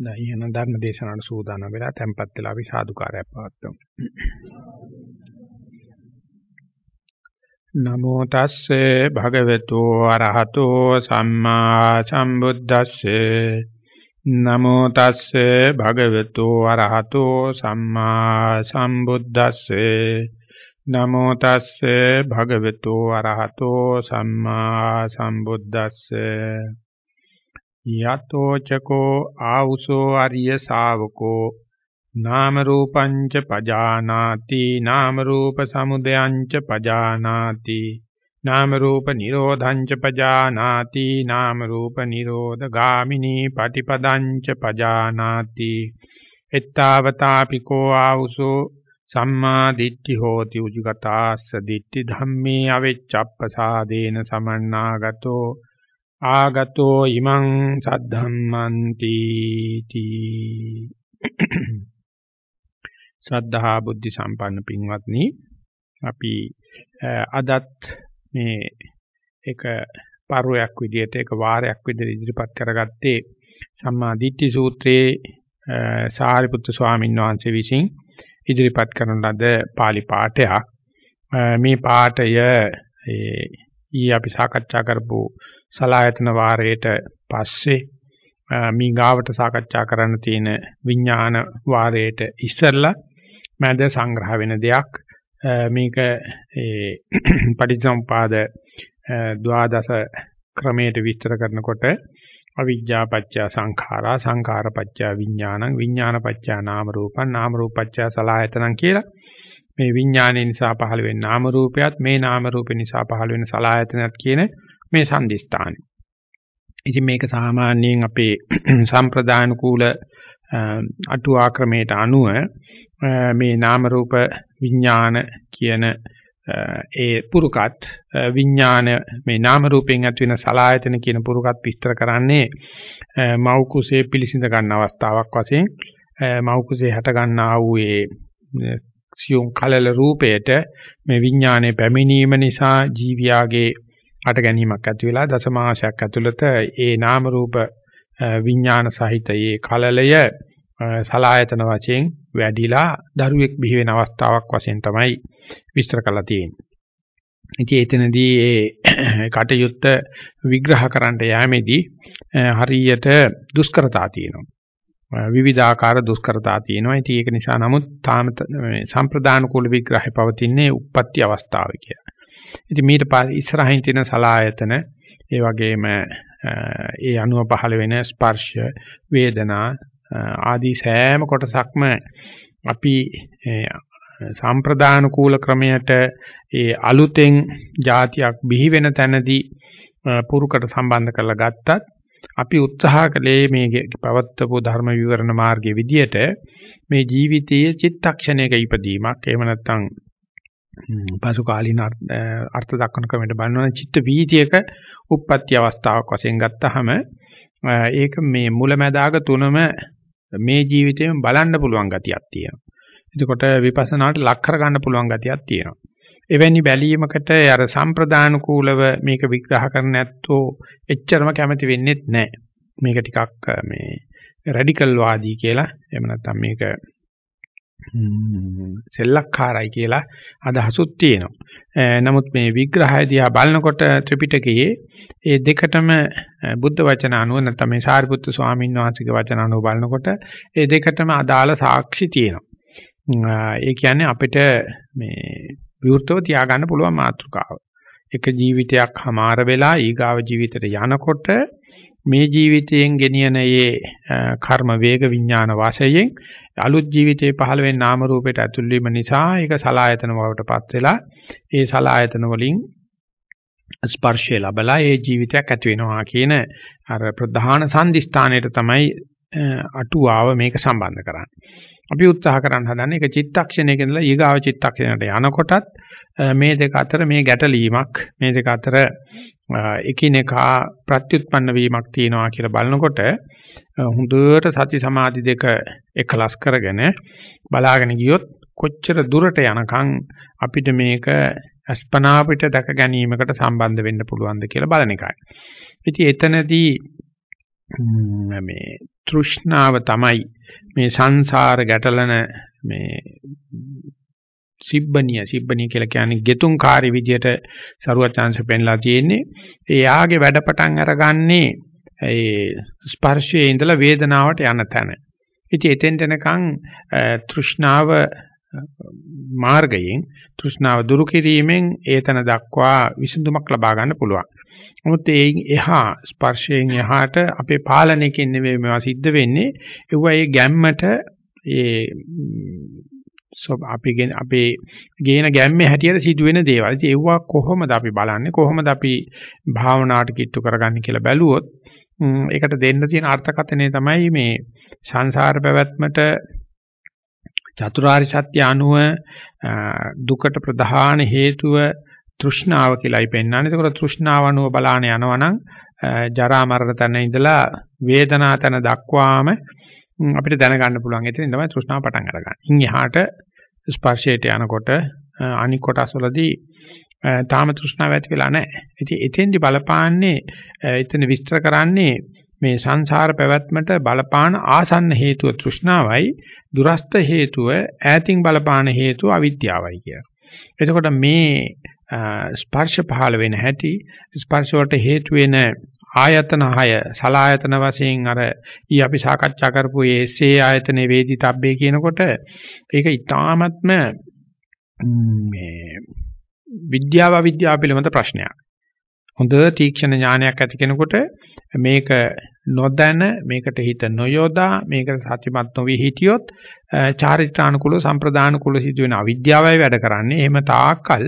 දැන් එහෙනම් ධර්ම දේශනාවට සූදානම් වෙලා tempත් වෙලා අපි සාදුකාරයක් පවත්වමු. නමෝ තස්සේ භගවතු අරහතෝ සම්මා සම්බුද්දස්සේ. නමෝ තස්සේ භගවතු අරහතෝ සම්මා සම්බුද්දස්සේ. නමෝ තස්සේ භගවතු අරහතෝ සම්මා සම්බුද්දස්සේ. යතෝ චකෝ ආවුසෝ අරිය ශාවකෝ නාම රූපංච පජානාති නාම රූප සමුදයංච පජානාති නාම රූප නිරෝධංච පජානාති නාම රූප නිරෝධ ගාමිනී පටිපදංච පජානාති එත්තාවතාපිකෝ ආවුසෝ සම්මා දිට්ඨි හෝති උජගතාස්ස දිට්ඨි ධම්මේ අවෙච්ඡප්පසාදේන සමන්නාගතෝ ආගතෝ ඉමං සද්ධම්මන්ති තී ශ්‍රද්ධා බුද්ධ සම්පන්න පින්වත්නි අපි අදත් මේ එක පරුවයක් විදිහට එක වාරයක් විදිහට ඉදිරිපත් කරගත්තේ සම්මා දිට්ඨි සූත්‍රයේ සාරිපුත්තු ස්වාමීන් වහන්සේ විසින් ඉදිරිපත් කරන ලද pāli පාඨයක්. මේ පාඨය ඊ අපි සාකච්ඡා කරපු සලායතන වාරයට පස්සේ මේ ගාවට සාකච්ඡා කරන්න තියෙන විඥාන වාරයට ඉස්සෙල්ලා මැද සංග්‍රහ වෙන දෙයක්. මේක ඒ පටිච්චසමුපාද ද්වාදස ක්‍රමයට විස්තර කරනකොට අවිජ්ජා පත්‍ය සංඛාරා සංඛාර පත්‍ය විඥානං විඥාන පත්‍ය නාම රූපං නාම රූප පත්‍ය සලආයතනං කියලා මේ විඥානයේ නිසා පහළ වෙන නාම රූපයත් මේ නාම රූපේ නිසා පහළ වෙන සලආයතනත් කියන මේ සම්දිස්ථානෙ. ඉතින් මේක සාමාන්‍යයෙන් අපේ සම්ප්‍රදාන කූල අටුවා ක්‍රමයට අනුව මේ නාම රූප විඥාන කියන ඒ පුරුකත් විඥාන මේ නාම රූපයෙන් ඇති වෙන සලායතන කියන පුරුකත් විස්තර කරන්නේ මව් කුසේ පිළිසිඳ ගන්න අවස්ථාවක් වශයෙන් මව් කුසේ හැට ගන්නා වූ ඒ සියුම් කලල රූපයට මේ විඥානයේ පැමිණීම නිසා ජීවියාගේ අට ගැනීමක් ඇති වෙලා දසමාසයක් ඇතුළත ඒ නාම රූප විඥාන සහිත ඒ කලලය සලායතන වශයෙන් වැඩිලා දරුවෙක් බිහි වෙන අවස්ථාවක් වශයෙන් තමයි විස්තර කරලා තියෙන්නේ. ඉතින් එතනදී ඒ කටයුත්ත විග්‍රහ කරන්න යෑමේදී හරියට දුෂ්කරතා තියෙනවා. විවිධාකාර දුෂ්කරතා තියෙනවා. ඉතින් ඒක නිසා නමුත් තාම සම්ප්‍රදාන කුල විග්‍රහය පවතින්නේ උප්පත්ති අවස්ථාවේ කියලා. ඉතින් මීට පස්සේ ඉස්සරහින් තියෙන සලායතන ඒ වගේම ඒ අනුව පහළ වෙන ස්පර්ශ වේදනා ආදී සෑම කොටසක්ම අපි සම්ප්‍රදාන කූල ක්‍රමයට ඒ අලුතෙන් જાතියක් බිහි වෙන තැනදී පුරුකට සම්බන්ධ කරලා ගත්තත් අපි උත්සාහ කළේ මේ පවත්වපු ධර්ම විවරණ මාර්ගයේ විදියට මේ ජීවිතයේ චිත්තක්ෂණයක ඉපදීමක් එහෙම නැත්නම් පසු කාලීන අර්ථ දක්වන ක්‍රමයට බලනවා චිත්ත වීතියක උප්පත්ති අවස්ථාවක් වශයෙන් ගත්තාම ඒක මේ මුලැමැදාග තුනම මේ ජීවිතේම බලන්න පුළුවන් ගතියක් තියෙනවා. එතකොට විපස්සනාට ලක් කර ගන්න පුළුවන් ගතියක් තියෙනවා. එවැනි බැලීමකට අර සම්ප්‍රදාන කූලව මේක විග්‍රහ කරන්න නැත්තෝ එච්චරම කැමති වෙන්නේ නැහැ. මේක ටිකක් මේ රැඩිකල් වාදී කියලා එහෙම නැත්නම් මේක සෙල්ලක්කාරයි කියලා අදහසුත් තියෙනවා. නමුත් මේ විග්‍රහය දිහා බලනකොට ත්‍රිපිටකයේ ඒ දෙකටම බුද්ධ වචන අනුව නැත්නම් මේ සාරිපුත්තු ස්වාමීන් වහන්සේගේ වචන අනුව බලනකොට ඒ දෙකටම අදාළ සාක්ෂි තියෙනවා. ඒ කියන්නේ අපිට මේ විවෘතව තියාගන්න පුළුවන් මාතෘකාව. එක ජීවිතයක් හමාර වෙලා ඊගාව ජීවිතයට යනකොට මේ ජීවිතයෙන් ගෙනියන මේ කර්ම වේග විඥාන වාසයෙන් අලුත් ජීවිතේ පහළ වෙන නාම රූපයට ඇතුල් වීම නිසා ඒක සලායතන වලටපත් වෙලා ඒ සලායතන වලින් ස්පර්ශය ලැබලා ඒ ජීවිතයක් ඇති වෙනවා කියන අර ප්‍රධාන සම්දිස්ථානයට තමයි අටුවාව මේක සම්බන්ධ කරන්නේ. අපි උත්සාහ කරන්න හදන්නේ ඒක චිත්තක්ෂණයක ඉඳලා ඊගාව චිත්තක්ෂණයට යනකොටත් මේ දෙක අතර මේ ගැටලීමක් මේ දෙක අතර එකිනෙකා ප්‍රත්‍යুৎපන්න වීමක් තියෙනවා කියලා බලනකොට හොඳට සති සමාධි දෙක එකලස් කරගෙන බලාගෙන ගියොත් කොච්චර දුරට යනකම් අපිට මේක අස්පනා පිට දැක ගැනීමකට සම්බන්ධ වෙන්න පුළුවන්ද කියලා බලන එකයි. ඉතින් එතනදී මේ තෘෂ්ණාව තමයි මේ සංසාර ගැටලන මේ සිබ්බනිය සිබ්බනිය කියලා කියන්නේ ගෙතුම්කාරී විදියට සරුවත් chance පෙන්ලා තියෙන්නේ එයාගේ වැඩ පටන් අරගන්නේ ඒ ස්පර්ශයේ ඉඳලා වේදනාවට යන තැන. ඉතින් එතෙන්ට එනකන් තෘෂ්ණාව මාර්ගයෙන් තෘෂ්ණාව දුරු කිරීමෙන් ඒතන දක්වා විසඳුමක් ලබා ගන්න පුළුවන්. නමුත් ඒ එහා ස්පර්ශයෙන් එහාට අපේ පාලනයකින් නෙවෙයි මේවා සිද්ධ වෙන්නේ. ඒවා ඒ ගැම්මට ඒ අපි අපේ ගේන ගැම්මේ හැටියට සිදුවෙන දේවල්. ඉතින් ඒවා කොහොමද අපි බලන්නේ? කොහොමද අපි භාවනාවට කිට්ටු කරගන්නේ කියලා බැලුවොත් ඒකට දෙන්න තියෙන අර්ථකථනය තමයි මේ සංසාර පැවැත්මට චතුරාර්ය සත්‍ය අනුව දුකට ප්‍රධාන හේතුව තෘෂ්ණාව කියලායි පෙන්වන්නේ. ඒකෝර තෘෂ්ණාව අනුව බලාන යනවනම් ජරා මරණ තැන ඉඳලා වේදනා තැන දක්වාම අපිට දැනගන්න පුළුවන්. එතනින් තමයි තෘෂ්ණාව පටන් අරගන්නේ. ඉන් එහාට ස්පර්ශයට යනකොට අනික් කොටස් වලදී තාම තෘෂ්ණාව ඇති වෙලා නැහැ. ඉතින් එතෙන්දි බලපාන්නේ එතන විස්තර කරන්නේ මේ සංසාර පැවැත්මට බලපාන ආසන්න හේතුව තෘෂ්ණාවයි දුරස්ත හේතුව ඈතින් බලපාන හේතුව අවිද්‍යාවයි කියලා. එතකොට මේ ස්පර්ශ පහළ වෙන හැටි ස්පර්ශ වලට හේතු වෙන ආයතන 6 සලායතන වශයෙන් අර ඊ අපි සාකච්ඡා කරපු ඒ සේ ආයතනේ වේදිතබ්බේ කියනකොට ඒක ඊටාත්ම මේ විද්‍යාව අවිද්‍යාව පිළිබඳ ප්‍රශ්නයක්. හොඳ තීක්ෂණ ඥානයක් ඇති කෙනෙකුට මේක නොදැන මේකට හිත නොයොදා මේකට සත්‍යමත් නොවි හිටියොත් චාරිත්‍රානුකූල සම්ප්‍රදානුකූල සිදුවෙන අවිද්‍යාවයි වැඩ කරන්නේ. එහෙම තාක්කල්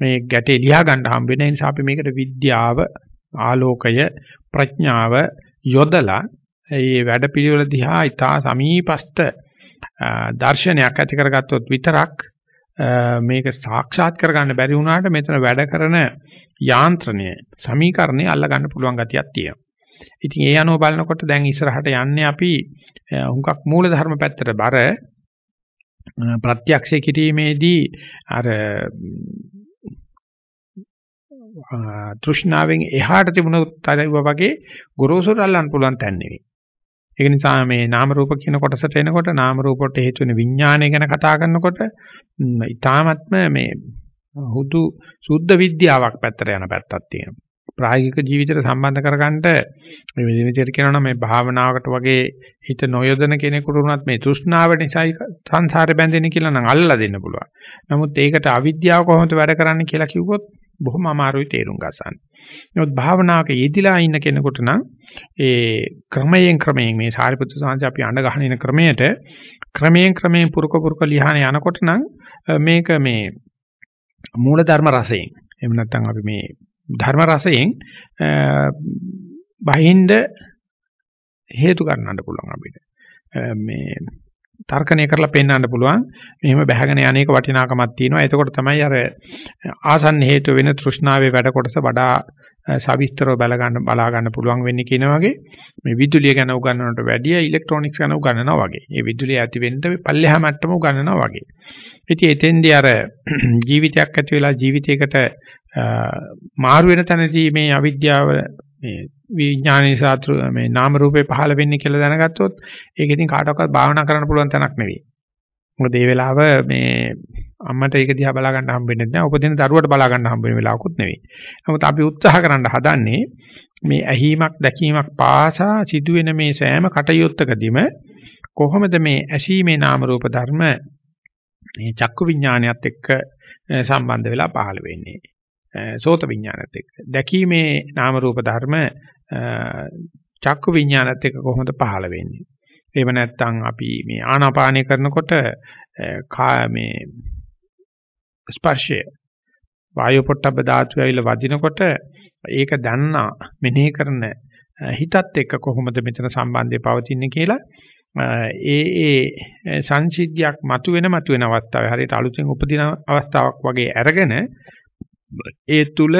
මේ ගැටේ ලියා ගන්න හම්බ වෙන නිසා අපි මේකට විද්‍යාව ආලෝකය ප්‍රඥාව යොදලා මේ වැඩ පිළිවෙල දිහා ඉතා සමීපස්ත දර්ශනයක් ඇති කරගත්තොත් විතරක් මේක සාක්ෂාත් කරගන්න බැරි වුණාට මෙතන වැඩ කරන යාන්ත්‍රණය සමීකරණය අල්ල ගන්න පුළුවන් ගතියක් තියෙනවා. ඉතින් ඒ අනුව බලනකොට දැන් ඉස්සරහට යන්නේ අපි හුඟක් මූල ධර්ම පැත්තට බර ප්‍රත්‍යක්ෂ කිරීමේදී අර තෘෂ්ණාවෙන් එහාට තිබුණත් අර වගේ ගොරෝසුට අල්ලන්න පුළුවන් තැන් නෙවෙයි. ඒක නිසා මේ නාම රූප කියන කොටසට එනකොට නාම රූප වලට හේතු වෙන විඥානය ගැන කතා කරනකොට ඊ타ත්ම මේ හුදු සුද්ධ විද්‍යාවක් පැත්තට යන පැත්තක් තියෙනවා. ප්‍රායෝගික ජීවිතයට සම්බන්ධ කරගන්න මේ විදිහට කියනවා නම් මේ භාවනාවකට වගේ හිත නොයොදන කෙනෙකුට උනත් මේ තෘෂ්ණාව නිසායි සංසාරේ බැඳෙන්නේ කියලා නම් අල්ලලා දෙන්න පුළුවන්. නමුත් ඒකට අවිද්‍යාව කොහොමද වැඩ කරන්නේ කියලා කිව්වොත් බොහොම අමාරුයි තේරුම් ගන්න. නමුත් භාවනාවක යෙදිලා ඉන්න කෙනෙකුට නම් ඒ ක්‍රමයෙන් ක්‍රමයෙන් මේ සාරිපුත්‍ර සාංශ අපි අඬ ගහන ඉන ක්‍රමයට ක්‍රමයෙන් ක්‍රමයෙන් පුරුක පුරුක ලියහන යනකොට නම් මේක මේ මූල ධර්ම රසයෙන් එහෙම නැත්නම් අපි මේ ධර්ම රසයෙන් බහින්ද හේතු ගන්නන්න පුළුවන් අපිට. මේ තර්කණය කරලා පෙන්වන්න පුළුවන්. මෙහෙම බැහැගෙන යන්නේක වටිනාකමක් තියෙනවා. එතකොට තමයි අර ආසන්න හේතු වෙන තෘෂ්ණාවේ වැඩ කොටස වඩා සවිස්තරව බල ගන්න බලා ගන්න පුළුවන් වෙන්නේ කියන වගේ මේ විදුලිය ගැන උගන්වනට වැඩිය ඉලෙක්ට්‍රොනික්ස් ගැන උගන්වනවා වගේ. මේ විදුලිය ඇති වෙන්න පල්ලෙහා මට්ටම උගන්වනවා වගේ. ඉතින් එතෙන්දී අර ජීවිතයක් ඇති වෙලා ජීවිතයකට මාරු වෙන තැනදී මේ අවිද්‍යාව මේ විඥානයේ සාත්‍ර මේ නාම රූපේ පහළ වෙන්නේ කියලා දැනගත්තොත් ඒක ඉතින් කාටවත් භාවනා කරන්න පුළුවන් තැනක් නෙවෙයි. මොකද මේ වෙලාව මේ අම්මට ඒක දිහා බලා ගන්න හම්බෙන්නේ නැහැ. උපදින දරුවට බලා ගන්න හම්බ වෙන වෙලාවකුත් නෙවෙයි. නමුත් අපි උත්සාහ කරන්න හදන්නේ මේ ඇහිීමක් දැකීමක් පාසා සිදුවෙන මේ සෑම කටයුත්තකදීම කොහොමද මේ ඇසීමේ නාම රූප ධර්ම මේ චක්කු විඥානයත් එක්ක සම්බන්ධ වෙලා පහළ වෙන්නේ. සෝත විඥානත් එක්ක. දැකීමේ නාම රූප ධර්ම චක්කු විඥානත් එක්ක කොහොමද පහළ වෙන්නේ? එහෙම නැත්නම් අපි මේ ආනාපානය කරනකොට මේ ස්පර්ශය වායු පොට්ටබ්බ ධාතු ඇවිල්ලා වදිනකොට ඒක දන්නා මෙනෙහි කරන හිතත් එක්ක කොහොමද මෙතන සම්බන්ධය පවතින්නේ කියලා ඒ ඒ සංසිද්ධියක් මතුවෙන මතුවෙන අවස්ථාවේ හරියට අලුතෙන් උපදින අවස්ථාවක් වගේ අරගෙන ඒ තුල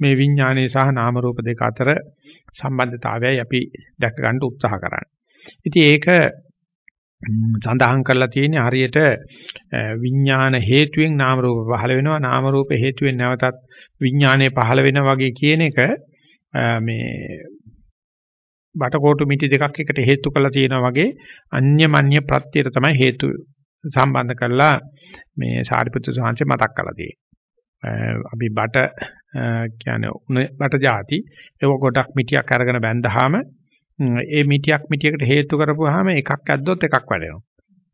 මේ විඥානයේ සහ නාම රූප දෙක අතර සම්බන්ධතාවයයි අපි දැක ගන්න උත්සාහ කරන්නේ. ඉතින් ඒක සඳහන් කරලා තියෙන්නේ හරියට විඥාන හේතුවෙන් නාම රූප පහළ වෙනවා නාම රූප හේතුවෙන් නැවතත් විඥානය පහළ වෙනවා වගේ කියන එක මේ බටකොටු මිටි දෙකක් එකට හේතු කරලා තියෙනවා වගේ අන්‍යමන්‍ය ප්‍රත්‍යයට තමයි හේතු සම්බන්ධ කරලා මේ සාරිපුත්‍ර සාංශය මතක් කරලා තියෙන්නේ. අපි බට කියන්නේ උණ බට જાති ඒක ගොඩක් මිටියක් අරගෙන බැඳහාම ඒ මිටියක් මිටියකට හේතු කරපුවාම එකක් ඇද්දොත් එකක් වැඩෙනවා.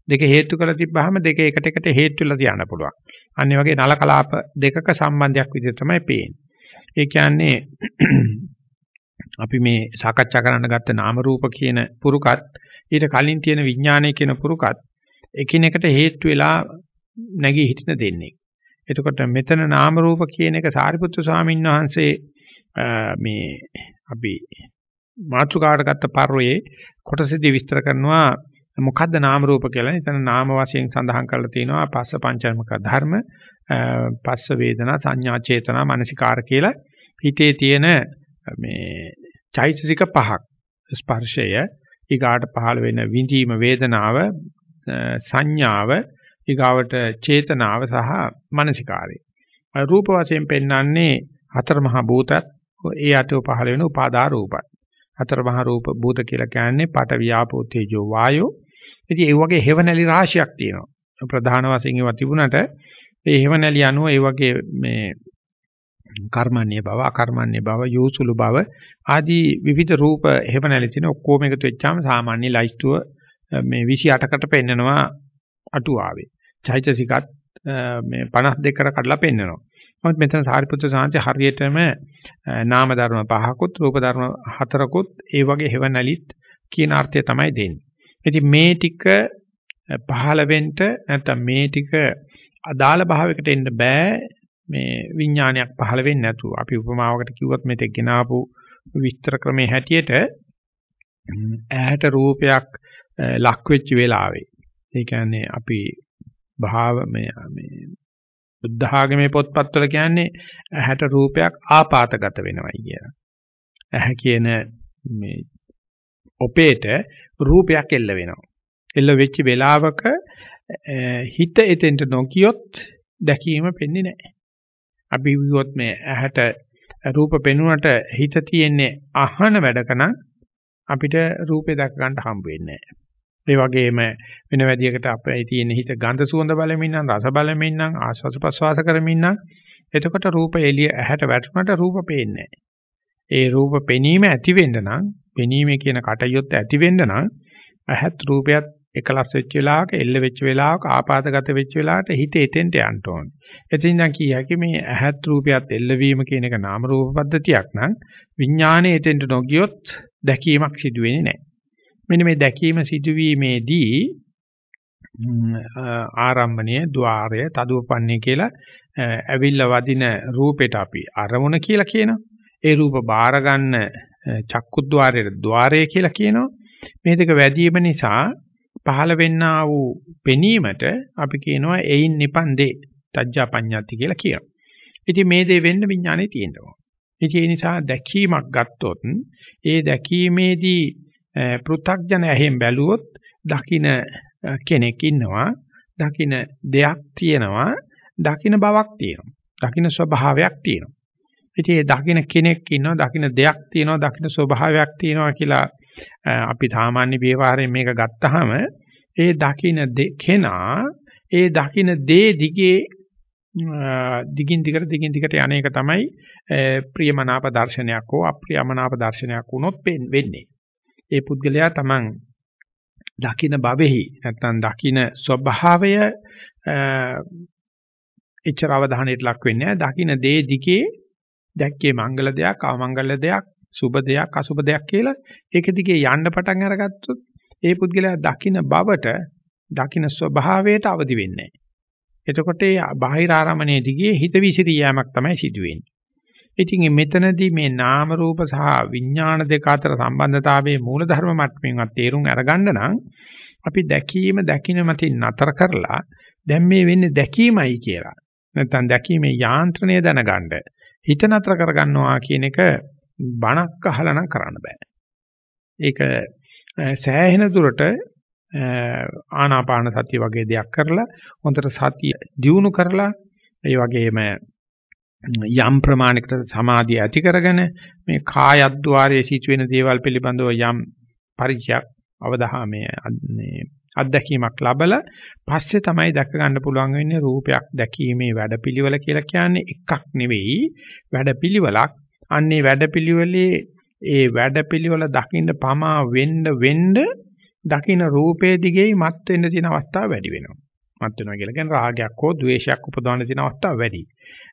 දෙක හේතු කරලා තිබ්බහම දෙක එකට එකට හේතු වෙලා තියන්න පුළුවන්. අන්න වගේ නල කලාප දෙකක සම්බන්ධයක් විදිහට තමයි පේන්නේ. ඒ කියන්නේ අපි මේ සාකච්ඡා කරන්න ගත්ත නාම රූප කියන පුරුකත් ඊට කලින් තියෙන විඥානය කියන පුරුකත් එකිනෙකට හේතු වෙලා නැගී හිටින දෙන්නේ. එතකොට මෙතන නාම රූප කියන එක සාරිපුත්තු ස්වාමීන් වහන්සේ මේ අපි මාතෘකාවට ගත්ත පරිවේ කොටසදී විස්තර කරනවා මොකද්ද නාම රූප කියලා. එතන නාම වශයෙන් සඳහන් කරලා තියෙනවා පස්ස පංචමක ධර්ම, පස්ස වේදනා, සංඥා, චේතනා, මනසිකාර කියලා හිතේ තියෙන මේ චෛතසික පහක්. ස්පර්ශය, ඊගාට පහළ වෙන විඳීම වේදනාව, සංඥාව, ඊගාවට චේතනාව සහ මනසිකාරය. රූප වශයෙන් පෙන්වන්නේ හතර මහා භූතත් ඒ අතෝ පහළ වෙන උපාදා රූපත්. හතර මහා රූප භූත කියලා කියන්නේ පඨ වියාපෝ තේජෝ වායෝ ඉතින් ඒ වගේ හේවණලි රාශියක් තියෙනවා. ප්‍රධාන වශයෙන් ඒවා තිබුණට ඒ හේවණලි අනුව ඒ වගේ මේ කර්මන්නේ බව, අකර්මන්නේ බව, යෝසුළු බව ආදී විවිධ රූප හේවණලි තියෙන ඔක්කොම එකතු වෙච්චාම සාමාන්‍ය ලයිස්තුව මේ 28කට පෙන්නනවා අටුවාවේ. චෛතසිකත් මේ 52කට කඩලා පෙන්නනවා. මොකද මෙතන සාරිපුත්‍ර සාන්ති හරියටම නාම ධර්ම පහකුත් රූප ධර්ම හතරකුත් ඒ වගේ හේවණලිත් කියන අර්ථය තමයි දෙන්නේ. ඉතින් මේ ටික පහළ වෙන්න නැත්නම් මේ ටික අදාළ භාවයකට එන්න බෑ මේ විඥානයක් පහළ වෙන්නේ නැතුව. අපි උපමාවකට කිව්වොත් මෙතෙක් ගෙනාවු විස්තර ක්‍රමයේ හැටියට ඇහැට රූපයක් ලක් වෙච්ච වෙලාවේ ඒ කියන්නේ අපි භාව මේ මේ බුද්ධ ආගමේ පොත්පත්වල කියන්නේ ඇහැට රූපයක් ආපాతගත වෙනවයි කියලා. ඇහැ කියන මේ ඔපේට රූපයක් එල්ල වෙනවා. එල්ල වෙච්ච වෙලාවක හිත එතෙන්ට නොකියොත් දැකීම පෙන්නේ නැහැ. අපි විවොත් මේ ඇහැට රූප පෙනුනට හිත තියෙන්නේ අහන වැඩකනම් අපිට රූපේ දැක ගන්න හම්බ වෙන්නේ නැහැ. ඒ වගේම වෙන වැඩියකට අපේ තියෙන හිත ගඳ සුවඳ බලමින් නම් රස බලමින් නම් ආස්වාද ප්‍රසවාස කරමින් නම් එතකොට රූප එළිය ඇහැට වැටුණට රූප පේන්නේ නැහැ. ඒ රූප පෙනීම ඇති වෙන්න නම් පෙනීමේ කියන කටයුත්ත ඇති වෙන්න නම් ඇහත් රූපයත් එකලස් වෙච්ච වෙලාවක එල්ල වෙච්ච වෙලාවක ආපදාගත වෙච්ච වෙලාවට හිත එතෙන්ට යන්න ඕනේ. එතින් දැන් කිය හැකි මේ ඇහත් රූපයත් එල්ලවීම කියන එක නාම රූප පද්ධතියක් නම් විඥානයේ එතෙන්ට නොගියොත් දැකීමක් සිදු වෙන්නේ නැහැ. මෙන්න මේ දැකීම සිදුවීමේදී ආරම්භණය, ద్వාරය, තදුවපන්නේ කියලා ඇවිල්ලා වදින රූපෙට අපි අරමුණ කියලා කියනවා. ඒ රූප බාර ගන්න චක්කුද්්වාරයට ద్వාරය කියලා කියනවා. මේ දෙක වැදීම නිසා පහළ වෙන්නා වූ පෙනීමට අපි කියනවා එයින් නිපන්දේ තජ්ජා පඤ්ඤාති කියලා කියනවා. ඉතින් මේ දේ වෙන්න විඥානේ තියෙනවා. ඉතින් ඒ නිසා දැකීමක් ගත්තොත් ඒ දැකීමේදී පෘථග්ජන ඇහෙන් බැලුවොත් දකින කෙනෙක් ඉන්නවා. දකින දෙයක් තියෙනවා. දකින බවක් තියෙනවා. දකින ස්වභාවයක් තියෙනවා. ඉතින් ඒ දකින්න කෙනෙක් ඉන්නවා, දකින්න දෙයක් තියෙනවා, දකින්න ස්වභාවයක් තියෙනවා කියලා අපි සාමාන්‍ය ව්‍යවહાරයෙන් මේක ගත්තාම ඒ දකින්න කෙනා ඒ දකින්න දේ දිගේ දිගින් දිගට දිගින් දිගට යන එක තමයි ප්‍රියමනාප දර්ශනයක් හෝ අප්‍රියමනාප දර්ශනයක් වුණොත් වෙන්නේ. ඒ පුද්ගලයා තමන් දකින්න භවෙහි නැත්නම් දකින්න ස්වභාවය එච්චර අවධානයට ලක් වෙන්නේ නැහැ. දකින්න දේ දිගේ දැක්කේ මංගල දෙයක්, අවමංගල දෙයක්, සුබ දෙයක්, අසුබ දෙයක් කියලා ඒක දිගේ යන්න පටන් අරගත්තොත් ඒ පුද්ගලයා දකින්න බවට, දකින්න ස්වභාවයට අවදි වෙන්නේ එතකොට ඒ බාහිර ආරමණය දිගේ හිත විසිරී යෑමක් තමයි සිදුවෙන්නේ. ඉතින් මෙතනදී මේ නාම රූප සහ විඥාන දෙක අතර සම්බන්ධතාවයේ මූලධර්ම මට්ටමින්වත් තේරුම් අරගන්න නම් අපි දැකීම දකින්න මතින් නතර කරලා දැන් මේ වෙන්නේ දැකීමයි කියලා. නැත්නම් දැකීමේ යාන්ත්‍රණය දැනගන්න. හිත නතර කරගන්නවා කියන එක බණක් අහලා නම් කරන්න බෑ. ඒක සෑහෙන දුරට ආනාපාන සතිය වගේ දෙයක් කරලා හොඳට සතිය දියුණු කරලා ඒ වගේම යම් ප්‍රමාණයකට සමාධිය ඇති කරගෙන මේ කායද්්වාරයේ සිදුවෙන දේවල් පිළිබඳව යම් පරිචයක් අවධාමයේ මේ අත්දැකීමක් ලැබලා පස්සේ තමයි දැක ගන්න පුළුවන් වෙන්නේ රූපයක් දැකීමේ වැඩපිළිවෙල කියලා කියන්නේ එකක් නෙවෙයි වැඩපිළිවෙලක්. අන්නේ වැඩපිළිවෙලේ ඒ වැඩපිළිවෙල දකින්න පමා වෙන්න වෙන්න දකින්න රූපේ දිගේ මත් වෙන්න තියෙන අවස්ථා වැඩි වෙනවා. මත් වෙනවා කියලා කියන්නේ රාගයක් හෝ ද්වේෂයක් උපදවන්න තියෙන අවස්ථා වැඩි.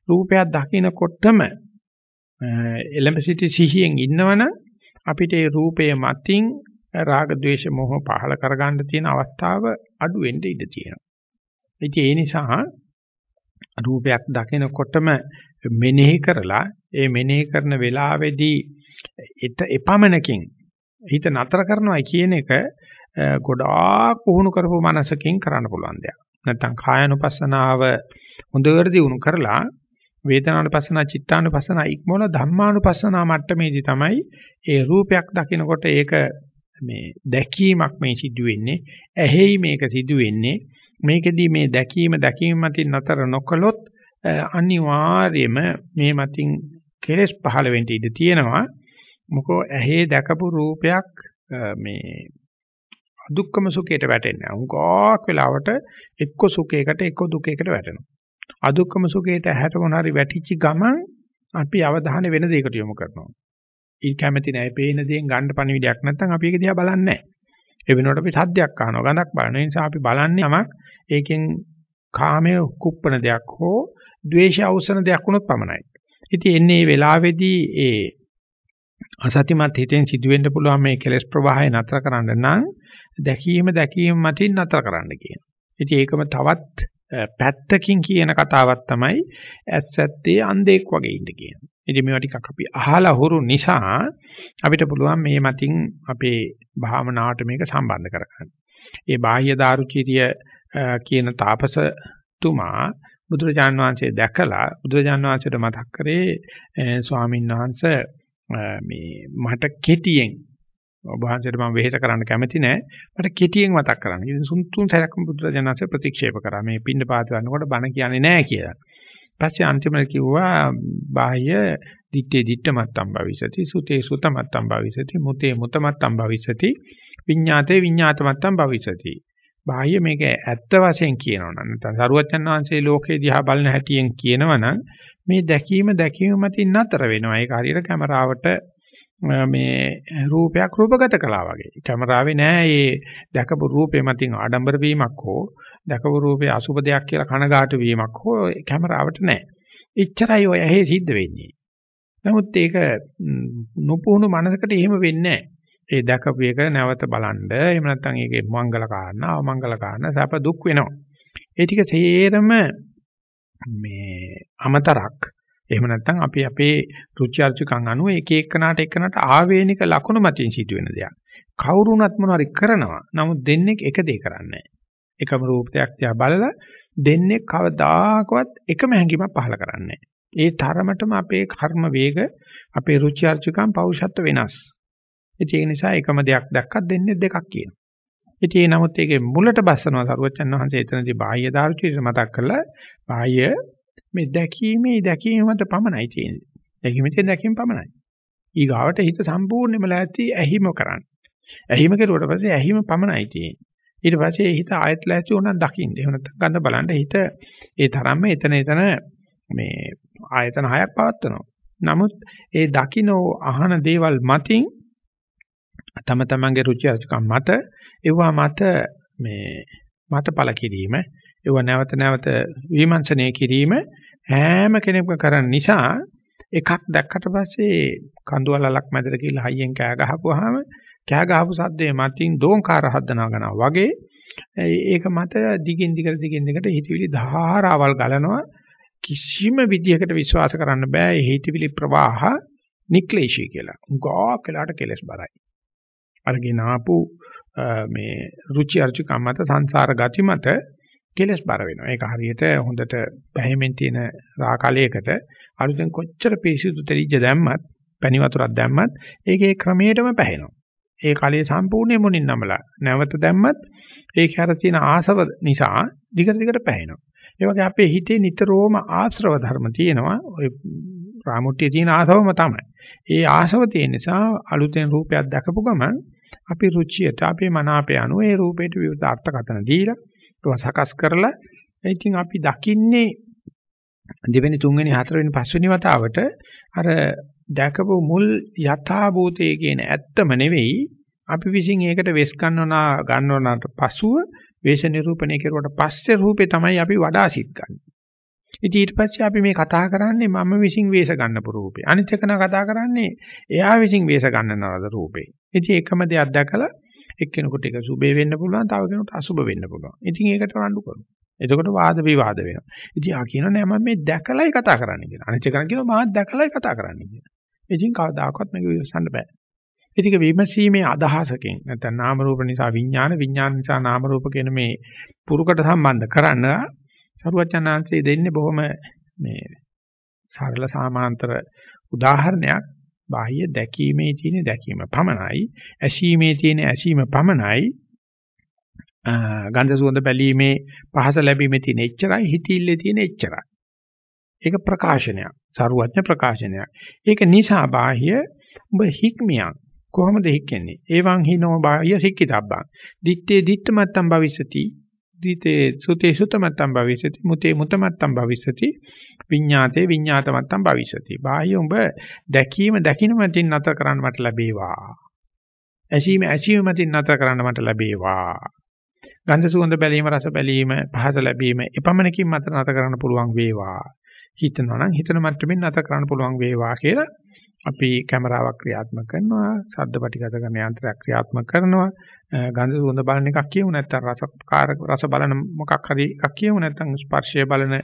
රූපයක් දකිනකොටම එලඹ සිටි සිහියෙන් ඉන්නවනම් අපිට ඒ රූපයේ මතින් රාග ద్వේෂ මොහ පහල කරගන්න තියෙන අවස්ථාව අඩු වෙන්න ඉඩ තියෙනවා. ඉතින් ඒ නිසා රූපයක් දකිනකොටම මෙනෙහි කරලා ඒ මෙනෙහි කරන වෙලාවේදී එත එපමණකින් හිත නතර කරනවා කියන එක ගොඩාක් පුහුණු කරපු මනසකින් කරන්න පුළුවන් දෙයක්. නැත්තම් කායනුපස්සනාව හොඳට දියුණු කරලා වේදනානුපස්සනා චිත්තානුපස්සනා ඉක්මවල ධම්මානුපස්සනා මට්ටමේදී තමයි ඒ රූපයක් දකිනකොට ඒක මේ දැකීමක් මේ සිදු වෙන්නේ ඇහෙයි මේක සිදු වෙන්නේ මේකෙදී මේ දැකීම දැකීම මතින් නතර නොකළොත් අනිවාර්යයෙන්ම මේ මතින් කෙලස් පහළ වෙන්න ඉඩ තියෙනවා. මොකෝ ඇහි දැකපු රූපයක් මේ අදුක්කම සුඛයට වැටෙන්නේ උංගාක් වෙලාවට එක්ක සුඛයකට එක්ක දුකයකට වැටෙනවා. අදුක්කම සුඛයට ඇහැට මොනාරි වැටිච්ච ගමන් අපි අවධානය වෙන දෙයකට යොමු කරනවා ඊ කැමැති නැහැ. පේන දේෙන් ගන්න පණිවිඩයක් නැත්නම් අපි ඒක දිහා බලන්නේ නැහැ. ඒ වෙනකොට අපි සද්දයක් අහනවා, ගඳක් බලනවා. ඒ නිසා අපි බලන්නේ යමක් ඒකෙන් කාමයේ කුප්පන දෙයක් හෝ ද්වේෂය අවසන දෙයක් වුණොත් පමණයි. ඉතින් එන්නේ මේ වෙලාවේදී ඒ අසතිමත් හිතෙන් සිදුවෙන්න පුළුවන් මේ කෙලෙස් ප්‍රවාහය නතර කරන්න නම් දැකීම දැකීම මතින් නතර කරන්න කියනවා. ඉතින් ඒකම තවත් පැත්තකින් කියන කතාවක් තමයි ඇස්සැත්තේ අන්ධෙක් වගේ ඉන්න කියන්නේ. ඉතින් මේවා ටිකක් අපි අහලා හුරු නිසා අපිට පුළුවන් මේ මතින් අපේ භාවනාවට මේක සම්බන්ධ කරගන්න. ඒ බාහ්‍ය දාරුචීරිය කියන තාපසතුමා බුදුරජාන් වහන්සේ දැකලා බුදුරජාන් වහන්සේට මතක් කරේ ස්වාමීන් වහන්සේ මේ මට කෙටියෙන් ඔබ වහන්සේට මම වෙහෙස කරන්න කැමති නෑ මට කෙටියෙන් මතක් කරන්න. ඉතින් සුන් තුන් සැරයක් බුදුරජාණන් වහන්සේ ප්‍රතික්ෂේප කරා. මේ පින්න පාත ගන්නකොට බණ කියන්නේ නෑ කියලා. පස්සේ අන්තිමට කිව්වා බාහ්‍ය දිත්තේ දිත්ත මත්තම් භවිසති සුතේ සුත මත්තම් භවිසති මුතේ මුත මත්තම් භවිසති විඤ්ඤාතේ විඤ්ඤාත මත්තම් භවිසති බාහ්‍ය මේක ඇත්ත වශයෙන් කියනවා නම් නැත්නම් සරුවචන් වහන්සේ ලෝකේ දිහා බලන හැටියෙන් කියනවනම් මේ දැකීම දැකීම මතින් නතර වෙනවා ඒක හරියට කැමරාවට මේ රූපයක් රූපගත කළා වගේ. කැමරාවේ නෑ මේ දැකපු රූපේ මතින් ආඩම්බර වීමක් හෝ දැකපු රූපේ අසුබ දෙයක් කියලා කනගාටු වීමක් හෝ කැමරාවට නැහැ. එච්චරයි ඔය ඇහි සිද්ධ වෙන්නේ. නමුත් ඒක නොපුහුණු මනසකට එහෙම වෙන්නේ ඒ දැකපු එක නැවත බලන්න එහෙම නැත්නම් ඒකේ මංගල කාරණා අවමංගල කාරණා සැප දුක් වෙනවා. ඒ ටික සේරම මේ අමතරක් එහෙම නැත්නම් අපි අපේ රුචි අරුචිකම් අනුව එක එකනාට එකනාට ආවේනික ලක්ෂණ මතින් සිදුවෙන දෙයක්. කවුරුණත් මොනවාරි කරනවා. නමුත් දෙන්නේ එක දේ කරන්නේ එකම රූපයක් දිහා බලලා දෙන්නේ කවදාකවත් එකම හැඟීමක් පහල කරන්නේ ඒ තරමටම අපේ කර්ම වේග අපේ රුචි අරුචිකම් පෞෂත්ව වෙනස්. ඒ නිසා එකම දෙයක් දැක්කත් දෙන්නේ දෙකක් කියනවා. ඉතින් ඒ නමුත් ඒකේ මුලට බස්සනවා සරුවචන් වහන්සේ එතනදී බාහ්‍ය දාර්ශනික මතක් කරලා බාහ්‍ය මේ දැකීමේ දැකීම මත පමණයි තියෙන්නේ. දැකීමෙන් දැකීම පමණයි. ඊගාවට හිත සම්පූර්ණයෙන්ම ලෑස්ති ඇහිම කරන්න. ඇහිම කෙරුවට පස්සේ ඇහිම පමණයි තියෙන්නේ. ඊට පස්සේ හිත ආයත් ලැස්ති වුණා දකින්න. එහෙම නැත්නම් ගඳ බලන්න හිත ඒ තරම්ම එතන එතන මේ ආයතන හයක් පවත්නවා. නමුත් ඒ දකින්න අහන දේවල් මතින් තම තමන්ගේ රුචි අරුචිකම් මත ඒවා මත මේ මතපල කිරීම ඒවා නැවත නැවත විමර්ශනය කිරීම හැම කෙනෙක්ම කරන නිසා එකක් දැක්කට පස්සේ කඳුවලලක් මැදට ගිහලා හයියෙන් කෑ ගහපුවාම කෑ ගහපු සද්දේ මතින් දෝංකාර හදනවා ගන්නවා වගේ ඒක මත දිගින් දිගට දිගින් දිගට හිතවිලි ධාරාවල් ගලනවා කිසිම විදියකට විශ්වාස කරන්න බෑ මේ හිතවිලි ප්‍රවාහ නික්ලේශී කියලා. උගා කලකට කෙලස් බරයි. අරගෙන ආපු මේ රුචි අරුචිකම් මත සංසාර ගති මත කෙලස් බර වෙනවා. ඒක හරියට හොඳට පැහැමෙන් තියෙන රාකලයකට අලුතෙන් කොච්චර පිරිසිදු තෙලිජ දැම්මත් පැණි වතුරක් දැම්මත් ඒකේ ක්‍රමයටම පැහැෙනවා. ඒ කලිය සම්පූර්ණයෙන් මුණින් නමලා නැවත දැම්මත් ඒක අර තියෙන ආසව නිසා දිගට දිගට පැහැෙනවා. ඒ වගේ අපේ හිතේ නිතරම ආශ්‍රව ධර්ම තියෙනවා. ඔය රාමුට්ටියේ තියෙන ආසවම තමයි. ඒ ආසව තියෙන නිසා අලුතෙන් රූපයක් දැකපු ගමන් අපි රුචියට අපේ මනාපය අනුව ඒ රූපයට විවිධ අර්ථකථන දීලා ඒක සකස් කරලා ඉතින් අපි දකින්නේ දෙවෙනි තුන්වෙනි හතරවෙනි පස්වෙනි වතාවට අර දැකපු මුල් යථා භූතයේ කියන ඇත්තම නෙවෙයි අපි විසින් ඒකට වෙස් ගන්නවනා ගන්නවනාට පසුව වේශ නිරූපණය කෙරුවට පස්සේ රූපේ තමයි අපි වඩා සිත් ගන්න. ඉතින් ඊට පස්සේ අපි මේ කතා කරන්නේ මම විසින් වේශ ගන්නපු රූපේ. අනිත් එක කතා කරන්නේ එයා විසින් වේශ ගන්නනවද රූපේ. ඉතින් එකම දෙයක් දැකලා එක්කෙනෙකුට ඒක සුබේ වෙන්න පුළුවන්, තව කෙනෙකුට අසුබ වෙන්න පුළුවන්. ඉතින් ඒකට රණ්ඩු කරනවා. එතකොට වාද විවාද වෙනවා. ඉතින් ආ කියනවා නෑ මම මේ දැකලායි කතා කරන්නේ කියලා. අනිත් එක කියනවා මාත් දැකලායි කතා කරන්නේ කියලා. ඉතින් කවදාකවත් මේක විශ්සන්න බෑ. ඉතින් විමසීමේ අදහසකින් නැත්නම් නාම රූප නිසා විඥාන විඥාන නිසා නාම රූප කියන මේ පුරුකට සම්බන්ධ කරන්න සරුවචනාංශයේ දෙන්නේ බොහොම මේ සරල සාමාන්තර උදාහරණයක් බාහ්‍ය දැකීමේ තියෙන දැකීම පමණයි ඇසීමේ තියෙන ඇසීම පමණයි ගන්ධ සුවඳ බැලීමේ පහස ලැබීමේ තියෙන එච්චරයි හිතීල්ලේ තියෙන එච්චරයි ඒක ප්‍රකාශනයක් සරුවඥ ප්‍රකාශනයක් ඒක නිසා බාහ්‍ය ඔබ හික්මියක් කොහොමද හික්කන්නේ? එවං හිනෝ බාය සික්කිතබ්බං. දිත්තේ දිත්තමත්තම් භවිසති. දිතේ සුතේ සුතමත්තම් භවිසති. මුතේ මුතමත්තම් භවිසති. විඤ්ඤාතේ විඤ්ඤාතමත්තම් භවිසති. බාහ්‍ය උඹ දැකීම දකින්න මතින් නැතර කරන්න මට ලැබේවා. ඇසීම ඇසීම මතින් නැතර කරන්න මට ලැබේවා. ගන්ධ සුවඳ බැලීම රස බැලීම පහස ලැබීම එපමණකින් මත නැතර කරන්න පුළුවන් වේවා. හිතනවා නම් හිතන මට්ටමින් නැතර කරන්න පුළුවන් වේවා කියලා අපි කැමරාවක් ක්‍රියාත්මක කරනවා ශබ්ද පිටිගත කරන යන්ත්‍රයක් ක්‍රියාත්මක කරනවා ගන්ධ සුවඳ බලන එකක් කියමු නැත්නම් රස රස බලන මොකක් හරි එකක් කියමු නැත්නම් ස්පර්ශය බලන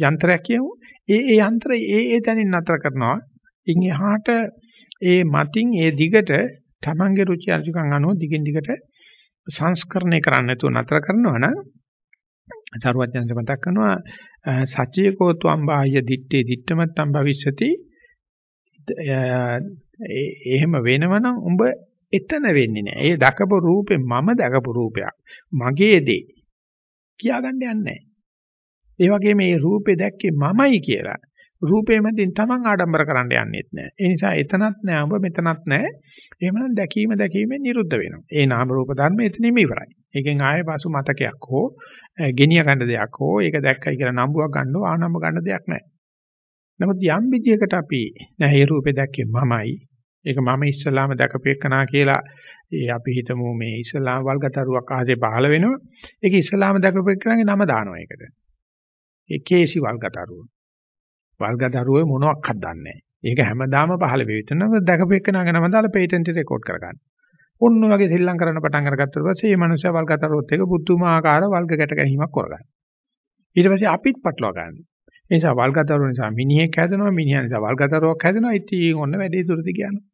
යන්ත්‍රයක් කියමු. ඒ ඒ යන්ත්‍රය ඒ ඒ තැනින් නතර කරනවා. ඉන් එහාට ඒ මතින් ඒ දිගට තමන්ගේ රුචි අරුචිකම් අනුව දිගින් දිගට සංස්කරණය කරන්න නැතුව නතර කරනවා නම් සරුවඥයන්ට මතක් කරනවා සච්චේකෝ ත්වම් බාහ්‍ය දිත්තේ දිත්තමත්තම් භවිස්සති එහෙම වෙනවනම් උඹ එතන වෙන්නේ නැහැ. ඒ දකපු රූපේ මම දකපු රූපයක්. මගේ දේ. කියාගන්න යන්නේ නැහැ. ඒ වගේම මේ රූපේ දැක්කේ මමයි කියලා. රූපේ මැදින් Taman ආඩම්බර කරන්න යන්නේත් නැහැ. ඒ නිසා එතනත් නැහැ උඹ මෙතනත් නැහැ. එහෙමනම් දැකීම දැකීමෙන් නිරුද්ධ වෙනවා. ඒ නාම රූප ධර්ම එතනින්ම ඉවරයි. ඒකෙන් ආයේ පසු මතකයක් හෝ ගෙනිය ගන්න දෙයක් හෝ ඒක දැක්කයි කියලා නම්බුවක් ගන්නව ආනම්බ ගන්න දෙයක් නැහැ. නමුත් යම් විදියකට අපි නැහැ ඒ රූපේ දැක්කේ මමයි. ඒක මම ඉස්සලාම දැකපේකනා කියලා ඒ අපි හිතමු මේ ඉස්ලාම් වල්ගතරුවක් ආසේ පහළ වෙනවා. ඒක ඉස්ලාම් දැකපේකනාගේ නම දානවා ඒකට. ඒ කේසි වල්ගතරුව. වල්ගතරුවේ මොනවත් දන්නේ ඒක හැමදාම පහළ වෙවිතනම දැකපේකනාගේ නම දාලා පේටන්ට් රෙකෝඩ් කරගන්න. ඔන්න වගේ සෙල්ලම් කරන්න පටන් අරගත්තට පස්සේ මේ මනුස්සයා වල්ගතරුවත් එක පුදුමාකාර වල්ග ගැට ගැනීමක් කරගන්න. ඊට පස්සේ අපිත් පටලවා ගන්නවා. ඒ නිසා වල්ගතරුව නිසා මිනිහෙක් හැදෙනවා මිනිහා නිසා වල්ගතරුවක් හැදෙනවා ඉතින් ඔන්න වැඩේ දුරදි කියනවා.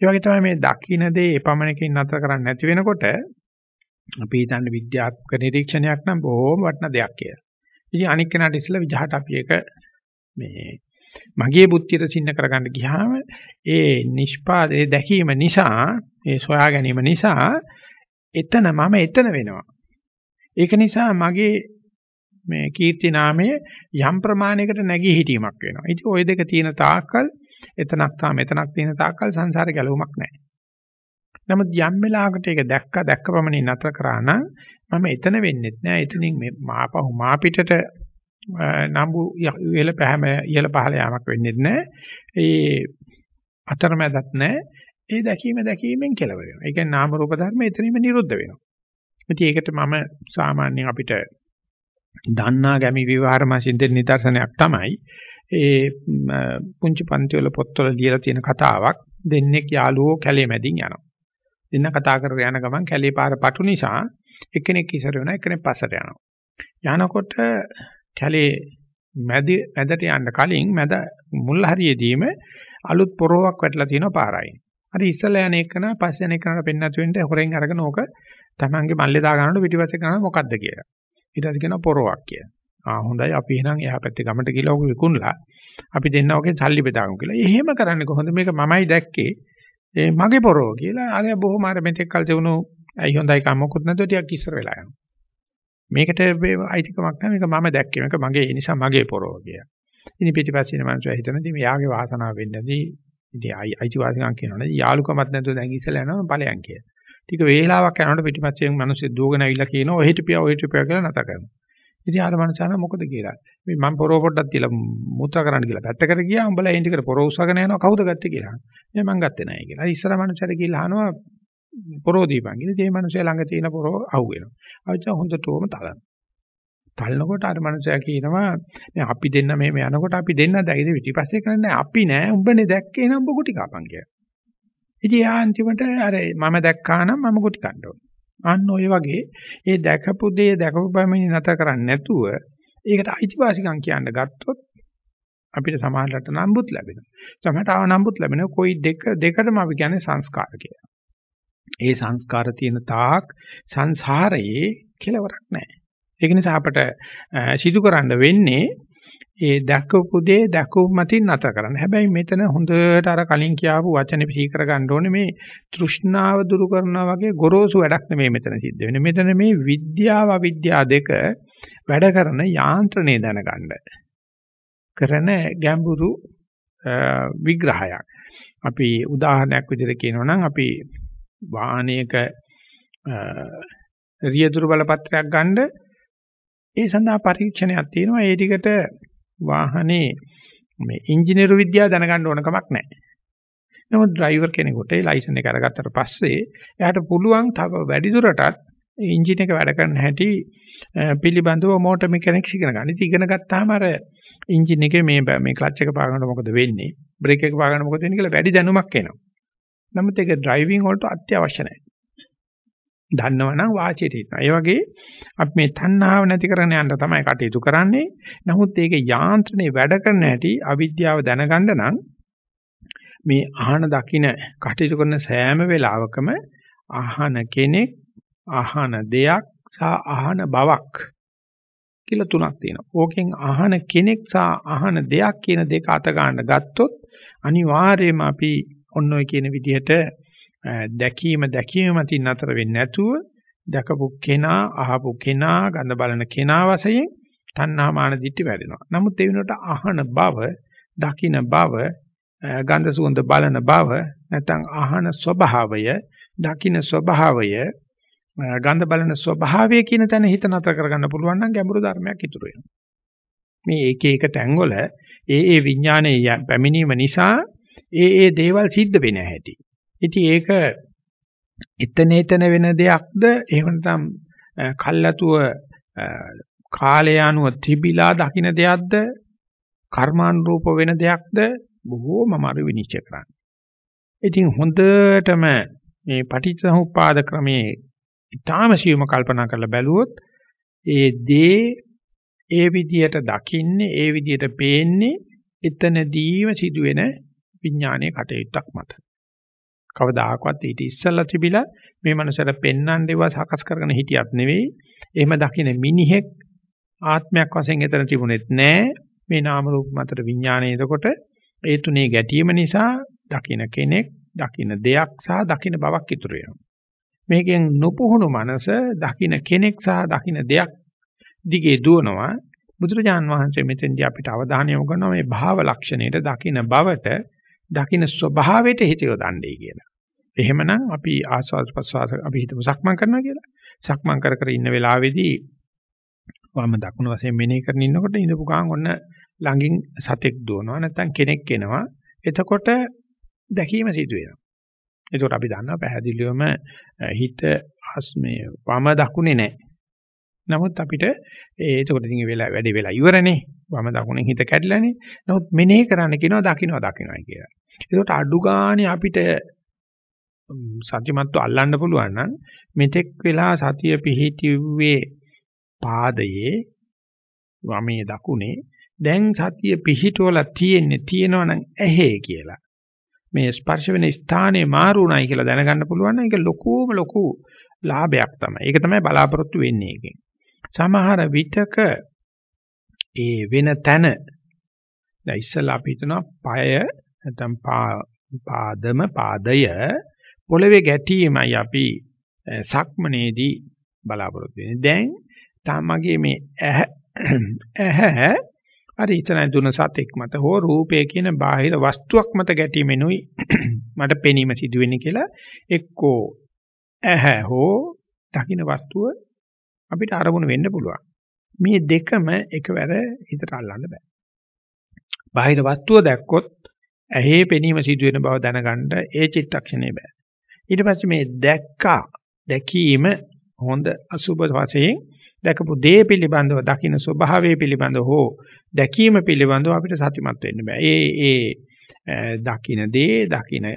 ඒ වගේ තමයි මේ දකින්න දේ එපමණකින් නතර කරන්නේ නැති වෙනකොට අපි හිතන්නේ විද්‍යාත්මක නිරීක්ෂණයක් නම් බොහොම වටින දෙයක් කියලා. ඉතින් අනික් කෙනාට ඉස්සෙල්ලා විජහට අපි ඒක මේ මගේ බුද්ධියට සින්න කරගන්න ගියාම ඒ නිෂ්පාදේ දැකීම නිසා ඒ සොයා ගැනීම නිසා එතන මම එතන වෙනවා. ඒක නිසා මගේ මේ කීර්ති නාමයේ යම් ප්‍රමාණයකට නැගී හිටීමක් වෙනවා. ඉතින් ওই දෙක තියෙන තාක්කල් එතනක් තා මෙතනක් තියෙන තාක්කල් සංසාරේ ගැලවුමක් නැහැ. නමුත් යම් වෙලාවකට ඒක දැක්ක දැක්ක පමණින් නතර කරා නම් මම එතන වෙන්නෙත් නෑ. එතනින් මේ මාපහු මා පිටට නම්බු ඉහළ පහම ඉහළ පහළ යාමක් වෙන්නෙත් නෑ. ඒ අතරමැදත් නෑ. ඒ දැකීම දැකීමෙන් කෙලවර වෙනවා. ඒ කියන්නේ නාම රූප ධර්ම එතනින්ම නිරුද්ධ වෙනවා. ඉතින් ඒකට මම සාමාන්‍යයෙන් අපිට දන්නා ගැමි විවහාර මාසින් දෙන නිදර්ශනයක් තමයි ඒ පුංචි පන්ති වල පොත්වල ලියලා තියෙන කතාවක් දෙන්නෙක් යාළුවෝ කැලේ මැදින් යනවා. දෙන්න කතා කරගෙන යන ගමන් කැලේ පාර පටු නිසා එක්කෙනෙක් ඉස්සර වෙනවා එක්කෙනෙක් පස්සට යනවා. යනකොට කැලේ මැද මැදට යන්න කලින් මැද මුල් හරියේදීම අලුත් පොරොවක් වැටලා තියෙනවා පාරයි. හරි ඉස්සලා යන එකන පස්සේ යන එකනට පෙන්නතු වෙන්න හොරෙන් අරගෙන ඕක තමන්ගේ මල්ලේ දා ගන්නකොට පිටිපස්සේ කරන මොකද්ද කියලා. ඊට පස්සේ කියනවා පොරොවක් කියලා. ආ හොඳයි අපි එහෙනම් එහා පැත්තේ ගමට ගිහලා ඔක විකුණලා අපි දෙන්න ඔකේ සල්ලි බෙදාගමු කියලා. එහෙම කරන්නේ කොහොමද මේක මමයි දැක්කේ. ඒ මගේ පොරොව කියලා. අර බොහොම අර මෙතෙක් කල් තිබුණු ඇයි හොඳයි කම මොකුත් නැතුව ටිකක් ඉස්සර වෙලා යනවා. මේකට අයිතිකමක් නැහැ මේක මම දැක්කේ මේක මගේ ඒ නිසා මගේ පොරව කියලා. ඉතින් පිටිපස්සේ ඉන්න මනුස්සයා හිතනදී මෙයාගේ වාසනාව වෙන්නදී ඉතින් අයිතිවාසිකම් කියනවනේ යාළුකමක් නැතුව දැන් ඉස්සලා යනවා ඵලයන් කියලා. ටික වේලාවක් යනකොට පිටිපස්සෙන් මිනිස්සු දුවගෙන ඇවිල්ලා කියනවා ඔහෙට පියා ඔහෙට පියා කියලා නැත කරනවා. ඉතින් ආර මනුස්සයන මොකද කියලා. මේ මම පොරව පොඩ්ඩක් තියලා මුත්‍රා කරන්න කියලා පැත්තකට ගියා. උඹලා එන් ටිකට පොරව උස්සගෙන යනවා කවුද ගත්තේ කියලා. මේ මං ගත්තේ නැහැ කියලා. ඉස්සර මනුස්සයර කියලා අහනවා පොරෝ දීපන් කියලා. ඒ මනුස්සයා ළඟ තියෙන පොරෝ අහුවෙනවා. අවචා හොඳටම තලන. තලනකොට අර මනුස්සයා කියනවා මේ අපි දෙන්න මෙහෙම යනකොට අපි දෙන්න දැයිද පිටිපස්සේ කරන්නේ අපි නෑ උඹනේ දැක්කේ නම් ඔබ කුටි කපන් කියලා. ඉතින් යා අන්තිමට අර මම දැක්කා නම් මම කුටි කන්න ඕන. අන්න ඔය වගේ ඒ දැකපු දේ දැකපු බැමින් නැත කරන්නේ නැතුව ඒකට අයිතිවාසිකම් කියන්න ගත්තොත් අපිට සමාජලට නම්බුත් ලැබෙනවා. සමහරට ආව නම්බුත් ලැබෙනවා. કોઈ දෙක දෙකටම අපි කියන්නේ සංස්කාර කියලා. ඒ සංස්කාර තියෙන තාක් සංසාරයේ කෙලවරක් නැහැ. ඒක නිසා අපට සිදු කරන්න වෙන්නේ ඒ දැකපු දේ දැකපු මතින් නැත කරන්න. හැබැයි මෙතන හොඳට අර කලින් කියාපු වචනේ පිහි කර ගන්න ඕනේ මේ තෘෂ්ණාව දුරු කරනවා වගේ ගොරෝසු වැඩක් නෙමෙයි මෙතන සිද්ධ වෙන්නේ. මෙතන මේ විද්‍යාව අවිද්‍යාව දෙක වැඩ කරන යාන්ත්‍රණය දැනගන්න. කරන ගැඹුරු විග්‍රහයක්. අපි උදාහරණයක් විදිහට කියනවා නම් අපි වාහනයක රියදුරු බලපත්‍රයක් ගන්න ඒ සඳහා පරීක්ෂණයක් තියෙනවා ඒ ටිකට වාහනේ මේ ඉංජිනේරු විද්‍යාව දැනගන්න ඕන කමක් නැහැ. නමුත් ඩ්‍රයිවර් කෙනෙකුට ඒ ලයිසන් එක අරගත්තට පස්සේ එයාට පුළුවන් තව වැඩි දුරටත් එන්ජින් එක වැඩ කරන හැටි පිළිබඳව මෝටර් මෙකැනික්ස් ඉගෙන ගන්න. ඉතින් ඉගෙන ගත්තාම අර එන්ජින් එකේ මේ මේ ක්ලච් එක පාගනකොට මොකද වෙන්නේ? බ්‍රේක් එක පාගනකොට මොකද වෙන්නේ කියලා වැඩි දැනුමක් එනවා. නමුත් ඒක ඩ්‍රයිවිං වලට අත්‍යවශ්‍ය නැහැ. දන්නවනම් වාචියට හිටනවා. ඒ වගේ අපි මේ තණ්හාව නැති කරගෙන යන්න තමයි කටයුතු කරන්නේ. නමුත් ඒක යාන්ත්‍රණේ වැඩ කරන හැටි අවිද්‍යාව දැනගන්න නම් මේ අහන දකින කටයුතු කරන සෑම වෙලාවකම අහන කෙනෙක් අහන දෙයක් සහ අහන බවක් කියලා තුනක් තියෙනවා. ඕකෙන් අහන කෙනෙක් සහ අහන දෙයක් කියන දෙක අත ගන්න ගත්තොත් අනිවාර්යයෙන්ම අපි ඔන්න ඔය කියන විදිහට දැකීම දැකීම මතින් නතර වෙන්නේ නැතුව දැකපු කෙනා අහපු කෙනා ගඳ බලන කෙනා වශයෙන් තණ්හා මාන දිට්ඨි වැඩෙනවා. නමුත් ඒ වෙනුවට අහන බව, දකින බව, ගඳ සුවඳ බලන බව, නැත්නම් අහන ස්වභාවය, දකින ස්වභාවය, ගඳ බලන ස්වභාවය කියන තැන හිත නතර කරගන්න පුළුවන් නම් ගැඹුරු ධර්මයක් ඉතුරු වෙනවා. මේ එක එක තැන්වල ඒ ඒ විඥානයේ පැමිණීම නිසා ඒ ඒ දේවල් සිද්ධ වෙන හැටි. ඉතින් ඒක එතන එතන වෙන දෙයක්ද එහෙම නැත්නම් කල්ැතුව කාලය අනුව තිබිලා දකින්න දෙයක්ද කර්මානුරූප වෙන දෙයක්ද බොහෝම අමාරු විනිශ්චය කරන්න. ඉතින් හොඳටම මේ පටිච්චසමුප්පාද ක්‍රමයේ ඊටාම සියුම කල්පනා කරලා බැලුවොත් ඒ දේ ඒ විදියට දකින්නේ ඒ විදියට පේන්නේ එතනදීම සිදුවෙන විඥානයේ කටයුත්තක් මත. කවදාකවත් ඊට ඉස්සෙල්ලා තිබිලා මේ මනසට පෙන්වන්න ඒවා සකස් කරගෙන හිටියත් නෙවෙයි. එහෙම දකින්න මිනිහෙක් ආත්මයක් වශයෙන් එතන තිබුණෙත් නෑ. මේ නාම රූප මතට විඥානය එතකොට ඒ තුනේ ගැටීම නිසා දකින්න කෙනෙක්, දකින්න දෙයක් සහ දකින්න බවක් ඉතුරු වෙනවා. මේකෙන් නොපුහුණු මනස දකින්න කෙනෙක් සහ දකින්න දෙයක් දිගේ දුවනවා. බුදුරජාන් වහන්සේ මෙතෙන්දී අපිට අවධානය යොමු කරනවා මේ භාව ලක්ෂණයට දකින්න බවට දකින්න ස්වභාවයට හිත යොදන්නේ කියලා. එහෙමනම් අපි ආස්වාද ප්‍රසවාස අපි හිතමු සක්මන් කරනවා කියලා. සක්මන් කර කර ඉන්න වෙලාවේදී වම දකුණු වශයෙන් මෙනෙහි කරගෙන ඉන්නකොට ඉඳපු ගමන් ඔන්න ළඟින් සතෙක් දුවනවා නැත්නම් කෙනෙක් එනවා. එතකොට දැකීම සිදු වෙනවා. එතකොට අපි දන්නවා පැහැදිලිවම හිත මේ වම දකුණේ නැහැ. නමුත් අපිට ඒ එතකොට ඉතින් වෙලා වැඩි වෙලා ඉවරනේ. වම දකුණෙන් හිත කැඩිලානේ. නමුත් මෙනෙහි කරන්න කියනවා දකින්නවා දකින්නයි කියලා. ඒකට අඩු ගානේ අපිට සත්‍යමත්ව අල්ලන්න පුළුවන් නම් මෙතෙක් වෙලා සතිය පිහිටිුවේ පාදයේ වමේ දකුණේ දැන් සතිය පිහිටවලා තියෙන්නේ තියෙනවනම් ඇහි කියලා. මේ ස්පර්ශ වෙන ස්ථානේ මාරුණයි කියලා දැනගන්න පුළුවන් නම් ඒක ලොකුම ලොකු ලාභයක් තමයි. ඒක තමයි බලාපොරොත්තු වෙන්නේ එකෙන්. සමහර විටක ඒ වෙන තැන දැන් ඉස්සලා අපි හිතනවා পায় නැත්නම් පාදම පාදය පොළවේ ගැටීමයි අපි සක්මනේදී බලාපොරොත්තු වෙන්නේ. දැන් තමගේ මේ ඇහැ හරි ඉතනයි දුන සතෙක් මත හෝ රූපය කියන බාහිර වස්තුවක් මත ගැටීමෙනුයි මට පෙනීම සිදුවෙන්නේ කියලා එක්කෝ ඇහැ හෝ දකින්න වස්තුව අපිට අරමුණු වෙන්න පුළුවන්. මේ දෙකම එකවර හිතට අල්ලන්න බෑ. බාහිර වස්තුව දැක්කොත් ඇහි පෙනීම සිදුවෙන බව දැනගන්න ඒ චිත්තක්ෂණේ බෑ. ඊට පස්සේ මේ දැක්කා දැකීම හොඳ අසුබ වශයෙන් දැකපු දේ පිළිබඳව දකින්න ස්වභාවය පිළිබඳව හෝ දැකීම පිළිබඳව අපිට සතිමත් වෙන්න බෑ. ඒ ඒ දකින්න දේ දකින්න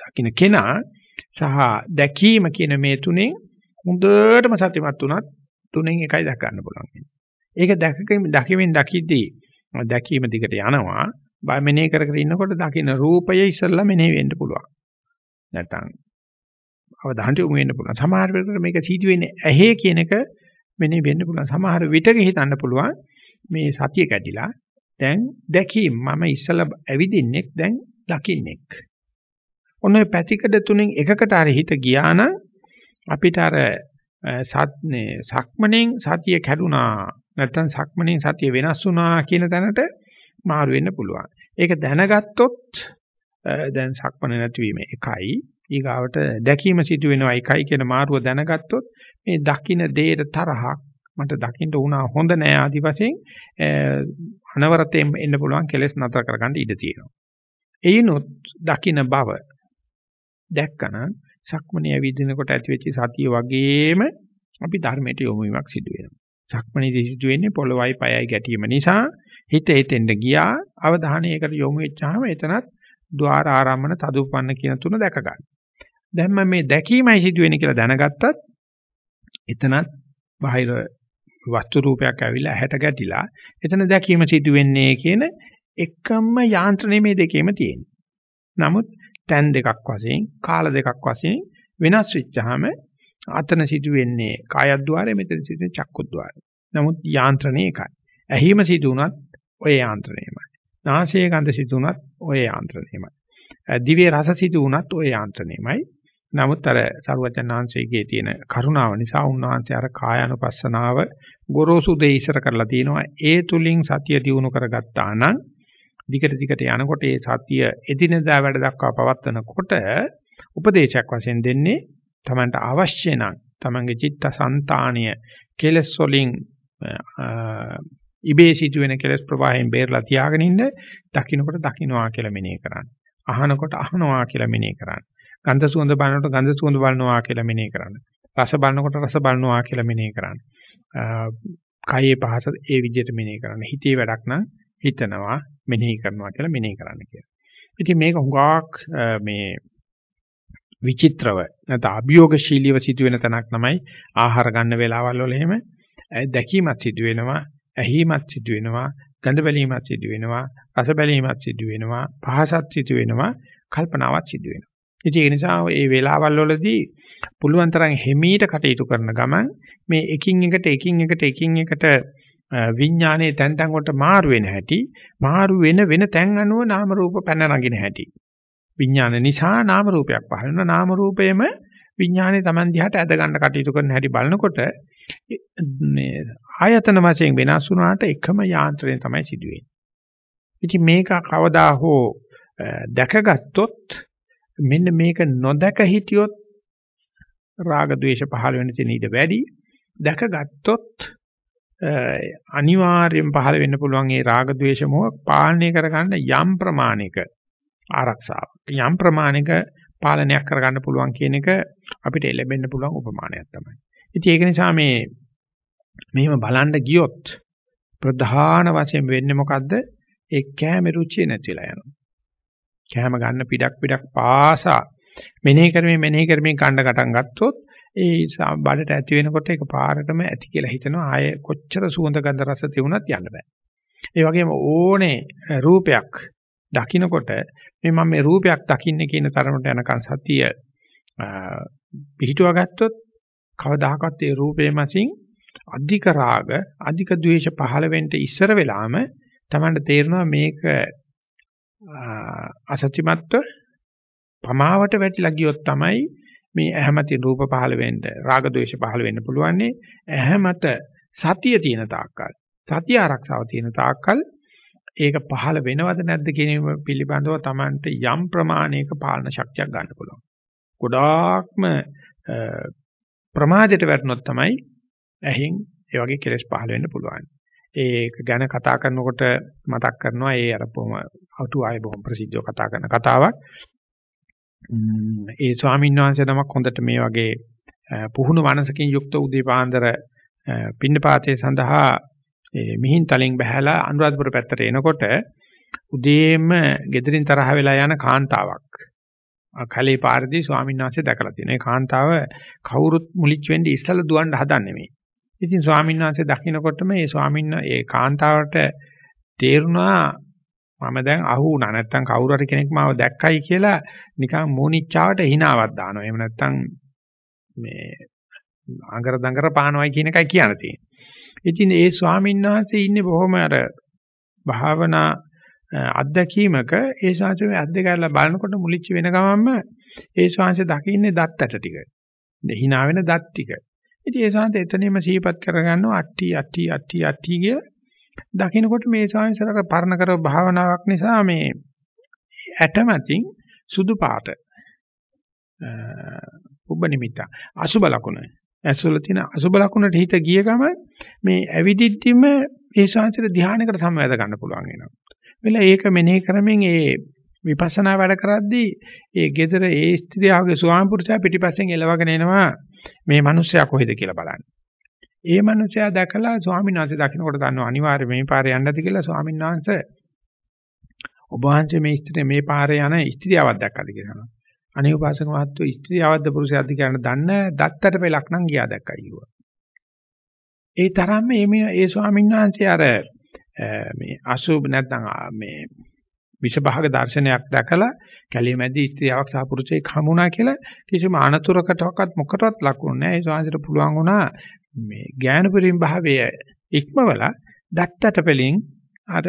දකින්න කෙනා සහ දැකීම කියන මේ තුනෙන් හොඳටම සතිමත් වුණත් තුනෙන් එකයි දැක ගන්න පුළුවන්. ඒක දැකීම දකිමින් දකිද්දී දැකීම දිගට යනවා. බය මෙනෙහි කර කර ඉන්නකොට දකින්න රූපය ඉස්සල්ලා මෙනෙහි වෙන්න පුළුවන්. නැත්නම් අවධානය යොමු වෙන්න පුළුවන්. සමහර වෙලාවට මේක සීතු වෙන්නේ ඇහි කියන එක මෙනෙහි වෙන්න පුළුවන්. සමහර විටක හිතන්න පුළුවන් මේ සතිය කැඩිලා දැන් දැකීම මම ඉස්සලා ඇවිදින්නෙක් දැන් දකින්නෙක්. ඔන්න ඔය පැතිකඩ තුනෙන් එකකට හරි හිත ගියා නම් අපිට අර සත්නේ සක්මණෙන් සතිය කැඩුනා නැත්නම් සක්මණෙන් සතිය වෙනස් වුණා කියන තැනට මාරු වෙන්න පුළුවන්. ඒක දැනගත්තොත් දැන් සක්මණ නැතිවීම එකයි ඊගාවට දැකීම සිදු වෙනවා එකයි කියන මාරුව දැනගත්තොත් මේ දකින්න දේට තරහක් මට දකින්න උනා හොඳ නෑ ආදි වශයෙන් අනවරතයෙන් එන්න පුළුවන් කෙලෙස් නතර කරගන්න ඉඩ තියෙනවා. එයිනොත් දකින්න බව දැක්කනම් සක්මණේ ඇවිදිනකොට ඇතිවෙච්ච සතිය වගේම අපි ධර්මයට යොමු වීමක් සිදු වෙනවා. සක්මණේදී සිදු වෙන්නේ පොළොවයි පයයි ගැටීම නිසා හිත හිතෙන්ද ගියා අවධානය ඒකට යොමු වෙච්චාම එතනත් ద్వාර ආරම්මන තදුපන්න කියන තුන දැක ගන්න. දැන් මම මේ දැකීමයි සිදුවෙන්නේ කියලා දැනගත්තත් එතනත් බාහිර වස්තු රූපයක් ඇවිල්ලා ඇහැට ගැටිලා එතන දැකීම සිදුවෙන්නේ කියන එකම යාන්ත්‍රණය මේ දෙකේම තියෙනවා. නමුත් තැන් දෙකක් වශයෙන් කාල දෙකක් වශයෙන් වෙනස් වෙච්චාම අතන සිදුවෙන්නේ කායද්්වාරය මෙතන සිදුවෙන්නේ චක්කුද්්වාරය. නමුත් යාන්ත්‍රණය එකයි. ඇහිම සිදු වුණත් ඔය යාන්ත්‍රණයමයි. නාසයේ ගඳ සිදු වුණත් ඔය යාන්ත්‍රණයමයි. දිවේ රස සිදු වුණත් ඔය යාන්ත්‍රණයමයි. නමුත් අර සරුවචනාංශයේ තියෙන කරුණාව නිසා උන්වහන්සේ අර කායानुපස්සනාව ගොරෝසු දෙය ඉස්සර කරලා තිනවා. ඒ තුලින් සතිය දිනු කරගත්තා නම් දිගට දිගට යනකොට ඒ සතිය එදිනදා වැඩ දක්වා පවත්වනකොට උපදේශයක් වශයෙන් දෙන්නේ තමන්ට අවශ්‍ය නම් තමන්ගේ චිත්තසංතානීය කෙලස් වලින් ඉබේ සිදුවෙන කෙලස් ප්‍රවාහයෙන් බේරලා තියාගෙන ඉන්න දකින්නකොට දකින්නවා කියලා මෙනෙහි කරන්න. අහනකොට අහනවා කියලා මෙනෙහි කරන්න. ගන්ධ සුවඳ බලනකොට ගන්ධ සුවඳ බලනවා කියලා මෙනෙහි කරන්න. රස බලනකොට රස බලනවා කියලා මෙනෙහි කරන්න. කයේ පහස ඒ විදිහට මෙනෙහි කරන්න. හිතේ වැඩක් නම් හිතනවා මෙනෙහි කරනවා කියලා මෙනෙහි කරන්න කියලා. ඉතින් මේක හුඟක් මේ විචිත්‍රව නැත්නම් අභියෝගශීලීව සිදුවෙන තැනක් තමයි ආහාර ගන්න වෙලාවල් වල එහෙම. දැකීමක් සිදු වෙනවා ඇහිමත් සිදු වෙනවා ගඳ බැලීමත් සිදු වෙනවා රස බැලීමත් සිදු වෙනවා පහසත් සිදු වෙනවා කල්පනාවත් සිදු වෙනවා ඉතින් ඒ නිසා මේ වෙලාවල් වලදී පුළුවන් තරම් හිමීට කටයුතු කරන ගමන් මේ එකින් එකට එකින් එකට එකින් එකට විඥානයේ තැන් තැන් වලට මාරු වෙන හැටි මාරු වෙන වෙන තැන් අනුව නාම රූප පැන නගින හැටි. විඥාන නිසා නාම රූපයක් පහළ වෙනවා. නාම රූපයේම විඥානේ Taman දිහාට ඇද ගන්න කටයුතු කරන හැටි බලනකොට මේ ආයතන වශයෙන් වෙනස් වුණාට එකම යාන්ත්‍රණය තමයි සිදුවෙන්නේ. ඉතින් මේක කවදා හෝ දැකගත්තොත් මෙන්න මේක නොදැක හිටියොත් රාග ద్వේෂ පහළ වෙන තැන ඉඳ වැඩි දැකගත්තොත් අනිවාර්යෙන් පහළ වෙන්න පුළුවන් ඒ රාග ద్వේෂ මොහ පාලනය කරගන්න යම් ප්‍රමාණයක ආරක්ෂාව. යම් ප්‍රමාණික පාලනයක් කරගන්න පුළුවන් කියන එක අපිට ලැබෙන්න පුළුවන් උපමානයක් තමයි. ඉතින් ඒක නිසා මේ මෙහෙම බලන්න ගියොත් ප්‍රධාන වශයෙන් වෙන්නේ මොකද්ද? ඒ කැමේ රුචිය නැතිලා යනවා. කැම ගන්න පිටක් පිටක් පාසා මෙනෙහි කරමින් මෙනෙහි කරමින් කණ්ඩ ගටන් ගත්තොත් ඒ බඩට ඇති වෙනකොට ඒක පාරටම ඇති කියලා හිතනවා ආය කොච්චර සුවඳ ගඳ රස තියුණත් යන්න බෑ. ඒ වගේම ඕනේ රූපයක් දකින්නකොට මේ මම මේ රූපයක් දකින්නේ කියන තරමට යනකන් සතිය පිහිටුවා ගත්තොත් කවදාහකත් ඒ රූපේ මසින් අධික රාග අධික ද්වේෂ පහළ වෙන්න ඉස්සර වෙලාම Tamanට තේරෙනවා මේක අසත්‍යමත්ව පමාවට වැටිලා ගියොත් තමයි මේ ඇහැමති රූප පහළ වෙන්න රාග ద్వේෂ පහළ වෙන්න පුළුවන් ඇහැමත සතිය තියෙන තාක්කල් සතිය ආරක්ෂාව තියෙන තාක්කල් ඒක පහළ වෙනවද නැද්ද කියන පිළිබඳව Tamanට යම් ප්‍රමාණයක පාලන ශක්තියක් ගන්න පුළුවන්. ගොඩාක්ම ප්‍රමාදයට වැටුනොත් තමයි ඇහෙන් ඒ වගේ කෙලෙස් පහළ වෙන්න පුළුවන්. ඒක ගැන කතා කරනකොට මතක් කරනවා ඒ අර බොහොම අතු ආයේ බොහොම ප්‍රසිද්ධව කතා කරන කතාවක්. ඒ ස්වාමීන් වහන්සේ නමක් හොඳට මේ වගේ පුහුණු මනසකින් යුක්ත උදේ පාන්දර පින්නපාතේ සඳහා මිහින් තලින් බහැලා අනුරාධපුර පැත්තට එනකොට උදේම ගෙදරින් තරහ වෙලා යන කාන්තාවක් කලේ පාරදී ස්වාමීන් වහන්සේ දැකලා තියෙනවා. ඒ කාන්තාව කවුරුත් මුලිච්ච වෙන්නේ ඉස්සලා දුවන්න හදන්නේ මේ. ඉතින් ස්වාමීන් වහන්සේ දකින්නකොටම ඒ ස්වාමීන් ඒ කාන්තාවට තේරුණා මම දැන් අහු වුණා නැත්තම් කවුරු හරි කෙනෙක් මාව දැක්කයි කියලා නිකන් මෝනිච්චාවට හිනාවක් දානවා. එහෙම නැත්තම් මේ අඟර දඟර පානවයි කියන එකයි කියන්න තියෙන්නේ. ඉතින් ඒ ස්වාමීන් වහන්සේ ඉන්නේ බොහොම අර භාවනා අත්දැකීමක ඒ ශාස්ත්‍රයේ අත්දැකලා බලනකොට මුලිච්ච වෙන ගමන්ම ඒ ශාස්ත්‍රය දකින්නේ දත්තට ටික. හිනා වෙන දත් ටික. ඉතින් ඒ ශාස්ත්‍රය එතනෙම සිහිපත් කරගන්නවා අට්ටි අට්ටි අට්ටි අට්ටි කිය. දකින්නකොට මේ ශාස්ත්‍රයක පරණ කරව භාවනාවක් නිසා මේ ඇටමැතින් සුදු පාට උබ නිමිත්ත අසුබ ලකුණ ඇස්වල තියෙන අසුබ ලකුණට හිත ගිය ගම මේ ඇවිදිද්දිම ඒ ශාන්තිර ධානයකට සම්වැද ගන්න පුළුවන් වෙනවා. වෙලා ඒක මෙනෙහි කරමින් ඒ විපස්සනා වැඩ කරද්දී ඒ gedara ඒ ස්ත්‍රියගේ ස්වාම පුරුෂයා පිටිපස්සෙන් එලවගෙන එනවා මේ මිනිස්සයා කොහෙද කියලා බලන්න. ඒ මිනිස්සයා දැකලා ස්වාමීන් වහන්සේ දකින්නකොට දන්නවා අනිවාර්යයෙන් මේ පාරේ යන්න ඇති කියලා ස්වාමීන් වහන්සේ ඔබ වහන්සේ මේ ස්ත්‍රිය මේ පාරේ යන ස්ත්‍රියවක් දැක්කද කියලා. අනේ උපාසක මහත්තයෝ ස්ත්‍රියවද්ද පුරුෂයද්ද කියන දන්නේ දත්තට පෙලක් නම් ගියා දැක්කයි කිව්වා. ඒ තරම්ම මේ ඒ ස්වාමීන් වහන්සේ අර මේ අසුබ නැත්නම් මේ විෂභාග දර්ශනයක් දැකලා කැළේ මැදි ස්ත්‍රියක් සහ පුරුෂයෙක් හමුණා කියලා කිසිම අනතුරකටවත් මොකටවත් ලකුණු නැහැ. ඒ ස්වාමීන්ට පුළුවන් වුණා මේ ඥානපරිම් භාවය ඉක්මවලා දත්තට පෙලින් අර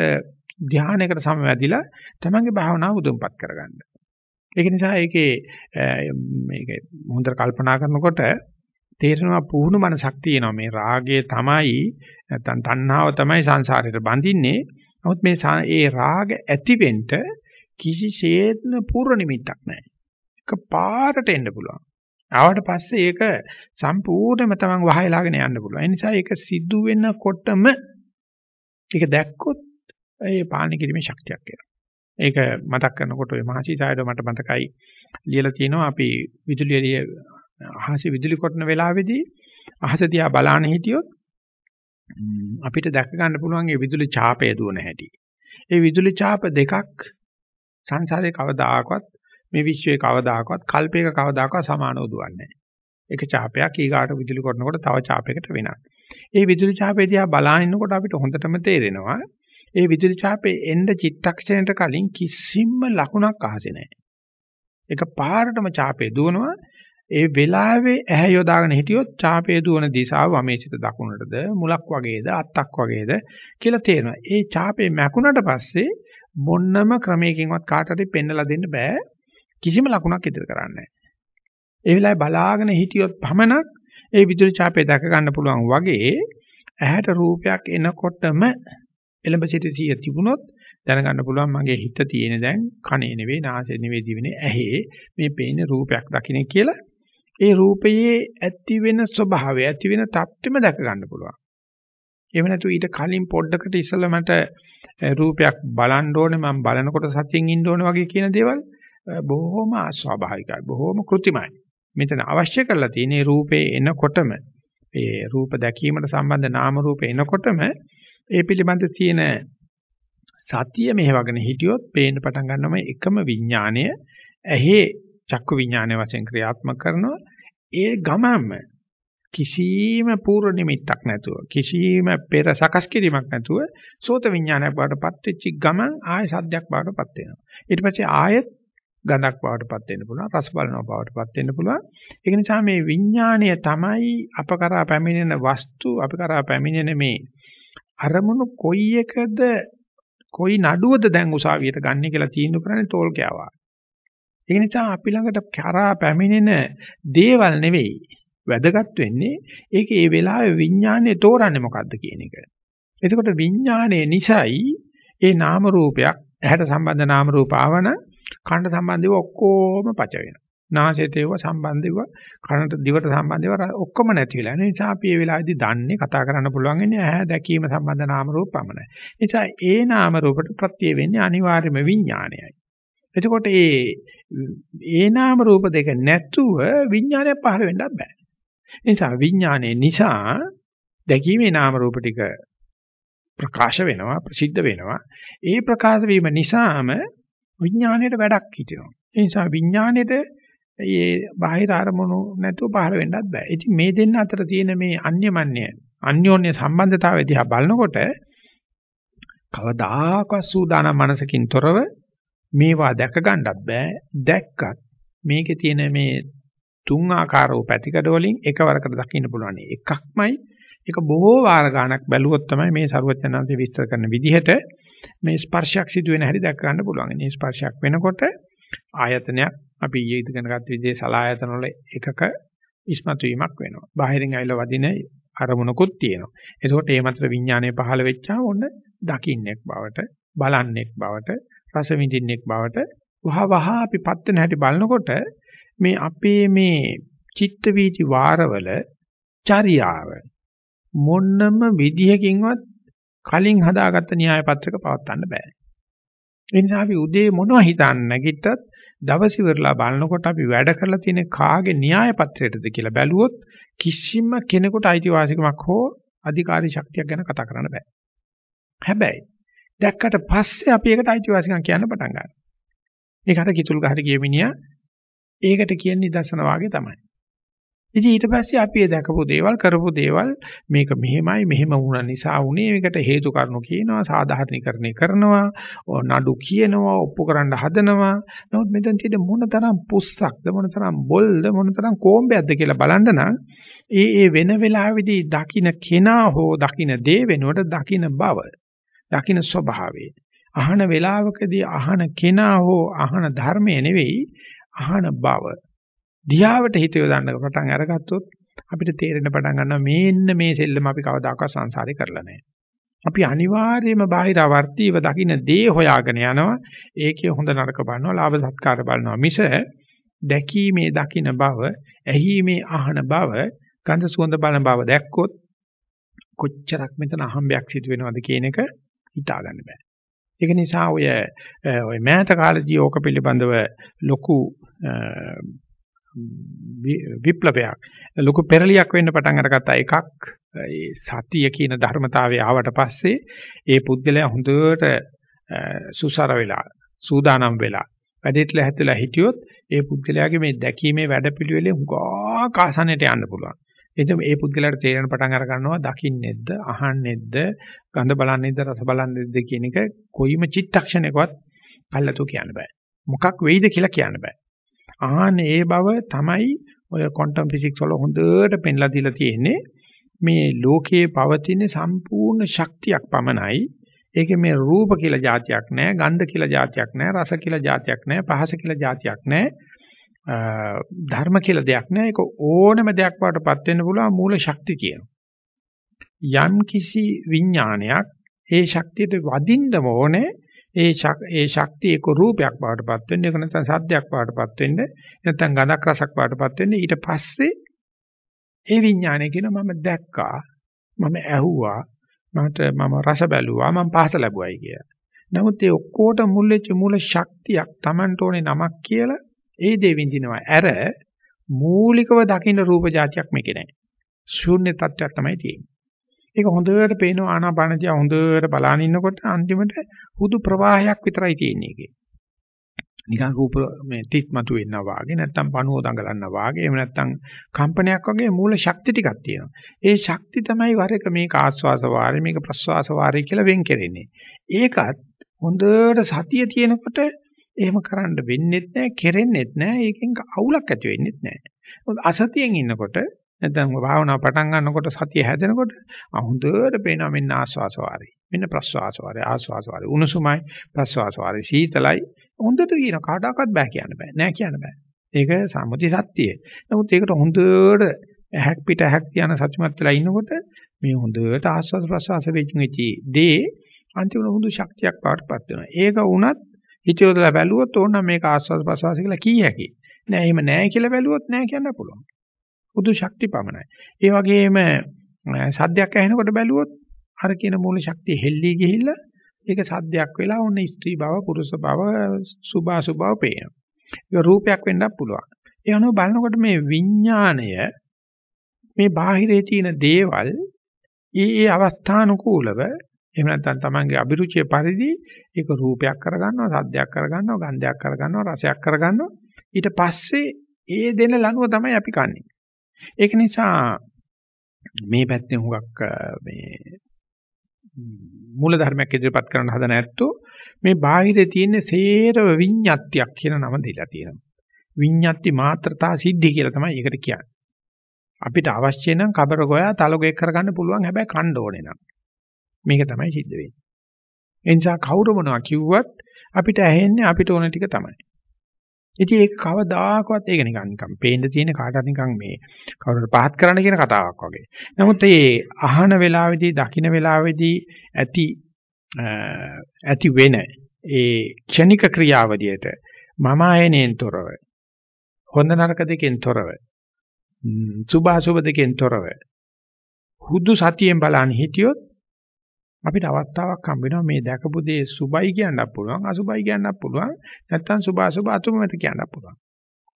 ධානයකට සමවැදිලා තමන්ගේ භාවනාව උදුම්පත් කරගන්න. ඒක නිසා ඒකේ මේක හොඳට කල්පනා කරනකොට තේරෙනවා පුහුණු මනසක් තියෙනවා. මේ රාගය තමයි නැත්නම් තණ්හාව තමයි සංසාරයට බඳින්නේ. නමුත් මේ ඒ රාග ඇතිවෙන්න කිසිසේත්ම පූර්ව නිමිත්තක් නැහැ. ඒක පාරට එන්න පුළුවන්. ආවට පස්සේ ඒක සම්පූර්ණයෙන්ම තමන් වහයලාගෙන යන්න පුළුවන්. ඒ නිසා ඒක සිද්ධ වෙනකොටම ඒක දැක්කොත් ඒ පාලනය කිරීමේ ශක්තියක් එනවා. ඒක මතක් කරනකොට ඔය මහසීසායද මට මතකයි ලියලා තියෙනවා අපි විදුලි එළිය අහසේ විදුලි කොටන වෙලාවේදී අහස දිහා බලාන හිටියොත් අපිට දැක ගන්න පුළුවන් ඒ විදුලි ඡාපය දුවන හැටි. ඒ විදුලි ඡාප දෙකක් සංසාරේ කවදාකවත් මේ විශ්වයේ කවදාකවත් කල්පයක කවදාකවත් සමානව දුවන්නේ නැහැ. එක ඡාපයක් ඊගාට විදුලි කොටනකොට තව ඡාපයකට වෙනස්. ඒ විදුලි ඡාපය දිහා බලාගෙන ඉන්නකොට අපිට හොඳටම තේරෙනවා ඒ විදුලි ඡාපේ එන්න චිත්තක්ෂණයට කලින් කිසිම ලකුණක් අහසේ නැහැ. ඒක පාරටම ඡාපේ දුවනවා. ඒ වෙලාවේ ඇහැ යොදාගෙන හිටියොත් ඡාපේ දුවන දිශාව වමේ සිට දකුණටද මුලක් වගේද අත්තක් වගේද කියලා තේරෙනවා. ඒ ඡාපේ මැකුණට පස්සේ මොන්නම ක්‍රමයකින්වත් කාටවත් පෙන්නලා දෙන්න බෑ. කිසිම ලකුණක් ඉදිරි කරන්නේ නැහැ. ඒ වෙලාවේ බලාගෙන හිටියොත් පමණක් ඒ විදුලි ඡාපේ දැක ගන්න පුළුවන් වගේ ඇහැට රූපයක් එනකොටම එලඹ සිට සිය තිබුණොත් දැනගන්න පුළුවන් මගේ හිත තියෙන දැන් කනේ නෙවෙයි නාසය නෙවෙයි දිවනේ ඇහි මේ පේන රූපයක් දකින්න කියලා ඒ රූපයේ ඇති වෙන ස්වභාවය ඇති වෙන தත්ත්වෙම දැක ගන්න පුළුවන්. එහෙම නැතු ඊට කලින් පොඩ්ඩකට ඉස්සෙල්ලා මට රූපයක් බලන්න ඕනේ මම බලනකොට සතියෙන් ඉන්න ඕනේ වගේ කියන දේවල් බොහොම අස්වාභාවිකයි බොහොම કૃතිමයි. මෙතන අවශ්‍ය කරලා තියෙන රූපේ එනකොටම ඒ රූප දැකීමට සම්බන්ධ නාම රූප එනකොටම ඒ පිළිබඳ තියෙන සතිය මෙහෙවගෙන හිටියොත් පේන්න පටන් ගන්නම එකම විඥාණය. ඇහි චක්කු විඥානය වශයෙන් ක්‍රියාත්මක කරනවා. ඒ ගමම කිසිම පූර්ව නිමිත්තක් නැතුව කිසිම පෙර සකස් කිරීමක් නැතුව සෝත විඥානයක් බවටපත් වෙච්ච ගමන් ආය සද්දයක් බවටපත් වෙනවා. ඊට පස්සේ ආයෙත් ගඳක් බවටපත් වෙන්න පුළුවන් රස බලනවා බවටපත් වෙන්න පුළුවන්. ඒක නිසා මේ විඥාණය තමයි අප කරා පැමිණෙන වස්තු අප කරා පැමිණෙන මේ අරමුණු කොයි එකද කොයි නඩුවද දැන් උසාවියට ගන්න කියලා තීන්දුව කරන්නේ තෝල් කෑවා. ඒ නිසා අපි ළඟට කරා පැමිණෙන දේවල් නෙවෙයි වැදගත් වෙන්නේ ඒක ඒ වෙලාවේ විඥානේ තෝරන්නේ මොකද්ද කියන එක. එතකොට විඥානයේ නිසයි ඒ නාම රූපයක් ඇහැට සම්බන්ධ නාම රූප ආවන කණ්ඩ සම්බන්ධව ඔක්කොම පච වෙනවා. නාසයට ඒව සම්බන්ධව කනට දිවට සම්බන්ධව ඔක්කොම නැති වෙලා. ඒ නිසා අපි මේ වෙලාවේදී දන්නේ කතා කරන්න පුළුවන් ඉන්නේ ඇහැ දැකීම සම්බන්ධ නාම රූප පමණයි. ඒ නිසා ඒ නාම රූපට ප්‍රත්‍ය වෙන්නේ අනිවාර්යම විඥානයයි. එතකොට ඒ ඒ නාම රූප දෙක නැතුව විඥානය පහළ වෙන්නත් බෑ. ඒ නිසා විඥානයේ නිසා දැකීමේ නාම රූප ටික ප්‍රකාශ වෙනවා ප්‍රසිද්ධ වෙනවා. ඒ ප්‍රකාශ වීම නිසාම විඥාණයට වැඩක් හිතෙනවා. ඒ නිසා විඥාණයට ඒ බාහිර අරමුණු නැතුව පහළ වෙන්නත් බෑ. ඉතින් මේ දෙන්න අතර තියෙන මේ අන්‍යමන්‍ය අන්‍යෝන්‍ය සම්බන්ධතාවය දිහා බලනකොට කවදාකවත් සූදානම් මනසකින් තොරව මේවා දැක ගන්නත් බෑ. දැක්කත් මේකේ තියෙන මේ තුන් ආකාර වූ පැතිකඩ වලින් එකවරකට දකින්න පුළුවන් එකක්මයි ඒක බොහෝ වාර ගණක් බැලුවොත් තමයි මේ ਸਰුවචනන්සේ විස්තර කරන විදිහට මේ ස්පර්ශයක් සිදු වෙන හැටි දැක ගන්න පුළුවන්. මේ ස්පර්ශයක් වෙනකොට ආයතනයක් අපි ඊයේ ඉගෙන ගත්ත විදිහේ සලායතන වල එකක ඉස්මතු වීමක් වෙනවා. බාහිරින් ඇවිල්ලා වදින අරමුණකුත් තියෙනවා. එතකොට මේ මතර විඥානය පහළ වෙච්චා ඕන දකින්නෙක් බවට, බලන්නෙක් බවට, රස විඳින්නෙක් බවට වහ වහ අපි පත් වෙන හැටි බලනකොට මේ අපේ මේ චිත්ත වීති වාරවල චර්යාව මොන්නම විදිහකින්වත් කලින් හදාගත්ත න්‍යාය පත්‍රක පවත්වන්න බෑ. ඒ නිසා අපි උදේ මොනව හිතන්න නැගිටත් දවස් ඉවරලා බලනකොට අපි වැඩ කරලා තියෙන කාගේ න්‍යාය පත්‍රයටද කියලා බැලුවොත් කිසිම කෙනෙකුට අයිතිවාසිකමක් හෝ අධිකාරී ශක්තියක් ගැන කතා කරන්න බෑ. හැබැයි දැක්කට පස්සේ අපි ඒකට අයිතිවාසිකම් කියන්න පටන් ගන්නවා. ඒකට කිතුල් ගහට ගිය මිනිහා ඒකට කියන්නේ නිදර්ශන වාගේ තමයි. ඉතින් ඊට පස්සේ අපි ඒ දැකපු දේවල් කරපු දේවල් මේක මෙහෙමයි මෙහෙම වුණ නිසා උනේ මේකට හේතු කාරණු කියනවා සාධාරණීකරණය කරනවා නඩු කියනවා ඔප්පු කරන්න හදනවා. නමුත් මෙතන තියෙන මොනතරම් පුස්සක්ද මොනතරම් බොල්ද මොනතරම් කෝම්බයක්ද කියලා බලන්න නම් ඒ ඒ වෙන වෙලාවෙදී දකින්න කෙනා හෝ දකින්න දේ වෙනුවට දකින්න බව දකින්න ස්වභාවය. අහන වෙලාවකදී අහන කෙනා හෝ අහන ධර්මය නෙවෙයි අහන බව. දිහාවට හිත යොදන්න පටන් අරගත්තොත් අපිට තේරෙන්න පටන් ගන්නවා මේන්න මේ සෙල්ලම අපි කවදාකවත් සංසාරේ කරලා නැහැ. අපි අනිවාර්යයෙන්ම බාහිර වර්තීව දකින්න දේ හොයාගෙන යනවා. ඒකේ හොඳ නරක බලනවා, ලාභ සත්කාර බලනවා. මිස දැකීමේ දකින්න බව, ඇහිීමේ අහන බව, ගන්ධ සුවඳ බලන බව දැක්කොත් කොච්චරක් මෙතන අහම්බයක් සිදු වෙනවද කියන එක හිතා ගන්න බෑ. ඒක නිසා ඔය ඔය මෑත කාලේදී ඕක පිළිබඳව ලොකු විප්ලවයක් ලොකු පෙරලියක් වෙන්න පටන් අරගත්තා එකක් ඒ සතිය කියන ධර්මතාවය ආවට පස්සේ ඒ පුද්ගලයා හොඳට සුසර වෙලා සූදානම් වෙලා වැඩේට ලැහැත්ලා හිටියොත් ඒ පුද්ගලයාගේ මේ දැකීමේ වැඩපිළිවෙලේ හුඟා කාසනයට යන්න පුළුවන්. එතකොට මේ පුද්ගලයාට තේරෙන පටන් අර ගන්නවා දකින්නේද්ද අහන්නේද්ද ගඳ බලන්නේද්ද රස බලන්නේද්ද කියන එක කොයිම චිත්තක්ෂණයකවත් කල්ලාතු කියන්න බෑ. මොකක් වෙයිද කියලා කියන්න බෑ. ආන ඒ බව තමයි ඔය ක්වොන්ටම් ෆිසික්ස් වල හොඳට පෙන්ලා දීලා තියෙන්නේ. මේ ලෝකයේ පවතින සම්පූර්ණ ශක්තියක් පමණයි. ඒකේ මේ රූප කියලා જાතියක් නැහැ, ගන්ධ කියලා જાතියක් නැහැ, රස කියලා જાතියක් නැහැ, පහස කියලා જાතියක් නැහැ. ධර්ම කියලා දෙයක් නැහැ. ඒක ඕනම දෙයක් වටපත් වෙන්න පුළුවන් මූල ශක්තිය කියනවා. යම් කිසි විඥානයක් ඒ ශක්තියට වදින්නම ඕනේ ඒ ඒ ශක්තිය එක්ක රූපයක් බවටපත් වෙන්නේ ඒක නැත්නම් සද්දයක් බවටපත් වෙන්නේ නැත්නම් ගඳක් රසක් බවටපත් වෙන්නේ ඊට පස්සේ ඒ විඥානය කියන මම දැක්කා මම ඇහුවා මට මම රස බැලුවා මම පහස ලැබුවයි කිය. නමුත් ඒ ඔක්කොට මුල් වෙච්ච මූල ශක්තියක් Tamanට ඕනේ නමක් කියලා ඒ දේ විඳිනවා. අර මූලිකව දකින්න රූප જાතියක් මේකේ නැහැ. ශූන්‍ය තත්ත්වයක් තමයි තියෙන්නේ. ඒක හොඳට පේනවා ආනාපානතිය හොඳට බලාන ඉන්නකොට අන්තිමට හුදු ප්‍රවාහයක් විතරයි තියෙන්නේ ඒකේ. නිකන් රූප මේ තිත් මතු වෙනවා වාගේ නැත්තම් පණුව දඟලනවා වාගේ එහෙම නැත්තම් කම්පනයක් වගේ මූල ශක්ති ටිකක් තියෙනවා. ඒ ශක්ති තමයි වර එක මේක ආස්වාස වාරය මේක ප්‍රස්වාස වාරය කියලා වෙන් කරන්නේ. ඒකත් හොඳට සතිය තියෙනකොට එහෙම කරන්න වෙන්නේත් නැහැ, කෙරෙන්නේත් නැහැ, ඒකෙන් අවුලක් ඇති වෙන්නේත් නැහැ. අසතියෙන් ඉන්නකොට නැත්නම් භාවනාව පටන් ගන්නකොට සතිය හැදෙනකොට හොඳට පේනවා මෙන්න ආස්වාස වාරේ. මෙන්න ප්‍රස්වාස වාරේ ආස්වාස වාරේ. උණුසුමයි ප්‍රස්වාස වාරේ සීතලයි හොඳට කියන කාටවත් බෑ කියන්න බෑ. නෑ කියන්න බෑ. ඒක සම්මුති සත්‍යය. නමුත් ඒකට හොඳට ඇහක් පිට ඇහක් කියන සත්‍යමත් වෙලා ඉන්නකොට මේ හොඳට ආස්වාද ප්‍රසවාස වෙච්චි දේ අන්තිමට හුදු ශක්තියක් බවටපත් වෙනවා. ඒක වුණත් හිතියොදලා බැලුවොත් ඕනනම් මේක ආස්වාද ප්‍රසවාස කියලා කිය හැකියි. නෑ එහෙම නෑ කියලා බැලුවොත් නෑ කියන්න පුළුවන්. හුදු ශක්ති පමණයි. ඒ වගේම සද්දයක් ඇහෙනකොට බැලුවොත් අර කියන මූල ශක්තිය හෙල්ලී ගිහිල්ලා ඒක සද්දයක් වෙලා ඔන්න ස්ත්‍රී භව පුරුෂ භව සුභා සුභව පේනවා. ඒක රූපයක් වෙන්නත් පුළුවන්. ඒ අනුව බලනකොට මේ විඥාණය මේ බාහිරේ තියෙන දේවල් ඒ ඒ අවස්ථානුකූලව එහෙම නැත්නම් තමන්ගේ අභිරුචිය පරිදි ඒක රූපයක් කරගන්නවා, සද්දයක් කරගන්නවා, ගන්ධයක් කරගන්නවා, රසයක් කරගන්නවා. ඊට පස්සේ ඒ දෙන ලනුව තමයි අපි කන්නේ. ඒක නිසා මේ පැත්තෙන් හුඟක් මේ මූල ධර්මයක් ඉදිරිපත් කරන්න හදන ඇත්තෝ මේ බාහිරේ තියෙන සේරව විඤ්ඤාත්තියක් කියන නම දීලා තියෙනවා. විඤ්ඤාත්ති මාත්‍රතා සිද්ධි කියලා තමයි ඒකට කියන්නේ. අපිට අවශ්‍ය නම් කබර ගෝයා තලගොයක් කරගන්න පුළුවන් හැබැයි කණ්ඩ ඕනේ නම්. මේක තමයි සිද්ධ වෙන්නේ. ඒ නිසා කවුරු මොනවා කිව්වත් අපිට ඇහෙන්නේ අපිට ඕන ටික තමයි. ඉතින් ඒක කවදාකවත් ඒක නිකන් නිකන් පේන්න තියෙන කාටවත් නිකන් මේ කවුරුහරි පහත් කරන්න කියන කතාවක් වගේ. නමුත් මේ අහන වෙලාවේදී දකින වෙලාවේදී ඇති ඇති වෙන ඒ ක්ෂණික ක්‍රියාවලියට මම ආයනෙන් තොරව හොඳ නරක දෙකෙන් තොරව සුභ අසුභ දෙකෙන් තොරව හුදු සතියෙන් බලන්න හිටියොත් අපිට අවස්ථාවක් හම්බ වෙනවා මේ දැකපු දේ සුබයි කියන්නත් පුළුවන් අසුබයි කියන්නත් පුළුවන් නැත්නම් සුභ අසුභ අතුමත කියන්නත් පුළුවන්.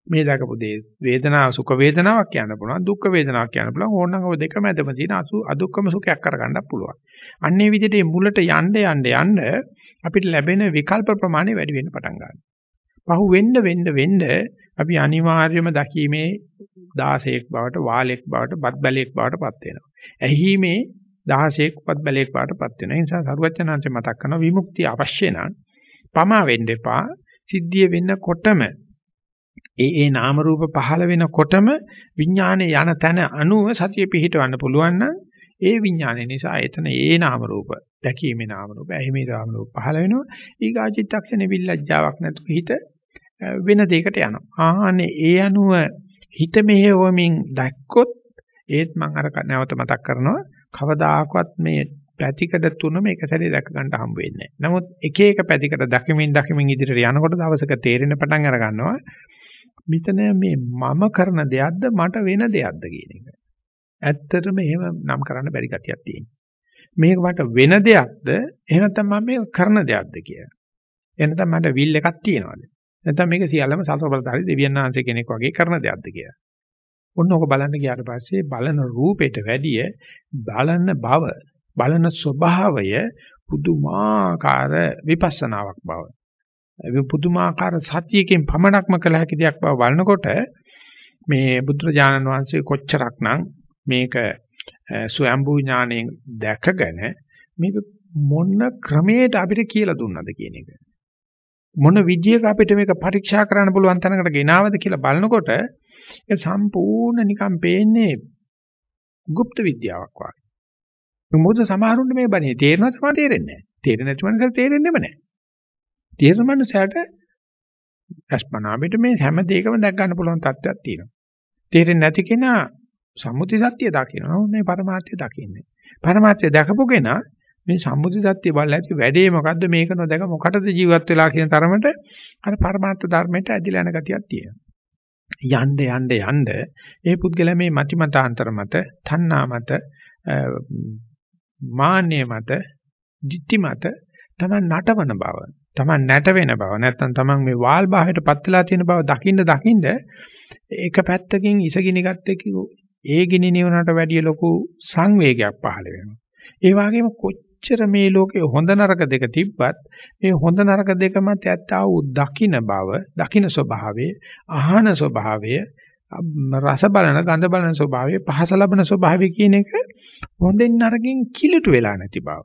මේ දැකපු දේ වේදනාව සුඛ වේදනාවක් කියන්න පුළුවන් දුක්ඛ වේදනාවක් කියන්න පුළුවන්. ඕනනම් ඔය දෙක මැදම තියෙන අසු අදුක්කම සුඛයක් කරගන්නත් පුළුවන්. අන්නේ විදිහට මේ මුලට යන්න යන්න යන්න අපිට ලැබෙන විකල්ප ප්‍රමාණය වැඩි වෙන්න පටන් ගන්නවා. පහු වෙන්න වෙන්න වෙන්න අපි අනිවාර්යයෙන්ම දකීමේ 16ක් බවට වාලෙක් බවට බත් බැලයක් බවට පත් වෙනවා. ඇහිීමේ 16ක් පත් බැලේක් වාටපත් වෙන නිසා සරුවචනාංශ මතක් කරන විමුක්තිය අවශ්‍ය නම් පමා වෙන්න එපා. සිද්ධිය වෙන්නකොටම ඒ ඒ නාම රූප පහළ වෙනකොටම විඥානේ යන තැන අනුව සතිය පිහිටවන්න පුළුවන් නම් ඒ විඥානේ නිසා එතන ඒ නාම රූප දැකීමේ නාම රූප එහිමේ නාම රූප පහළ වෙනවා. ඊගාචිත්තක්ෂණේ විල්ලජ්ජාවක් නැතුව හිත වෙන දෙයකට යනවා. ආහනේ ඒ අනුව හිත මෙහෙවමින් දැක්කොත් ඒත් මම අර නැවත මතක් කරනවා. කවදාකවත් මේ පැතිකඩ තුනම එක සැරේ දැක ගන්න හම්බ වෙන්නේ නැහැ. නමුත් එක එක පැතිකඩ දකිමින් දකිමින් ඉදිරියට යනකොට දවසක තේරෙන පටන් අර ගන්නවා. මෙතන මේ මම කරන දෙයක්ද මට වෙන දෙයක්ද කියන එක. ඇත්තටම එහෙම නම් කරන්න බැරි ගතියක් තියෙනවා. මේක මට වෙන දෙයක්ද එහෙම නැත්නම් මම මේක කරන දෙයක්ද කියලා. එහෙනම් මට විල් එකක් තියෙනවද? නැත්නම් මේක සියල්ලම සතර බලධාරී දෙවියන් වහන්සේ කෙනෙක් වගේ කරන දෙයක්ද කියලා. ඔන්න ඔක බලන්න ගියාට පස්සේ බලන රූපෙට වැඩිය බලන බව බලන ස්වභාවය පුදුමාකාර විපස්සනාවක් බව. ඒ පුදුමාකාර සත්‍යයෙන් පමණක්ම කළ හැකි දෙයක් බව බලනකොට මේ බුදුරජාණන් වහන්සේ කොච්චරක්නම් මේක ස්වයම්බු ඥාණයෙන් දැකගෙන මේක මොන ක්‍රමයකට අපිට කියලා දුන්නද කියන එක. මොන විදියක අපිට මේක පරීක්ෂා කරන්න පුළුවන් තැනකට ගෙනාවද කියලා බලනකොට ඒක සම්පූර්ණ නිකන් පේන්නේ গুপ্ত විද්‍යාවක් වගේ. මොකද සමහරුන්ට මේ බණේ තේරෙනවා තමයි තේරෙන්නේ නැහැ. තේරෙන්නේ නැති මනුස්සයට තේරෙන්නේම නැහැ. තේරෙන මනුස්සයට අස්පනාමිට මේ හැම දෙයකම දැක් ගන්න පුළුවන් තත්ත්වයක් තියෙනවා. තේරෙන්නේ නැති කෙනා සම්මුති සත්‍ය දකිනවා. මේ පරමාර්ථය දකින්නේ. පරමාර්ථය දැකපු කෙනා මේ සම්මුති සත්‍ය බලලා ඇති වැඩේ මොකද්ද මේක නොදක මොකටද ජීවත් වෙලා කියන තරමට අර පරමාර්ථ ධර්මයට ඇදිලා යන ගතියක් තියෙනවා. යන්න යන්න යන්න ඒ පුද්ගලයා මේ මති මතාන්තර මත, තණ්හා මත, මාන්නය මත, ditthi මත තමන් නටවන බව, තමන් නැට වෙන බව, නැත්නම් තමන් මේ වාල් බාහිරට පත් වෙලා තියෙන බව දකින්න දකින්න එක පැත්තකින් ඉසගිනි ගත්තේ ඒ ගිනි නිවනට වැඩිය ලොකු සංවේගයක් පහළ වෙනවා. ඒ වගේම කොච්චර මේ ලෝකේ හොඳ නරක දෙක තිබ්බත් මේ හොඳ නරක දෙක මත ඇත්තා වූ දකින්න බව, දකින්න ස්වභාවය, අහන ස්වභාවය, රස බලන, ගඳ බලන ස්වභාවය, පහස ලබන ස්වභාවය කියන එක හොඳින් නරකින් කිලුට වෙලා නැති බව.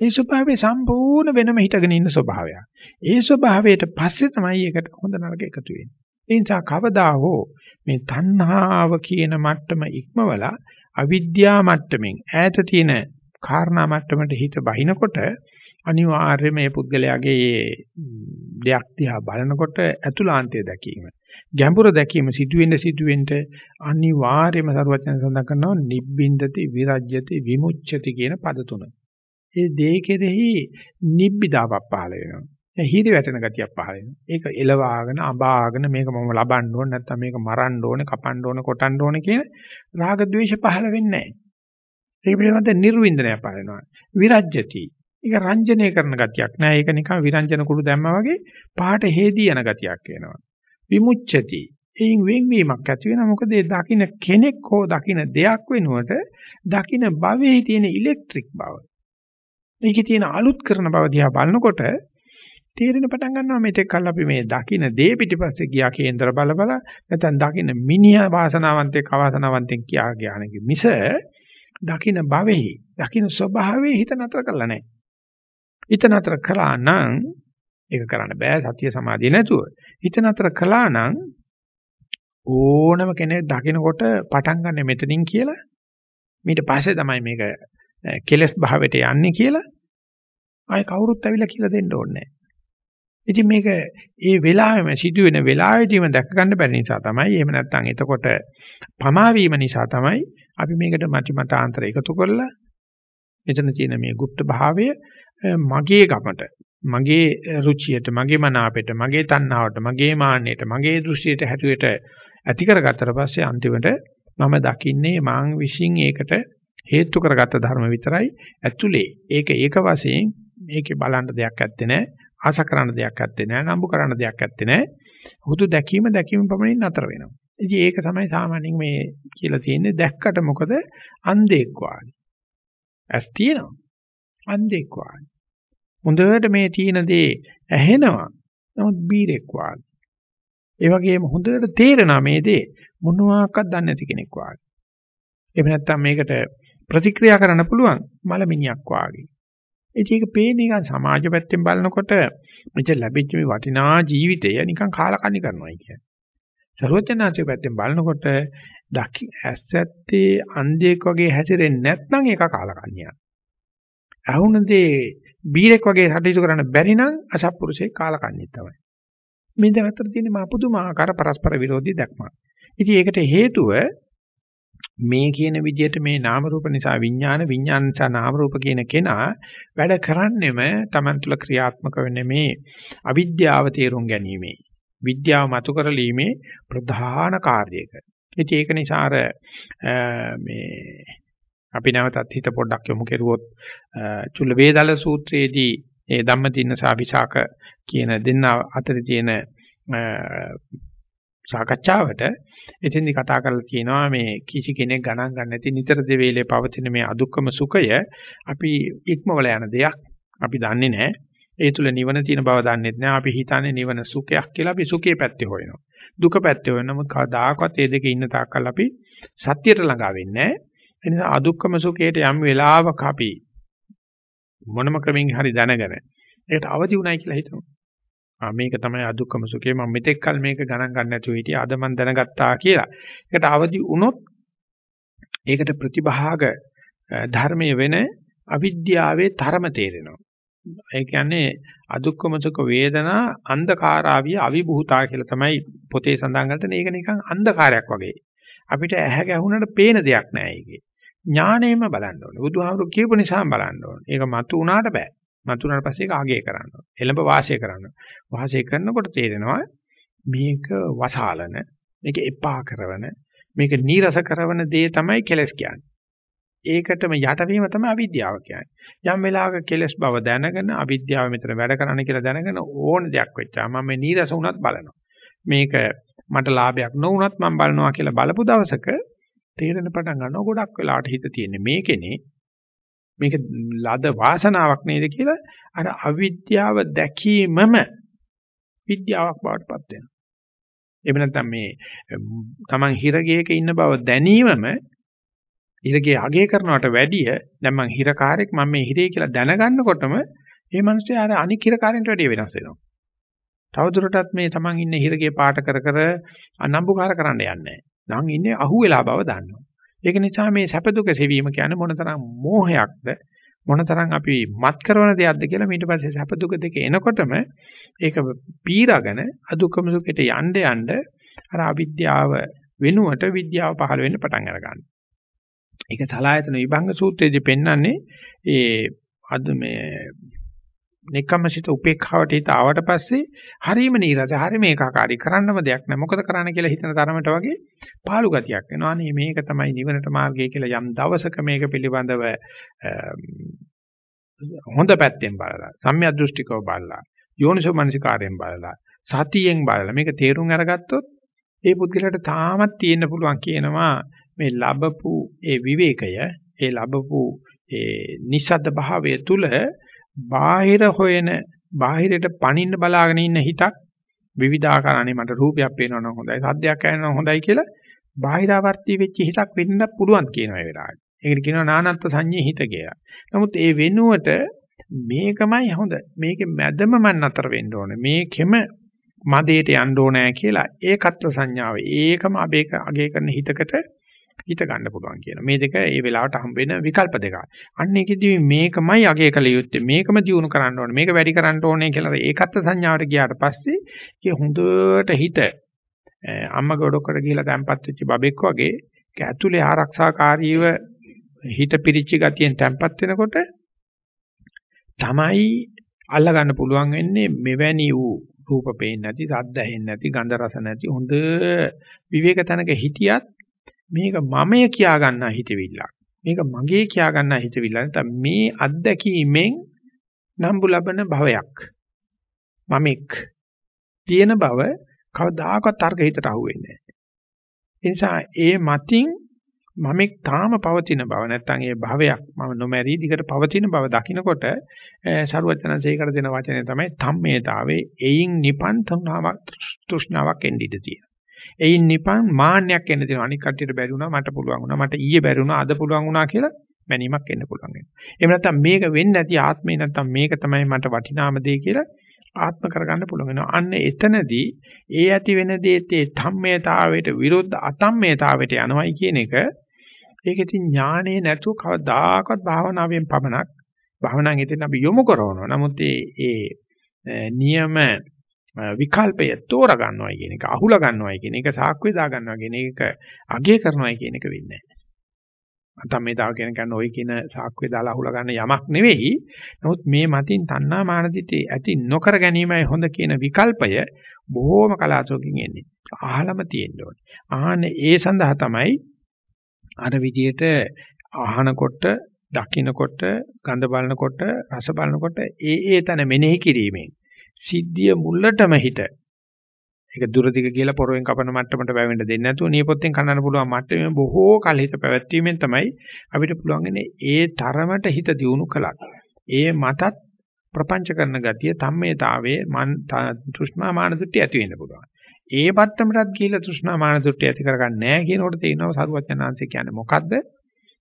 ඒ ස්වභාවය සම්පූර්ණ වෙනම හිටගෙන ඉන්න ස්වභාවයක්. ඒ ස්වභාවයට පස්සේ තමයි ඒකට හොඳ නරක එකතු වෙන්නේ. ඒ නිසා කවදා හෝ මේ තණ්හාව කියන මට්ටම ඉක්මවලා අවිද්‍යා මට්ටමින් ඈත තියෙන කාරණා මට්ටමට හිත බහිනකොට අනිවාර්යයෙන්ම මේ පුද්ගලයාගේ දෙයක් දිහා බලනකොට අතුලාන්තය දැකීම ගැඹුර දැකීම සිදුවෙන්න සිදුවෙන්න අනිවාර්යයෙන්ම සරුවචන සඳහන් කරනවා නිබ්බින්දති විරජ්‍යති විමුච්ඡති කියන පද තුන. ඒ දේ කෙරෙහි නිබ්බිදාවක් පහළ වෙනවා. දැන් හිරි වැටෙන ගතියක් පහළ වෙනවා. ඒක එලවාගෙන අබාගෙන මේක මම ලබන්න ඕනේ නැත්නම් මේක මරන්න ඕනේ, කපන්න ඕනේ, කොටන්න ඕනේ කියන රාග ద్వේෂ පහළ වෙන්නේ නැහැ. ඒක පිළිබඳ නිර්වින්දනය පහළ වෙනවා. විරජ්‍යති. ඒක රංජනය කරන ගතියක් නෑ. ඒක නිකන් විරංජන කුඩු දැම්මා වගේ පහට හේදී යන ගතියක් එනවා. විමුච්ඡති. එයින් වෙන්වීමක් ඇති වෙනවා. මොකද ඒ දකින්න කෙනෙක් හෝ දකින්න දෙයක් වෙනුවට දකින්න භවයේ තියෙන ඉලෙක්ට්‍රික් බව. මේකේ තියෙන අලුත් කරන බව දිහා බලනකොට තේරෙන පටන් ගන්නවා මේක කල් අපි මේ දකින්න දේ පිටිපස්සේ ගියා කේන්දර බල බල නැත්නම් දකින්න මිනිහා වාසනාවන්තේ කවාසනාවන්තෙන් කියා ගියානේ මිස දකින්න භවෙහි දකින්න ස්වභාවයේ හිත නතර කරලා නැහැ. හිත නතර කළා නම් ඒක කරන්න බෑ සතිය සමාධිය නැතුව. හිත නතර කළා නම් ඕනම කෙනෙක් දකින්නකොට පටන් ගන්න මෙතනින් කියලා ඊට පස්සේ තමයි මේක කෙලස් භාවයට යන්නේ කියලා ආයේ කවුරුත් ඇවිල්ලා කියලා දෙන්න ඕනේ නැහැ. ඉතින් මේක ඒ වෙලාවෙම සිදුවෙන වෙලාවෙදීම දැක ගන්න බැරි නිසා තමයි එහෙම නැත්නම් එතකොට පමා වීම නිසා තමයි අපි මේකට මතිමතාන්තර එකතු කරලා මෙතන තියෙන මේ গুপ্ত භාවය මගේ ගමට මගේ රුචියට මගේ මනාපයට මගේ තණ්හාවට මගේ මාන්නයට මගේ දෘෂ්ටියට හැටියට ඇති කරගත්තට පස්සේ අන්තිමට මම දකින්නේ මාං විශ්ින් ඒකට හේතු කරගත්ත ධර්ම විතරයි ඇතුලේ ඒක ඒක වශයෙන් මේකේ බලන්න දෙයක් ඇත්තේ නැහැ ආශ කරන්න දෙයක් ඇත්තේ නැහැ නම්බු කරන්න දෙයක් ඇත්තේ නැහැ හුදු දැකීම දැකීම පමණින් නතර වෙනවා ඉතින් ඒක තමයි සාමාන්‍යයෙන් මේ කියලා තියෙන්නේ. දැක්කට මොකද? අන්ධෙක් වාගේ. ඇස් තියෙනවා. අන්ධෙක් වාගේ. හොඳට මේ තියෙන දේ ඇහෙනවා. නමුත් බීරෙක් වාගේ. ඒ වගේම හොඳට තේරෙනවා මේ දේ මොනවාක්වත් දන්නේ නැති කෙනෙක් වාගේ. එහෙම නැත්නම් මේකට ප්‍රතික්‍රියා කරන්න පුළුවන් මලමිනියක් වාගේ. ඉතින් ඒක පේන්නේ නිකන් සමාජ පැත්තෙන් බලනකොට මෙච්චර ලැබිච්ච මේ වටිනා ජීවිතය නිකන් කාලකන්ණි කරනවායි කියන්නේ. සරුවචනාංශයේ පැත්තෙන් බලනකොට දකි ඇස්සැත්තේ අන්ධයෙක් වගේ හැසිරෙන්නේ නැත්නම් ඒක කාලකන්ණියක්. අහුණදී බීරෙක් වගේ හටිතු කරන්න බැරි නම් අසත්පුරුෂේ කාලකන්ණිය තමයි. මේ දෙක අතර තියෙන මා පුදුමාකාර පරස්පර විරෝධී දැක්මක්. ඉතින් ඒකට හේතුව මේ කියන විදිහට මේ නාම රූප නිසා විඥාන විඥාන නිසා නාම රූප කියන කෙනා වැඩ කරන්නෙම Taman තුල ක්‍රියාත්මක වෙන්නේ මේ අවිද්‍යාව තේරුම් ගැනීමේ විද්‍යාව මතු කරලීමේ ප්‍රධාන කාර්යයක. ඉතින් ඒක නිසා අර මේ අපි නැවතත් හිත පොඩ්ඩක් යොමු කෙරුවොත් චුල්ල වේදල සූත්‍රයේදී ඒ ධම්මදින්න සාවිසාක කියන දෙන්න අතර තියෙන සාකච්ඡාවට එතෙන්දි කතා කරලා කියනවා මේ කිසි කෙනෙක් ගණන් ගන්න නැති නිතර දෙවේලේ පවතින මේ අදුක්කම සුඛය අපි ඉක්මවල යන දෙයක් අපි දන්නේ නැහැ ඒ තුල නිවන තියෙන බව දන්නේ නැහැ අපි හිතන්නේ නිවන සුඛයක් කියලා අපි සුඛේ පැත්තේ හොයනවා. දුක පැත්තේ හොයන නමුත් කවදාකවත් මේ දෙකේ ඉන්න තාක්කල් අපි සත්‍යයට ළඟා වෙන්නේ නැහැ ඒ නිසා අදුක්කම සුඛයට යම් වෙලාවක අපි මොනම ක්‍රමෙන් හරි දැනගෙන ඒකට අවදි උනායි කියලා හිතමු. මේක තමයි අදුක්කම සුඛය. මම මෙතෙක් කල මේක ගණන් ගන්න නැතුව හිටියේ. අද මම දැනගත්තා කියලා. ඒකට අවදි වුණොත් ඒකට ප්‍රතිභාග ධර්මයේ වෙන අවිද්‍යාවේ තරම තේරෙනවා. ඒ කියන්නේ අදුක්කම සුඛ වේදනා අන්ධකාරාවිය අවිභූතා කියලා තමයි පොතේ සඳහන් කරන්නේ. ඒක නිකන් අන්ධකාරයක් වගේ. අපිට ඇහැ ගැහුනට පේන දෙයක් නෑ ඒකේ. ඥාණයෙන්ම බලන්න ඕනේ. බුදුහාමුදුරු කියපු නිසාම බලන්න ඕනේ. ඒක මතු වුණාට බෑ. මතුනාට පස්සේ ඒක ආගේ කරන්න එළඹ වාසය කරන්න. වාසය කරනකොට තේරෙනවා මේක වසාලන, මේක එපා කරන, මේක නීරස කරන දේ තමයි කෙලස් කියන්නේ. ඒකටම යටවීම තමයි අවිද්‍යාව කියන්නේ. යම් වෙලාවක කෙලස් බව දැනගෙන අවිද්‍යාව මෙතන වැඩ කරන්න කියලා දැනගෙන ඕන දෙයක් වෙච්චා මම මේ නීරස වුණත් බලනවා. මේක මට ලාභයක් නොවුණත් මම බලනවා කියලා බලපු දවසක තේරෙන පටන් ගන්නවා ගොඩක් වෙලාවට හිත තියෙන්නේ මේකනේ මේක ලද වාසනාවක් නේද කියලා අර අවිද්‍යාව දැකීමම විද්‍යාවක් බවට පත් වෙනවා. එහෙම නැත්නම් මේ Taman හිරගේක ඉන්න බව දැනීමම හිරගේ අගය කරනවට වැඩිය දැන් මං හිරකාරයෙක් මම මේ හිරේ කියලා දැනගන්නකොටම මේ මිනිස්සේ අර අනික් හිරකාරයන්ට වැඩිය වෙනස් වෙනවා. තවදුරටත් මේ Taman ඉන්න හිරගේ පාට කර කර අනම්බුකාර කරන්න යන්නේ නැහැ. නම් ඉන්නේ අහුවෙලා බව දන්නවා. ඒක නිසා මේ සැප දුක සෙවීම කියන්නේ මොනතරම් මෝහයක්ද මොනතරම් අපි මත් කරන දෙයක්ද කියලා ඊට පස්සේ සැප දුක දෙක එනකොටම ඒක පීරාගෙන අදුකම සුඛයට යන්න යන්න අර අවිද්‍යාව වෙනුවට විද්‍යාව පහළ වෙන්න පටන් අර ගන්නවා. ඒක සලායතන විභංග සූත්‍රයේදී පෙන්වන්නේ ඒ අද මේ නිකම්මසිත උපේක්ෂාවට හිත ආවට පස්සේ හරීම නීරස හරීම ඒකාකාරී කරන්නම දෙයක් නැහැ මොකද කරන්න කියලා හිතන තරමට වගේ පාළු ගතියක් එනවා. නේ මේක තමයි නිවනට මාර්ගය කියලා යම් දවසක මේක පිළිබඳව හොඳ පැත්තෙන් බලලා සම්‍යක් දෘෂ්ටිකව බලලා යෝනිසෝ මනසිකාරයෙන් බලලා සතියෙන් බලලා මේක තේරුම් අරගත්තොත් ඒ පුද්ගලයාට තාමත් තියෙන්න පුළුවන් කියනවා මේ ලැබපු ඒ විවේකය ඒ ලැබපු ඒ නිසද්ද භාවය තුල බාහිර හොයන බාහිරට පණින්න බලාගෙන ඉන්න හිතක් විවිධාකාරණේ මට රූපයක් පේනවා නම් හොඳයි සද්දයක් ඇහෙනවා නම් හොඳයි කියලා බාහිරාවර්ති වෙච්ච හිතක් වෙන්න පුළුවන් කියන ඒ වෙලාවේ. ඒකට කියනවා නානත්ත් සංඤේ හිත කියලා. නමුත් ඒ වෙනුවට මේකමයි හොඳ. මේකේ මැදම මන් අතර වෙන්න ඕනේ. මේකෙම මදේට යන්න ඕනෑ කියලා ඒකත්ව සංඥාව. ඒකම අබේක අගේ කරන හිතකට හිත ගන්න පුළුවන් කියන. මේ දෙක ඒ වෙලාවට හම්බ වෙන විකල්ප දෙකයි. අන්න ඒකෙදි මේකමයි අගය කළ යුත්තේ. මේකම දියුණු කරන්න ඕනේ. මේක වැඩි කරන්න ඕනේ කියලා ඒකත් සංඥාවට ගියාට පස්සේ ඒ හොඳට හිත අම්මා ගොඩකට ගිහිලා තැම්පත් වෙච්ච බබෙක් වගේ ඒක ඇතුලේ ආරක්ෂාකාරීව හිත පිරිච්ච ගතියෙන් තැම්පත් වෙනකොට තමයි අල්ල ගන්න පුළුවන් වෙන්නේ මෙවැනි වූ රූප පේන්නේ නැති, ශබ්ද ඇහෙන්නේ නැති, ගන්ධ රස නැති හොඳ විවේක තැනක හිටියත් මේක මමය කියා ගන්නා හිතවිල්ලක්. මේක මගේ කියා ගන්නා හිතවිල්ල. නැත්නම් මේ අත්දැකීමෙන් නම්බු ලබන භවයක්. මමෙක් තියෙන බව කවදාකවත් තර්ක හිතට අහුවෙන්නේ නැහැ. ඒ නිසා ඒ මතින් මමෙක් තාම පවතින බව නැත්නම් ඒ භවයක් මම නොමැරී දිගට පවතින බව දකිනකොට සරුවචනසේකර දෙන වචනේ තමයි ධම්මේතාවේ එයින් නිපන් තෘෂ්ණාවක් එන්නේ ඉඳී තියෙනවා. එයින් නිපන් මාන්නයක් එන්න තියෙනවා. අනික් කට්ටියට බැරි වුණා මට පුළුවන් වුණා මට ඊයේ බැරි වුණා අද පුළුවන් වුණා කියලා මැනීමක් එන්න පුළුවන් වෙනවා. එහෙම නැත්නම් මේක වෙන්නේ නැති ආත්මේ නැත්නම් මේක තමයි මට වටිනාම දේ කියලා ආත්ම කරගන්න පුළුවන් වෙනවා. අන්න එතනදී ඒ ඇති වෙන දේත් ඒ ධම්මේතාවයට විරුද්ධ අතම්මේතාවයට යනවයි කියන එක ඒක ඉතින් ඥානේ නැතුව කවදාකවත් භාවනාවෙන් පමණක් භාවනාවෙන් ඉතින් අපි යොමු කරනවා. නමුත් ඒ ඒ නියම විකල්පය තෝරා ගන්නවයි කියන එක අහුලා ගන්නවයි කියන එක සාක්කුවේ දා ගන්නවා කියන එක අගය කරනවයි කියන එක වෙන්නේ නැහැ. නැත්නම් මේ දාව කියන කියන්නේ ওই කියන සාක්කුවේ දාලා අහුලා ගන්න යමක් නෙවෙයි. නමුත් මේ මතින් තණ්හා මානදිතේ ඇති නොකර ගැනීමයි හොඳ කියන විකල්පය බොහෝම කලාතුරකින් එන්නේ. අහලම තියෙන්න ඕනේ. ආහනේ ඒ සඳහා තමයි අර විදියට අහනකොට දකින්නකොට ගඳ බලනකොට රස බලනකොට ඒ ඒ තන මෙනෙහි කිරීමෙන් සිද්ධිය මුල්ලටම හිට ඒක දුරදිග කියලා පොරවෙන් කපන මට්ටමට වැවෙන්න දෙන්නේ නැතුව නියපොත්තෙන් කන්නන්න පුළුවන් මට්ටමේ බොහෝ කල හිත පැවැත්වීමෙන් තමයි අපිට පුළුවන් ඒ තරමට හිත දියුණු කළා. ඒ මතත් ප්‍රපංච කරන ගතිය ධම්මේතාවයේ මන් තෘෂ්ණා මාන දුට්ටි ඇති වෙන්න පුළුවන්. ඒ පත්තමටත් ගිහිලා තෘෂ්ණා මාන දුට්ටි ඇති කරගන්න නැහැ කියනකොට තේිනවා සරුවචනාංශය කියන්නේ මොකද්ද?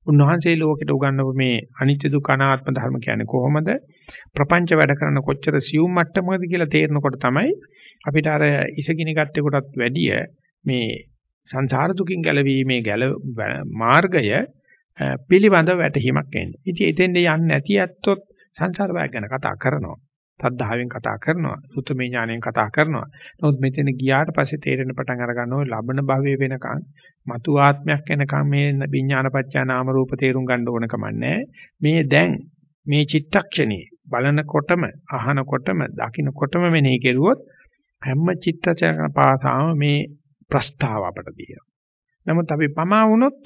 උන්වහන්සේ ලෝකෙට උගන්වපු මේ අනිත්‍ය දුක්ඛ අනාත්ම ධර්ම කියන්නේ කොහොමද? ප්‍රපංච වැඩ කරන කොච්චර සියුම් මට්ටමකද කියලා තේරෙනකොට තමයි අපිට අර ඉසගිනි ගත්තේකටත් වැඩිය මේ සංසාර දුකින් ගැලවීමේ ගැල මාර්ගය පිළිබඳව වැටහීමක් එන්නේ. ඉතින් එතෙන්ද යන්නේ නැති ඇත්තොත් සංසාර බය ගැන කතා කරනවා. සද්ධාවෙන් කතා කරනවා සුතමේ ඥාණයෙන් කතා කරනවා. නමුත් මෙතන ගියාට පස්සේ තේරෙන පටන් අර ගන්නවා ලබන භවයේ වෙනකන් මතු ආත්මයක් එනකන් මේ විඥානපච්චා නාම රූප තේරුම් ගන්න ඕන කමන්නේ මේ දැන් මේ චිත්තක්ෂණේ බලනකොටම අහනකොටම දකින්නකොටම මෙනෙහි කෙරුවොත් හැම චිත්තචරණ පාසාම මේ ප්‍රස්තාව අපට තියෙනවා. නමුත් අපි පමා වුණොත්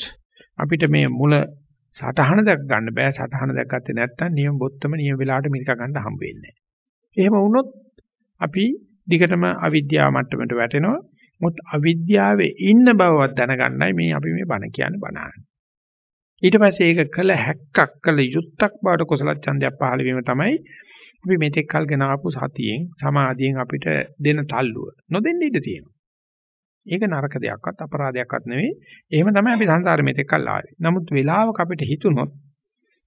අපිට මේ මුල සටහන දැක් ගන්න බෑ. සටහන දැක්ගත්තේ නැත්නම් නියම බොත්තම නියම වෙලාවට මිරික ගන්න හම්බ වෙන්නේ එහෙම වුණොත් අපි දිගටම අවිද්‍යාව මට්ටමට වැටෙනවා. මොකද අවිද්‍යාවේ ඉන්න බවවත් දැනගන්නයි මේ අපි මේ බණ කියන්නේ බණහන්. ඊට පස්සේ ඒක කළ හැක්කක් කළ යුත්තක් බවට කුසල ඡන්දයක් පහළ වීම තමයි අපි මෙතෙක් කල් ගෙන ආපු සතියෙන් සමාධියෙන් අපිට දෙන තල්ලුව. නොදෙන්න ඉඩ තියෙනවා. ඒක නරක දෙයක්වත් අපරාධයක්වත් නෙවෙයි. එහෙම තමයි අපි සංසාරෙ මෙතෙක් කල් ආවේ. නමුත් වෙලාවක අපිට හිතුනොත්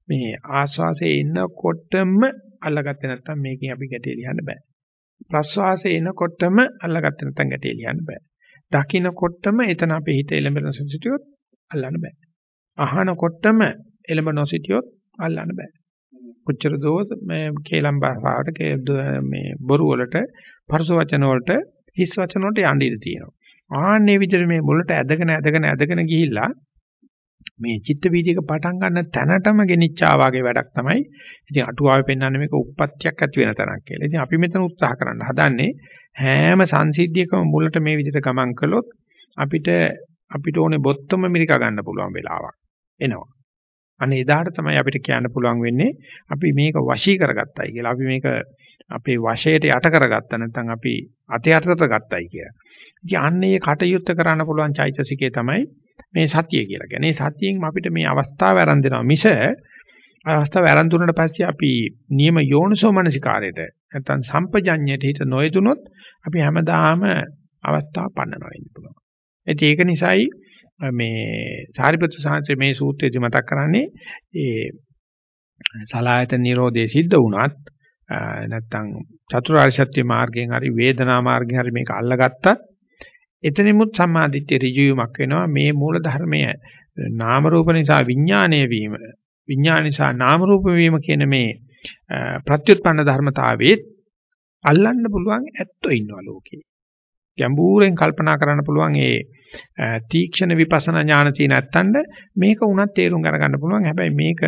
මේ ආස්වාසේ ඉන්නකොටම අල්ලගත්තේ නැත්නම් මේකෙන් අපි ගැටේ ලියන්න බෑ. ප්‍රස්වාසයේ එනකොටම අල්ලගත්තේ නැත්නම් ගැටේ ලියන්න බෑ. දකින්නකොටම එතන අපේ හිත එළඹෙන සිටියොත් අල්ලන්න බෑ. අහනකොටම එළඹ නොසිටියොත් අල්ලන්න බෑ. කොච්චර දෝ මේ කේලම් භාෂාවට මේ බොරු වලට පරස වචන වලට හිස් වචන වලට යන්න ඉඩ තියෙනවා. ආන්නේ විදිහට මේ මුලට ඇදගෙන ඇදගෙන ඇදගෙන ගිහිල්ලා මේ චිත්ත වීදික පටන් ගන්න තැනටම ගෙනිච්චා වගේ වැඩක් තමයි. ඉතින් අටුවාවේ පෙන්වන්නේ මේක උප්පත්තියක් ඇති වෙන තරක් කියලා. ඉතින් අපි මෙතන උත්සාහ කරන්න හදන්නේ හැම සංසිද්ධියකම මුලට මේ විදිහට ගමන් කළොත් අපිට අපිට ඕනේ බොත්තම මිරිකා ගන්න පුළුවන් වෙලාවක් එනවා. අනේ එදාට තමයි අපිට කියන්න පුළුවන් වෙන්නේ අපි මේක වශී කරගත්තයි කියලා. අපි මේක අපේ වශයට යට කරගත්තා නැත්නම් අපි අතේ අතට ගත්තයි කියලා. ඉතින් අන්නේ කටයුත්ත කරන්න පුළුවන් චෛතසිකේ තමයි මේ සතිය කියලා කියන්නේ. සතියෙන් අපිට මේ අවස්ථාව ආරම්භ දෙනවා මිස අවස්ථාව ආරම්භ දුන්නාට පස්සේ අපි නියම යෝනිසෝ මනසිකාරයට නැත්නම් සම්පජඤ්ඤයට හිත නොයදුනොත් අපි හැමදාම අවස්ථාව පන්නනවා වෙන්න පුළුවන්. ඒක නිසායි මේ සාරිපුත්‍ර සාංශේ මේ සූත්‍රයේදී මතක් කරන්නේ ඒ සලායතන නිරෝධයේ සිද්ධ වුණත් නැත්තම් චතුරාර්ය සත්‍ය මාර්ගයෙන් හරි වේදනා මාර්ගයෙන් හරි මේක අල්ලගත්තත් එතනෙමුත් සම්මාදිට්ඨිය ඍජුවීමක් වෙනවා. මේ මූල ධර්මය නාම රූප නිසා විඥාණය වීම විඥාන නිසා නාම රූප වීම කියන මේ ප්‍රත්‍යুৎපන්න ධර්මතාවයේ අල්ලන්න පුළුවන් ඇත්තෝ ඉන්නවා ලෝකේ. ගැඹුරෙන් කල්පනා කරන්න පුළුවන් ඒ තීක්ෂණ විපස්සනා ඥාන තියෙන නැත්තඳ මේක උනත් තේරුම් ගන්න පුළුවන්. හැබැයි මේක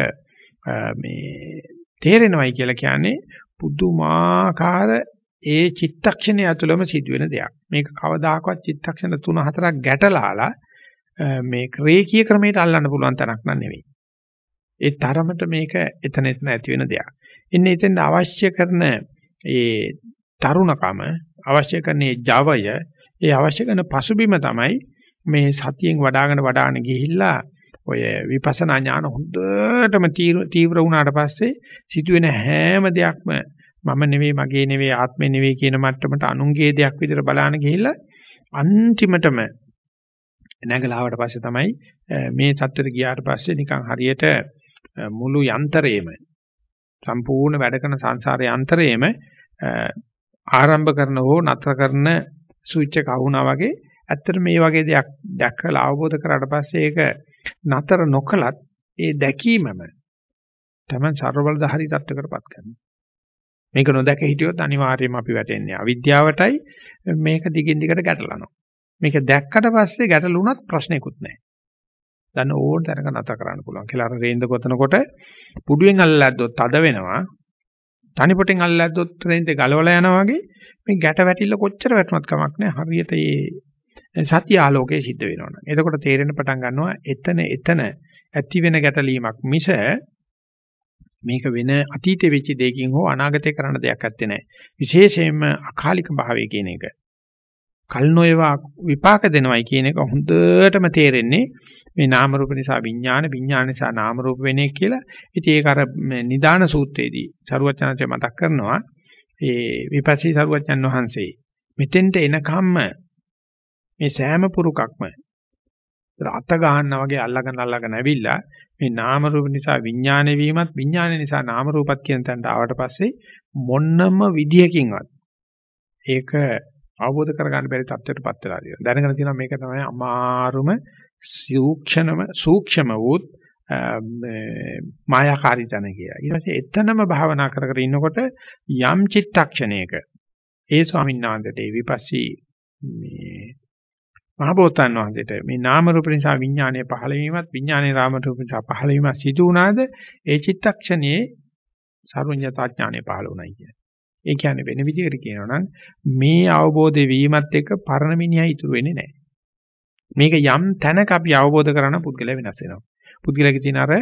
මේ තේරෙනවයි කියලා කියන්නේ පුදුමාකාර ඒ චිත්තක්ෂණය ඇතුළම සිදුවෙන දෙයක්. මේක කවදාකවත් චිත්තක්ෂණ 3-4ක් ගැටලාලා මේ රේඛීය ක්‍රමයට අල්ලන්න පුළුවන් තරක් නන් නෙවෙයි. ඒ තරමට මේක එතන එතන ඇති වෙන දෙයක්. ඉන්නේ එතෙන් අවශ්‍ය කරන ඒ තරුණකම අවශ්‍ය කරන ජවය ඒ අවශ්‍ය කරන පසුබිම තමයි මේ සතියෙන් වඩ아가න වඩාන ගිහිල්ලා ඔය විපස්සනා ඥාන හොඳටම තීව්‍ර වුණාට පස්සේ සිදුවෙන හැම දෙයක්ම මම නෙවෙයි මගේ නෙවෙයි ආත්මේ නෙවෙයි කියන මට්ටමට අනුන්ගේ දෙයක් විදිහට බලාන ගිහිල්ලා අන්තිමටම නැගලාවට පස්සේ තමයි මේ தත්තර ගියාට පස්සේ නිකන් හරියට මුළු යන්ත්‍රයේම සම්පූර්ණ වැඩ කරන සංසාර යන්ත්‍රයේම ආරම්භ කරන හෝ නතර කරන ස්විච් එක වුණා වගේ ඇත්තට මේ වගේ දෙයක් දැකලා අවබෝධ කරාට පස්සේ ඒක නතර නොකලත් ඒ දැකීමම තමයි ਸਰබලධාරී தත්ත්වකටපත් කරනවා. මේක නොදැක හිටියොත් අනිවාර්යයෙන්ම අපි වැටෙන්නේ අවිද්‍යාවටයි මේක දිගින් දිගට ගැටලනවා. මේක දැක්කට පස්සේ ගැටලුණත් ප්‍රශ්නයක්වත් නැහැ. දැන් ඕන තැනක නතර කරන්න පුළුවන්. කියලා අර රේන්ද ගොතනකොට පුඩුවෙන් අල්ලලා ඇද්දොත් තද වෙනවා. තනි පොටෙන් අල්ලලා ඇද්දොත් රේන්දේ ගලවලා යනවා වගේ මේ ගැට වැටිල්ල කොච්චර වැටුණත් කමක් නැහැ. හරියට මේ සත්‍ය ආලෝකයේ සිද්ධ වෙනවනේ. එතකොට තේරෙන පටන් ගන්නවා එතන එතන ඇති වෙන ගැටලීමක් මිස මේක වෙන අතීතේ වෙච්ච දෙයකින් හෝ අනාගතේ කරන්න දෙයක් නැත්තේ නෑ. විශේෂයෙන්ම අකාලික භාවය කියන එක. කල් නොයවා විපාක දෙනවයි කියන එක හොඳටම තේරෙන්නේ මේ නාම රූප නිසා විඥාන විඥාන නිසා නාම රූප වෙන්නේ කියලා. ඉතින් ඒක අර නිදාන සූත්‍රයේදී සරුවචනන්සේ මතක් කරනවා ඒ විපස්සී සරුවචන් වහන්සේ මෙතෙන්ට එනකම්ම මේ සෑම පුරුකක්ම අත ගන්නා වගේ අල්ලගෙන අල්ලගෙන ඇවිල්ලා මේ නාම රූප නිසා විඥාන වීමත් විඥාන නිසා නාම රූපත් කියන තැනට ආවට පස්සේ මොන්නම විදියකින්වත් ඒක අවබෝධ කරගන්න බැරි තත්ත්වයකටපත් වෙලා තියෙනවා. දැනගෙන තියෙනවා මේක තමයි අමාරුම සූක්ෂමම සූක්ෂම වූත් මායාකාරී තන කියලා. ඊට පස්සේ එතනම භාවනා කර කර ඉන්නකොට යම් චිත්තක්ෂණයක ඒ ස්වාමීන් වහන්සේට ඒ විපස්සී මේ මහබෝතන් වහන්සේට මේ නාම රූප නිසා විඥානය පහළ වීමත් විඥානයේ රාම රූප නිසා පහළ වීමත් සිදු වුණාද ඒ චිත්තක්ෂණයේ සර්වඥතා ඥානය පහළ වුණයි කියන්නේ. ඒ කියන්නේ වෙන විදිහකට කියනවා නම් මේ අවබෝධය වීමත් එක්ක පරණ මිනිහා ඉතුරු වෙන්නේ නැහැ. මේක යම් තැනක අපි අවබෝධ කරන පුද්ගලයා වෙනස් වෙනවා. පුද්ගලයාගේ තියෙන අර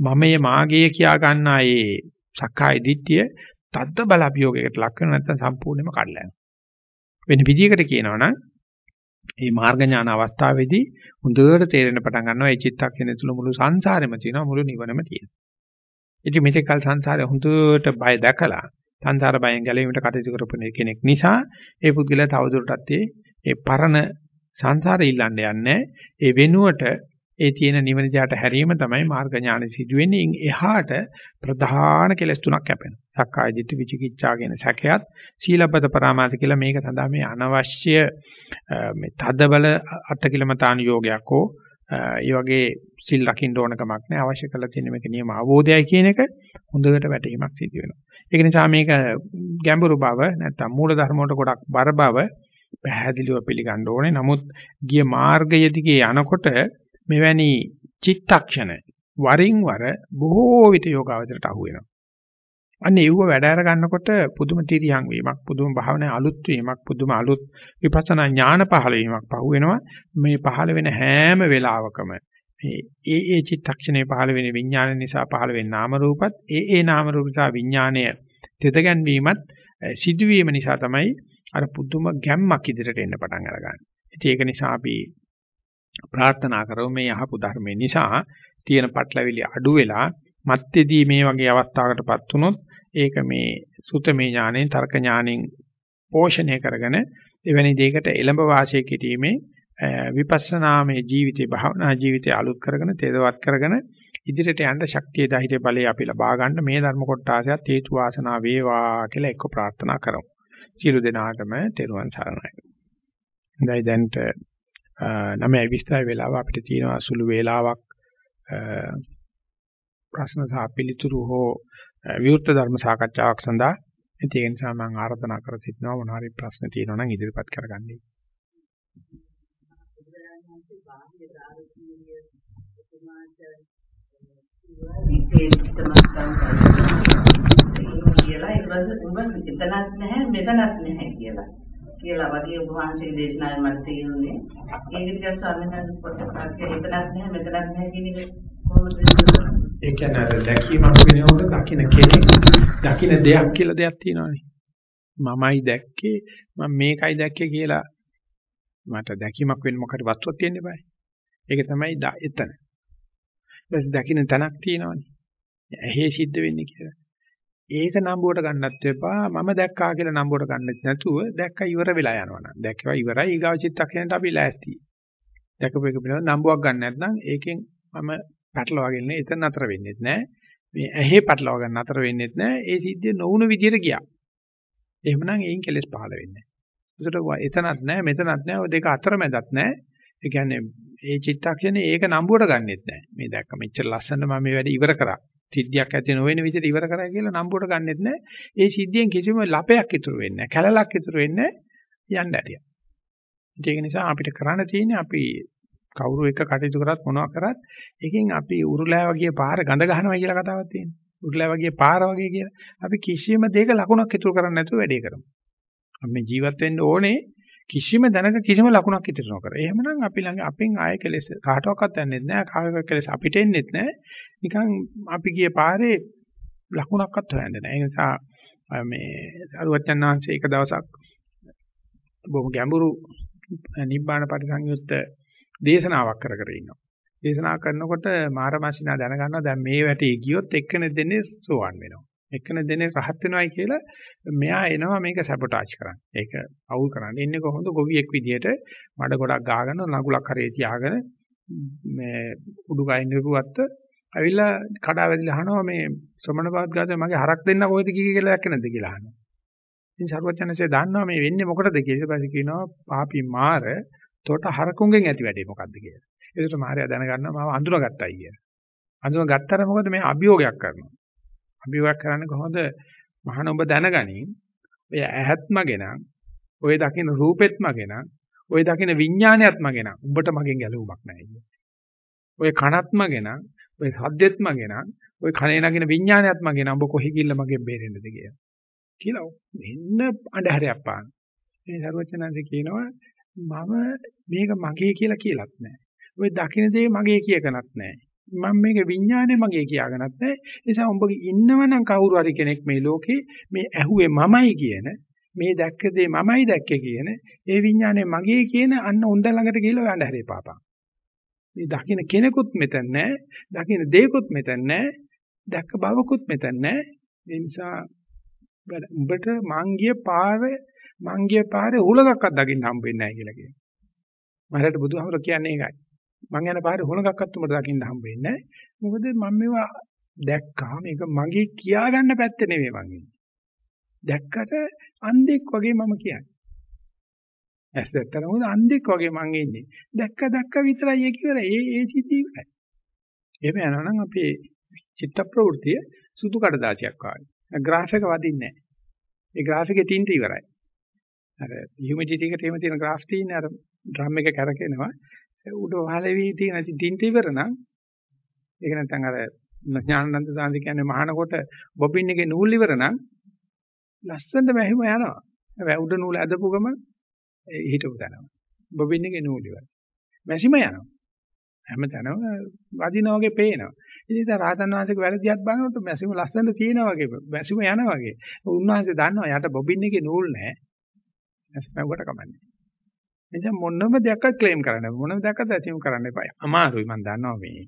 මමයේ මාගේ කියා ගන්නා ඒ සක්කාය දිට්ඨිය තද්ද බල අභියෝගයකට ලක් වෙන නැත්නම් සම්පූර්ණයෙන්ම කඩලා යනවා. වෙන විදිහකට කියනවා නම් මේ මාර්ග ඥාන අවස්ථාවේදී හොඳට තේරෙන පටන් ගන්නවා මේ චිත්තක්ෂණය තුළ මුළු සංසාරෙම තියෙනවා මුළු නිවනම තියෙනවා. ඉතින් මේක කල සංසාරේ හොඳට බය දැකලා සංසාර බයෙන් ගැලවීමට කටයුතු කරපු කෙනෙක් නිසා ඒ පුද්ගලයා තවදුරටත් ඒ පරණ සංසාරේ ඉල්ලන්න යන්නේ ඒ වෙනුවට ඒ තියෙන නිවන දිහාට හැරීම තමයි මාර්ග ඥාන සිදුවෙන්නේ. එහාට ප්‍රධාන කෙලස් තුනක් කැපෙනවා. සක්කාය දිට්ඨි විචිකිච්ඡා කියන සැකයත් සීලබ්බත පරාමාස කියලා මේක සඳහා මේ අනවශ්‍ය මේ තදබල අටකිලමතාන යෝගයක් හෝ ඒ වගේ සිල් රකින්න ඕන කමක් නැහැ. අවශ්‍ය කරලා තියෙන මේක නියම අවබෝධයයි කියන එක හොඳට වැටහීමක් සිදු වෙනවා. ඒක නිසා මේක ගැඹුරු බව නැත්තම් මූල ධර්ම වලට ගොඩක් බර බව පැහැදිලිව පිළිගන්න ඕනේ. නමුත් ගිය මාර්ගය දිගේ යනකොට මෙවැනි චිත්තක්ෂණ වරින් වර බොහෝ විට යෝගාවචරයට අහු වෙනවා. අන්න ඒව වැඩ අර ගන්නකොට පුදුම තිරියන් වීමක්, පුදුම භාවනාවේ අලුත් වීමක්, පුදුම අලුත් විපස්සනා ඥාන පහළ වීමක් පහු වෙනවා. මේ පහළ වෙන හැම වෙලාවකම මේ ඒ ඒ චිත්තක්ෂණේ පහළ වෙන විඥාන නිසා පහළ වෙන නාම රූපත් ඒ ඒ නාම රූප නිසා විඥාණය තෙදගැන්වීමත් සිදුවීම නිසා තමයි අර පුදුම ගැම්මක් ඉදිරියට එන්න පටන් අරගන්නේ. ඉතින් ඒක නිසා අපි ප්‍රාර්ථනා කරමු මේ අහපු ධර්මේ නිසා තියෙන පටලැවිලි අඩු වෙලා මත්තේදී මේ වගේ අවස්ථාවකටපත් වුනොත් ඒක මේ සුතමේ ඥාණයෙන් තර්ක ඥාණයෙන් පෝෂණය කරගෙන එවැනි දෙයකට එළඹ වාසය කිරීමේ විපස්සනාමේ ජීවිතේ භාවනා ජීවිතේ අලුත් කරගෙන තේදවත් කරගෙන ඉදිරියට යන්න ශක්තිය ධෛර්ය බලය අපි ලබා ගන්න මේ ධර්ම කොටාසයත් හේතු වාසනා වේවා කියලා එක්ක ප්‍රාර්ථනා කරමු. සියලු දෙනාටම තෙරුවන් සරණයි. හොඳයි දැන්ට 9:20 වෙලාව අපිට තියෙනවා සුළු වේලාවක් ප්‍රශ්න සහ පිළිතුරු හෝ විවෘත ධර්ම සාකච්ඡාවක් සඳහා ඒක නිසා මම ආරාධනා කර සිටිනවා මොනවා හරි ප්‍රශ්න තියෙනවා නම් ඉදිරිපත් කරගන්නයි. කියලා ඊට පස්සේ උඹ එතනත් නැහැ මෙතනත් නැහැ කියලා. කියලා වගේ ඔබ වහන්සේගේ දේශනාවෙන් මට තේරුනේ. ඒක ටිකක් ස්වාමීන් වහන්සේ පොඩ්ඩක් එතනත් නැහැ මෙතනත් නැහැ කියන එක කොහොමද ඒ කියන්නේ අර දැකීමක් වෙනකොට දකින්න කෙනෙක් දකින්න දෙයක් කියලා දෙයක් තියෙනවානේ. මමයි දැක්කේ මම මේකයි දැක්කේ කියලා මට දැකීමක් වෙන්න මොකද වස්තුවක් තියෙන්න බෑ. ඒක තමයි එතන. ඊට දකින්න තැනක් තියෙනවානේ. ඇහි සිද්ධ වෙන්නේ කියලා. ඒක නම්බුවට ගන්නත් එපා මම දැක්කා කියලා නම්බුවට ගන්නෙත් නැතුව දැක්ක ඉවර වෙලා යනවා නම් දැක්කවා ඉවරයි ඊගාව චිත්තක්ෂණයට අපි ලෑස්ති. දැකපු එක පිළිබඳව නම්බුවක් ගන්න නැත්නම් ඒකෙන් මම පැටලවාගෙන නේ එතන නතර වෙන්නේ නැහැ. මේ ඇහි පැටලව ගන්න නතර වෙන්නේ නැහැ. ඒ සිද්ධිය නොවුණු විදියට ගියා. එහෙමනම් ඒයින් කෙලස් පහළ වෙන්නේ නැහැ. ඒකට එතනත් නැහැ මෙතනත් නැහැ. ඔය දෙක අතරමැදත් නැහැ. ඒ කියන්නේ ඒ චිත්තක්ෂණේ ඒක නම්බුවට ගන්නෙත් නැහැ. මේ දැක්ක මෙච්චර ලස්සනට මම මේ වැඩේ ඉවර කරා. සිද්ධියක් ඇති නොවන විදිහට ඉවර කරා කියලා නම්බුවට ගන්නෙත් නැහැ. ඒ සිද්ධියෙන් කිසිම ලපයක් ඉතුරු වෙන්නේ නැහැ. කැලලක් ඉතුරු වෙන්නේ යන්න ඇරිය. ඒක නිසා අපිට කරන්න තියෙන්නේ අපි කවුරු එක කටයුතු කරත් මොනවා කරත් එකෙන් අපි උරුලෑ වගේ පාර ගඳ ගන්නවා කියලා කතාවක් තියෙනවා. උරුලෑ වගේ පාර වගේ කියලා. අපි කිසියම් දෙයක ලකුණක් ඉතුරු කරන්නේ නැතුව වැඩේ කරමු. අපි ජීවත් වෙන්න ඕනේ කිසිම දැනක කිසිම ලකුණක් ඉතුරු නොකර. එහෙමනම් අපි ළඟ අපෙන් ආයෙ කෙලෙස් කාටවත් යන්නේ නැහැ. කාගේක කෙලෙස් අපිට එන්නේ නැහැ. නිකන් අපි ගිය පාරේ ලකුණක්වත් හොයන්නේ නැහැ. ඒ නිසා මේ සරුවච්චන් වහන්සේ එක දවසක් බොහොම ගැඹුරු නිබ්බාන පරිසංයුත්ත දේශනාවක් කර කර ඉන්නවා. දේශනා කරනකොට මාරමාසිනා දැනගන්නවා දැන් මේ වැටේ ගියොත් එක්කෙනෙක් දෙන්නේ සෝවන් වෙනවා. එක්කෙනෙක් දෙන්නේ රහත් වෙනවයි කියලා මෙයා එනවා මේක සැබොටාජ් කරන්න. ඒක අවුල් කරන්න. ඉන්නේ කොහොමද ගොවියෙක් විදියට මඩ ගොඩක් ගාගෙන නගුලක් හරිය තියාගෙන මේ උඩුකයින් නිරුවත් ඇවිල්ලා කඩා වැදිලා අහනවා මේ ශ්‍රමණ බාද්ගාතේ මගේ හරක් දෙන්න කොහෙද කී කියලා දැක්ක නැද්ද කියලා අහනවා. ඉතින් සර්වඥන්සේ දන්නවා මේ වෙන්නේ මොකටද කියලා. ඊට පස්සේ කියනවා පාපී මාර එතකොට හරකුන්ගෙන් ඇති වැඩේ මොකද්ද කියලා. ඒකට මාර්යා දැනගන්නවා මම අඳුනගත්තයි කියලා. අඳුනගත්තට මොකද මේ අභියෝගයක් කරනවා. අභියෝගයක් කරන්නේ කොහොමද? මහාන ඔබ දැනගනින් ඔය ඇහත්මගෙන ඔය දකින්න රූපෙත්මගෙන ඔය දකින්න විඥානයත්මගෙන උඹට මගෙන් ගැලවුමක් නැහැ ඔය කනත්මගෙන ඔය සද්දෙත්මගෙන ඔය කනේ නගින විඥානයත්මගෙන ඔබ කොහි ගිල්ල මගෙන් බේරෙන්නද කියලා. කියලා මෙන්න අඳුරයක් පාන. මේ සර්වචනන්සේ කියනවා මම මේක මගේ කියලා කියලත් නැහැ. ඔය දකින්න දේ මගේ කියකනත් නැහැ. මම මේක විඥානේ මගේ කියාගනත් නැහැ. ඒ නිසා උඹගේ ඉන්නවනම් කවුරු හරි කෙනෙක් මේ ලෝකේ මේ ඇහුවේ මමයි කියන මේ දැක්ක දේ මමයි දැක්කේ කියන ඒ විඥානේ මගේ කියන අන්න උන්ද ළඟට ගිහිල්ලා යන්න හැරේ පාපා. මේ දකින්න කෙනෙකුත් මෙතන නැහැ. දකින්න දේකුත් මෙතන නැහැ. දැක්ක බවකුත් මෙතන නැහැ. ඒ නිසා උඹට මංගිය පාරේ මං ගිය පාරේ හුලඟක්වත් දකින්න හම්බ වෙන්නේ නැහැ කියලා කියනවා. මරට බුදුහාමර කියන්නේ ඒකයි. මං යන පාරේ හුලඟක්වත් උඹට දකින්න හම්බ වෙන්නේ නැහැ. මොකද මම මේවා දැක්කා මේක මගේ කියාගන්න පැත්තේ නෙවෙයි මං ඉන්නේ. දැක්කට අන්ධෙක් වගේ මම කියන්නේ. ඇස් දැක්කම මොකද අන්ධෙක් වගේ මං ඉන්නේ. දැක්ක දැක්ක විතරයි ඒක ඉවරයි. ඒ ඒ සිද්ධිය ඉවරයි. එහෙම යනවා නම් අපේ චිත්ත ප්‍රවෘතිය සුදු කඩදාසියක් වගේ. ග්‍රාෆ් එක වදින්නේ නැහැ. ඒ ග්‍රාෆ් එකේ තින්ත ඉවරයි. අර හියුමිඩිටි එකට එහෙම තියෙන ග්‍රාෆ් තියෙන්නේ අර ඩ්‍රම් එක කැරකෙනවා. ඒ උඩ පහළ වී තියෙන ඇති දින්ට ඉවර නම් ඒක නැත්නම් අර ඥානানন্দ සාන්ති කියන්නේ මහානකොට බොබින් එකේ නූල් ඉවර නම් ලස්සනට මැහිම යනවා. හැබැයි උඩ නූල් ඇදපු ගම හිටපු තැනම. බොබින් එකේ නූල් ඉවර. මැසිම යනවා. හැමතැනම වදිනා වගේ පේනවා. ඉතින් ඒ රාතන් වහන්සේක වැරදියක් බලනකොට මැසිම ලස්සනට තියෙනවා වගේ මැසිම යනවා වගේ. උන්වහන්සේ දන්නවා යට බොබින් එකේ නූල් නැහැ. මැසිම උකට කමන්නේ. එනිසා මොනම දෙයක් ක්ලේම් කරන්න මොනම දෙයක් ඇචීව් කරන්න එපා. අමාරුයි මම දන්නවා මේ.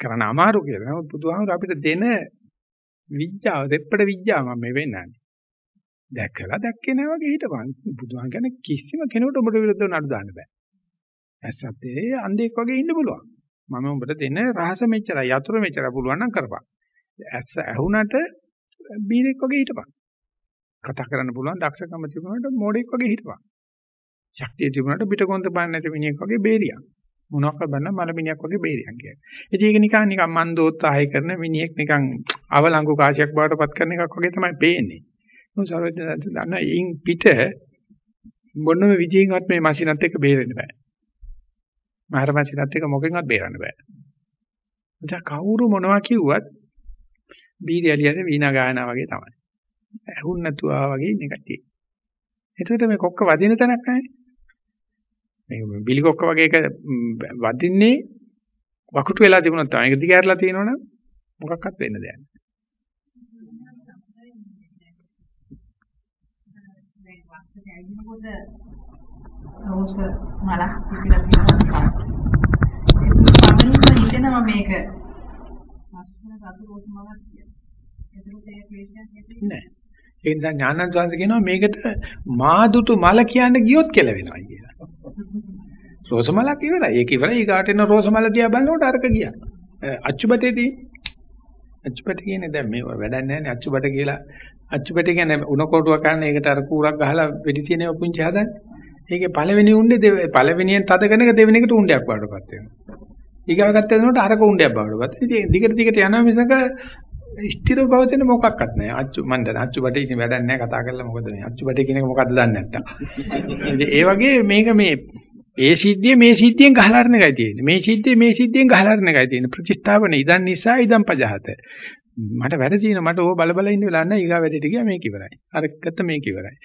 කරන්න අමාරු කියලා. නමුත් බුදුහාමුදුර අපිට දෙන විඥාව, දෙප්පඩ විඥාව මම මේ වෙන්නන්නේ. දැක්කලා දැක්කේ නැහැ වගේ හිටපන්. බුදුහාම කියන්නේ කිසිම කෙනෙකුට ඔබට විරුද්ධව නඩු දාන්න බෑ. ඇස්සත්තේ අන්ධෙක් වගේ ඉන්න පුළුවන්. මම උඹට දෙන රහස මෙච්චරයි, යතුරු මෙච්චරයි පුළුවන් නම් කරපන්. ඇස්ස ඇහුණට බීරෙක් වගේ හිටපන්. කතා කරන්න පුළුවන් දක්ෂකම තිබුණාට මොඩෙක් වගේ හිටපන්. ශක්තිය තිබුණාට පිටකොන්ද බලන්නේ නැති මිනිහෙක් වගේ බේරියක්. මොනවාක් බන්න මලමිනියක් වගේ බේරියක් කියන්නේ. ඉතින් ඒක නිකන් නිකන් මන්දෝත්සාහය කරන මිනිහෙක් නිකන් අවලංගු කාසියක් බවට පත් කරන එකක් වගේ තමයි පේන්නේ. මොකද සර්වඥයන් දන්න ඉන් පිට මොනම විදිහකින්වත් මේ මැෂිනත් එක්ක බේරෙන්න බෑ. මහර මැෂිනත් එක්ක මොකෙන්වත් බේරන්න බෑ. එතන කවුරු මොනවා කිව්වත් බීරියලියට වීණා ගායනා වගේ තමයි. ඇහුන් නැතුවා වගේ ඉන්න එකක් තියෙන්නේ. එතකොට මේ කොක්ක වදින තැනක් නැහැ. මේ බිලි කොක්ක වගේ එක වදින්නේ වකුටු වෙලා තිබුණොත් තමයි. ඒක දිගහැරලා තියෙනවනම් මොකක්වත් වෙන්න දෙයක් නැහැ. ඇවිනකොට රෝස මලක් පිපිලා තියෙනවා. පමණින්ම හිතෙනවා මේක ලස්සන රතු රෝස මලක් කියලා. ඒකට ඒ ක්ලේශයක් නෑ. ඒ නිසා ඥානන් සංස කියනවා මේකට මාදුතු මල කියන්න ගියොත් කෙල වෙනවා කියලා. රෝස මලක් ඉවරයි. ඒක ඉවරයි. ඊගාට එන රෝස මල දිහා බලනකොට අරක ගියා. අච්චුබටේදී අච්චුබට කියන්නේ දැන් මේ වැඩක් නැහැ නේ අච්චුබට කියලා අච්චුපැටි කියන්නේ උණ කොටුව කරන එකට අර කූරක් ගහලා වෙඩි තියෙනව පුංචි හදන්නේ. ඒකේ පළවෙනි උණ්ඩේ පළවෙනියෙන් තද කරන එක දෙවෙනි එකට උණ්ඩයක් වඩපත් වෙනවා. ඊගාව ගත්තනකොට අරක උණ්ඩයක් බවටපත්. ඉතින් දිගට දිගට යනවා මිසක ස්ථිර පවතින මොකක්වත් නැහැ. අච්චු මන් දැන් අච්චුපැටි ඉතින් වැඩක් නැහැ කතා කරලා මොකද මේ අච්චුපැටි කියන එක මොකද්ද දන්නේ නැත්තම්. ඒ වගේ මේක මේ ඒ සිද්ධිය මේ සිද්ධියෙන් ගහලාරන එකයි තියෙන්නේ. මේ සිද්ධිය මේ සිද්ධියෙන් ගහලාරන එකයි තියෙන්නේ. ප්‍රතිස්ථාපන ඉදන් නිසා ඉදන් පජහත. මට වැඩ තියෙන මට ඕක බල බල ඉන්න වෙලා නැහැ ඊගා වැඩේට ගියා මේක ඉවරයි. අර ගත්ත මේක ඉවරයි.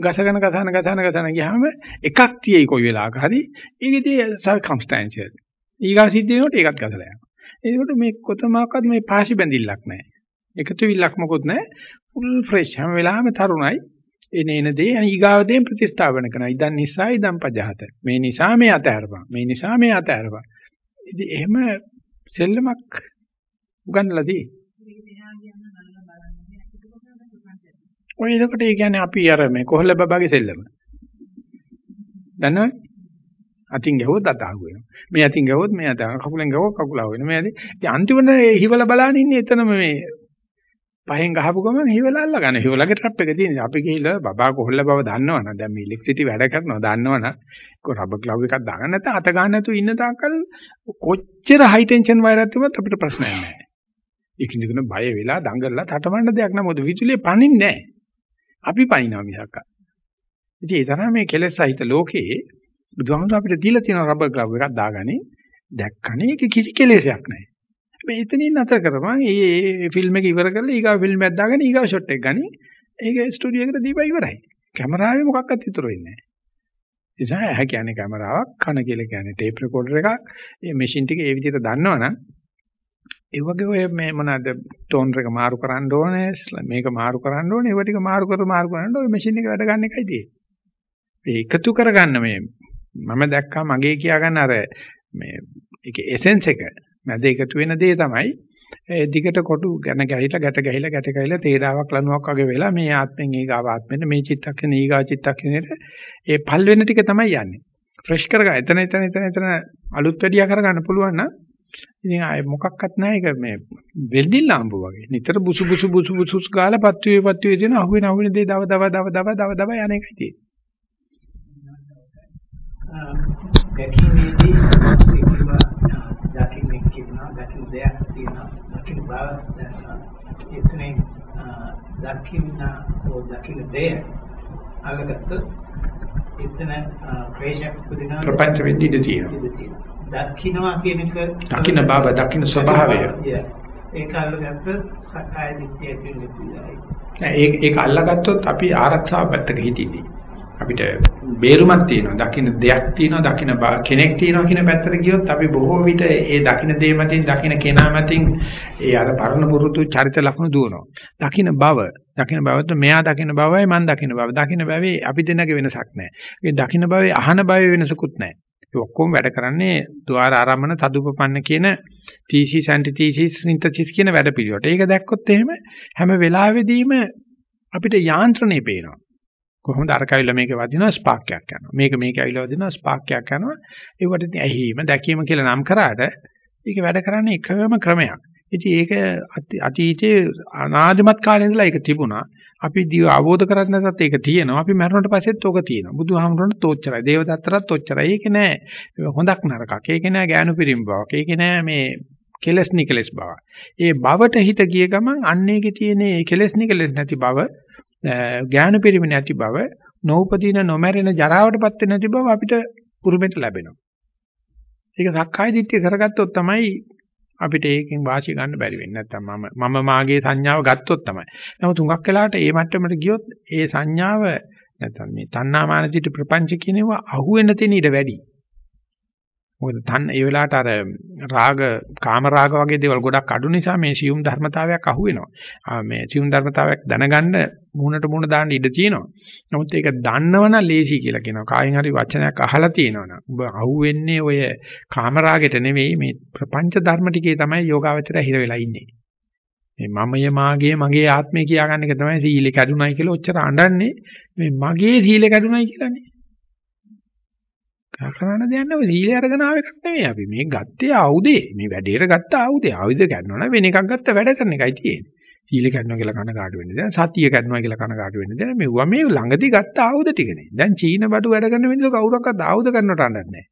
ගසගෙන ගසන ගසන ගසන ගියාම එකක් තියෙයි කොයි වෙලාවක හරි. ඒකෙදී සර්කම්ස්ටැන්ෂල්. ඊගා සිද්ධ වෙනකොට ඒකත් ගසලා යනවා. ඒකට මේ කොතමකවත් මේ පාසි බැඳිල්ලක් නැහැ. එකතු විල්ලක් මොකොත් නැහැ. ෆුල් ෆ්‍රෙෂ් හැම වෙලාවෙම තරුණයි. එන එන දේ ඊගාව දේ ප්‍රතිස්ථාපන කරනවා. ඉදන් නිසා ඉදන් පජහත. මේ නිසා මේ අතහැරපන්. මේ නිසා මේ අතහැරපන්. ඉතින් එහෙම සෙල්ලමක් උගන්වලාදී ඔය එතකොට ඒ කියන්නේ අපි අර මේ කොහොල්ල බබාගේ සෙල්ලම. දන්නවද? අතින් ගහුවොත් අත අහු වෙනවා. මේ අතින් ගහුවොත් මේ අත කකුලෙන් ගහුවොත් කකුල අහු වෙනවා. මේ අදී ඉතින් අන්තිමට හිවල බලන ඉන්නේ එතනම මේ පහෙන් ගහපු ගමන් හිවල අල්ල ගන්න. හිවලගේ ට්‍රැප් එක තියෙනවා. අපි ගිහිල්ලා බබා කොහොල්ල බව දන්නවනම් දැන් මේ ඉලෙක්ට්‍රිසිටි වැඩ කරනවා දන්නවනම් කො රබර් ග්ලව් එකක් දාගන්න නැත්නම් අත ගන්න නැතුව ඉන්න තාක්කල් කොච්චර හයි ටෙන්ෂන් වයරක් තිබුණත් අපිට ප්‍රශ්නයක් නැහැ. ඒකින් දිගන බය වෙලා දඟලලා තටමඬ දෙයක් නෑ මොකද විදුලිය පනින්නේ නැහැ. අපි පනිනවා මිසක්. ඉතින් ඒ තරම් මේ කෙලෙස් සහිත ලෝකේ බුදුහාමුදුර අපිට දීලා තියෙන රබර් ග්ලව් එකක් දාගන්නේ දැක්කනේ ඒක කිසි කෙලෙසයක් නැහැ. මේ එතනින් නැතර කරපන් මේ ෆිල්ම් එක ඉවර කරලා ඊගා ෆිල්ම් එකක් දාගෙන ඊගා ෂොට් එක ගනි. ඒක ස්ටුඩියෝ එකට දීපයි ඉවරයි. කැමරාවේ මොකක්වත් ඉතුරු වෙන්නේ නැහැ. ඒ නිසා ඇහැ කියන්නේ කැමරාවක්, කන කියලා කියන්නේ ටේප් රෙකෝඩර් එකක්. මේ මැෂින් ටික ඒ විදිහට දන්නවනම් ඒ වගේ ඔය මේ මොනවාද ටෝන් එක මාරු කරන්න ඕනේ මේක මාරු කරන්න ඕනේ ඒව ටික මාරු කර මාරු කරන්න ඔය මැෂින් එක වැඩ ගන්න එකයි තියෙන්නේ. මේ එකතු කරගන්න මේ මම දැක්කා මගේ කියා ගන්න අර මේ ඒකේ එසෙන්ස් එක මැද එකතු වෙන දේ තමයි ඒ දිගට කොටු ගැන ගැහිලා ගැට ගැහිලා ගැට ගැහිලා තේරාවක් ලණුවක් වගේ වෙලා මේ ආත්මෙන් ඊගාව ආත්මෙන් මේ චිත්තක්ෂණ ඊගා චිත්තක්ෂණයට ඒ පල් වෙන ටික තමයි යන්නේ. ෆ්‍රෙෂ් කරගන්න. එතන එතන එතන එතන අලුත් වැඩියා කරගන්න පුළුවන් නම් ඉතින් ආයේ මොකක්වත් නැහැ ඒක මේ වෙල්දිල් ලාම්බු වගේ. නිතර බුසු බුසු බුසු බුසුස් ගාලා පත්තුවේ පත්තුවේ දෙන අහුවෙන අහුවෙන දේ දව දව දව දව දව දව යන එකයි තියෙන්නේ. දැකීමේදී සිතිව දකින්නේ කියනවා දකින්න දෙයක් තියෙනවා දකින්න බව එතනින් දකින්න ඕ දකින්න දෙය අල්ලගත්ත එතන ක්‍රේෂක් පුදිනවා ප්‍රපංච වෙන්න ඉඩ තියෙනවා. දකින්නවා කියන එක දකින්න බව දකින්න ස්වභාවය. ඒක අල්ලගත්ත සක්කාය දිට්ඨිය කියන විදිහයි. ඒක ඒක අල්ලගත්තොත් අපි ආරක්ෂාව පැත්තක හිටින්නේ. අපිට බේරුමක් තියෙනවා. දකින්න දෙයක් තියෙනවා, දකින්න කෙනෙක් තියෙනවා කියන පැත්තට ගියොත් අපි බොහෝ විට ඒ දකින්න දේ මතින් දකින්න කෙනා මතින් ඒ අර පරණ පුරුදු චරිත ලක්ෂණ දුවනවා. දකින්න බව, දකින්න බවත් මෙයා දකින්න බවයි මම දකින්න බව. දකින්න බවේ අපි දෙන්නගේ වෙනසක් නැහැ. ඒ දකින්න බවේ අහන බවේ වෙනසකුත් නැහැ. ඒ ඔක්කොම වැඩ කරන්නේ ద్వාර ආරම්භන තදුපපන්න කියන thesis antithesis synthesis කියන වැඩ පිළිවෙලට. ඒක දැක්කොත් එහෙම හැම වෙලාවෙදීම අපිට යාන්ත්‍රණය පේනවා. කොහොමද අර කවිලා මේක වදිනවා ස්පාක් එකක් යනවා. මේක මේක ඇවිල්ලා වදිනවා ස්පාක් එකක් යනවා. ඒවට ඉතින් ඇහිීම දැකීම කියලා නම් කරාට ඒක වැඩ කරන්නේ එකම ක්‍රමයක්. ඉතින් ඒක අතීතයේ අනාදිමත් කාලේ ඉඳලා ඒක තිබුණා. අපි දිව අවබෝධ කරගන්න නැත්නම් ඒක තියෙනවා. අපි මරණයට පස්සෙත් ඕක තියෙනවා. බුදුහාමුදුරන්ට තෝච්චරයි. දේවදත්තරත් තෝච්චරයි. ඒක නෑ හොඳක් නරකක්. ඒක නෑ ගෑනු පිරිම් බවක්. ඒක නෑ මේ කෙලස් නිකලස් බව. ඒ බවට හිත ගිය ගමන් අන්නේගේ තියෙන ඒ කෙලස් නිකලස් නැති බව ඥාන පිරිමි නැති බව නෝපදීන නොමැරෙන ජරාවටපත් වෙන නැති බව අපිට පුරුමෙට ලැබෙනවා. ඒක සක්කාය දිට්ඨිය කරගත්තොත් තමයි අපිට ඒකෙන් වාසිය ගන්න බැරි වෙන්නේ. නැත්තම් මම මම මාගේ සංඥාව ගත්තොත් තමයි. නමුත් හුඟක් වෙලාවට ඒ මට්ටමට ගියොත් ඒ සංඥාව නැත්තම් මේ තණ්හාමාන දිට ප්‍රපංච කියනවා අහුවෙන්න තියෙන ඉඩ වැඩි. මොකද තන් ඒ වෙලාවට අර රාග කාම රාග වගේ දේවල් ගොඩක් අඩු නිසා මේ සියුම් ධර්මතාවයක් අහු වෙනවා. මේ සියුම් ධර්මතාවයක් දැනගන්න මුහුණට මුහුණ දාන්න ඉඩ තියෙනවා. නමුත් ඒක දන්නවනම් ලේසි කියලා කියනවා. කායින් හරි වචනයක් අහලා තියෙනවනම් ඔබ අහු වෙන්නේ ඔය කාම රාගෙට නෙවෙයි මේ ප්‍රපංච ධර්ම ටිකේ තමයි යෝගාවචරය හිර වෙලා ඉන්නේ. මේ මමය මාගේ මගේ ආත්මය කියාගන්න එක තමයි සීලේ කැඩුනයි කියලා ඔච්චර අඬන්නේ මේ මගේ සීලේ කැඩුනයි කියලානේ. කරන්න දෙයක් නැහැ. සීලය අරගෙන ආව එකක් නෙවෙයි අපි. මේ ගත්තේ ආයුධේ. මේ වැඩේට ගත්ත ආයුධේ. ආයුධ ගන්නවා නම් වෙන එකක් ගත්ත වැඩ කරන එකයි තියෙන්නේ. සීල කඩනවා කියලා කන කාට වෙන්නේ දැන් සතිය කඩනවා කියලා කන කාට වෙන්නේ දැන් මෙවුවා මේ ළඟදී ගත්ත ආයුධ ටිකනේ. දැන් චීන බඩු වැඩ කරන මිනිස්සු කවුරක්වත් ආයුධ කරනට අඬන්නේ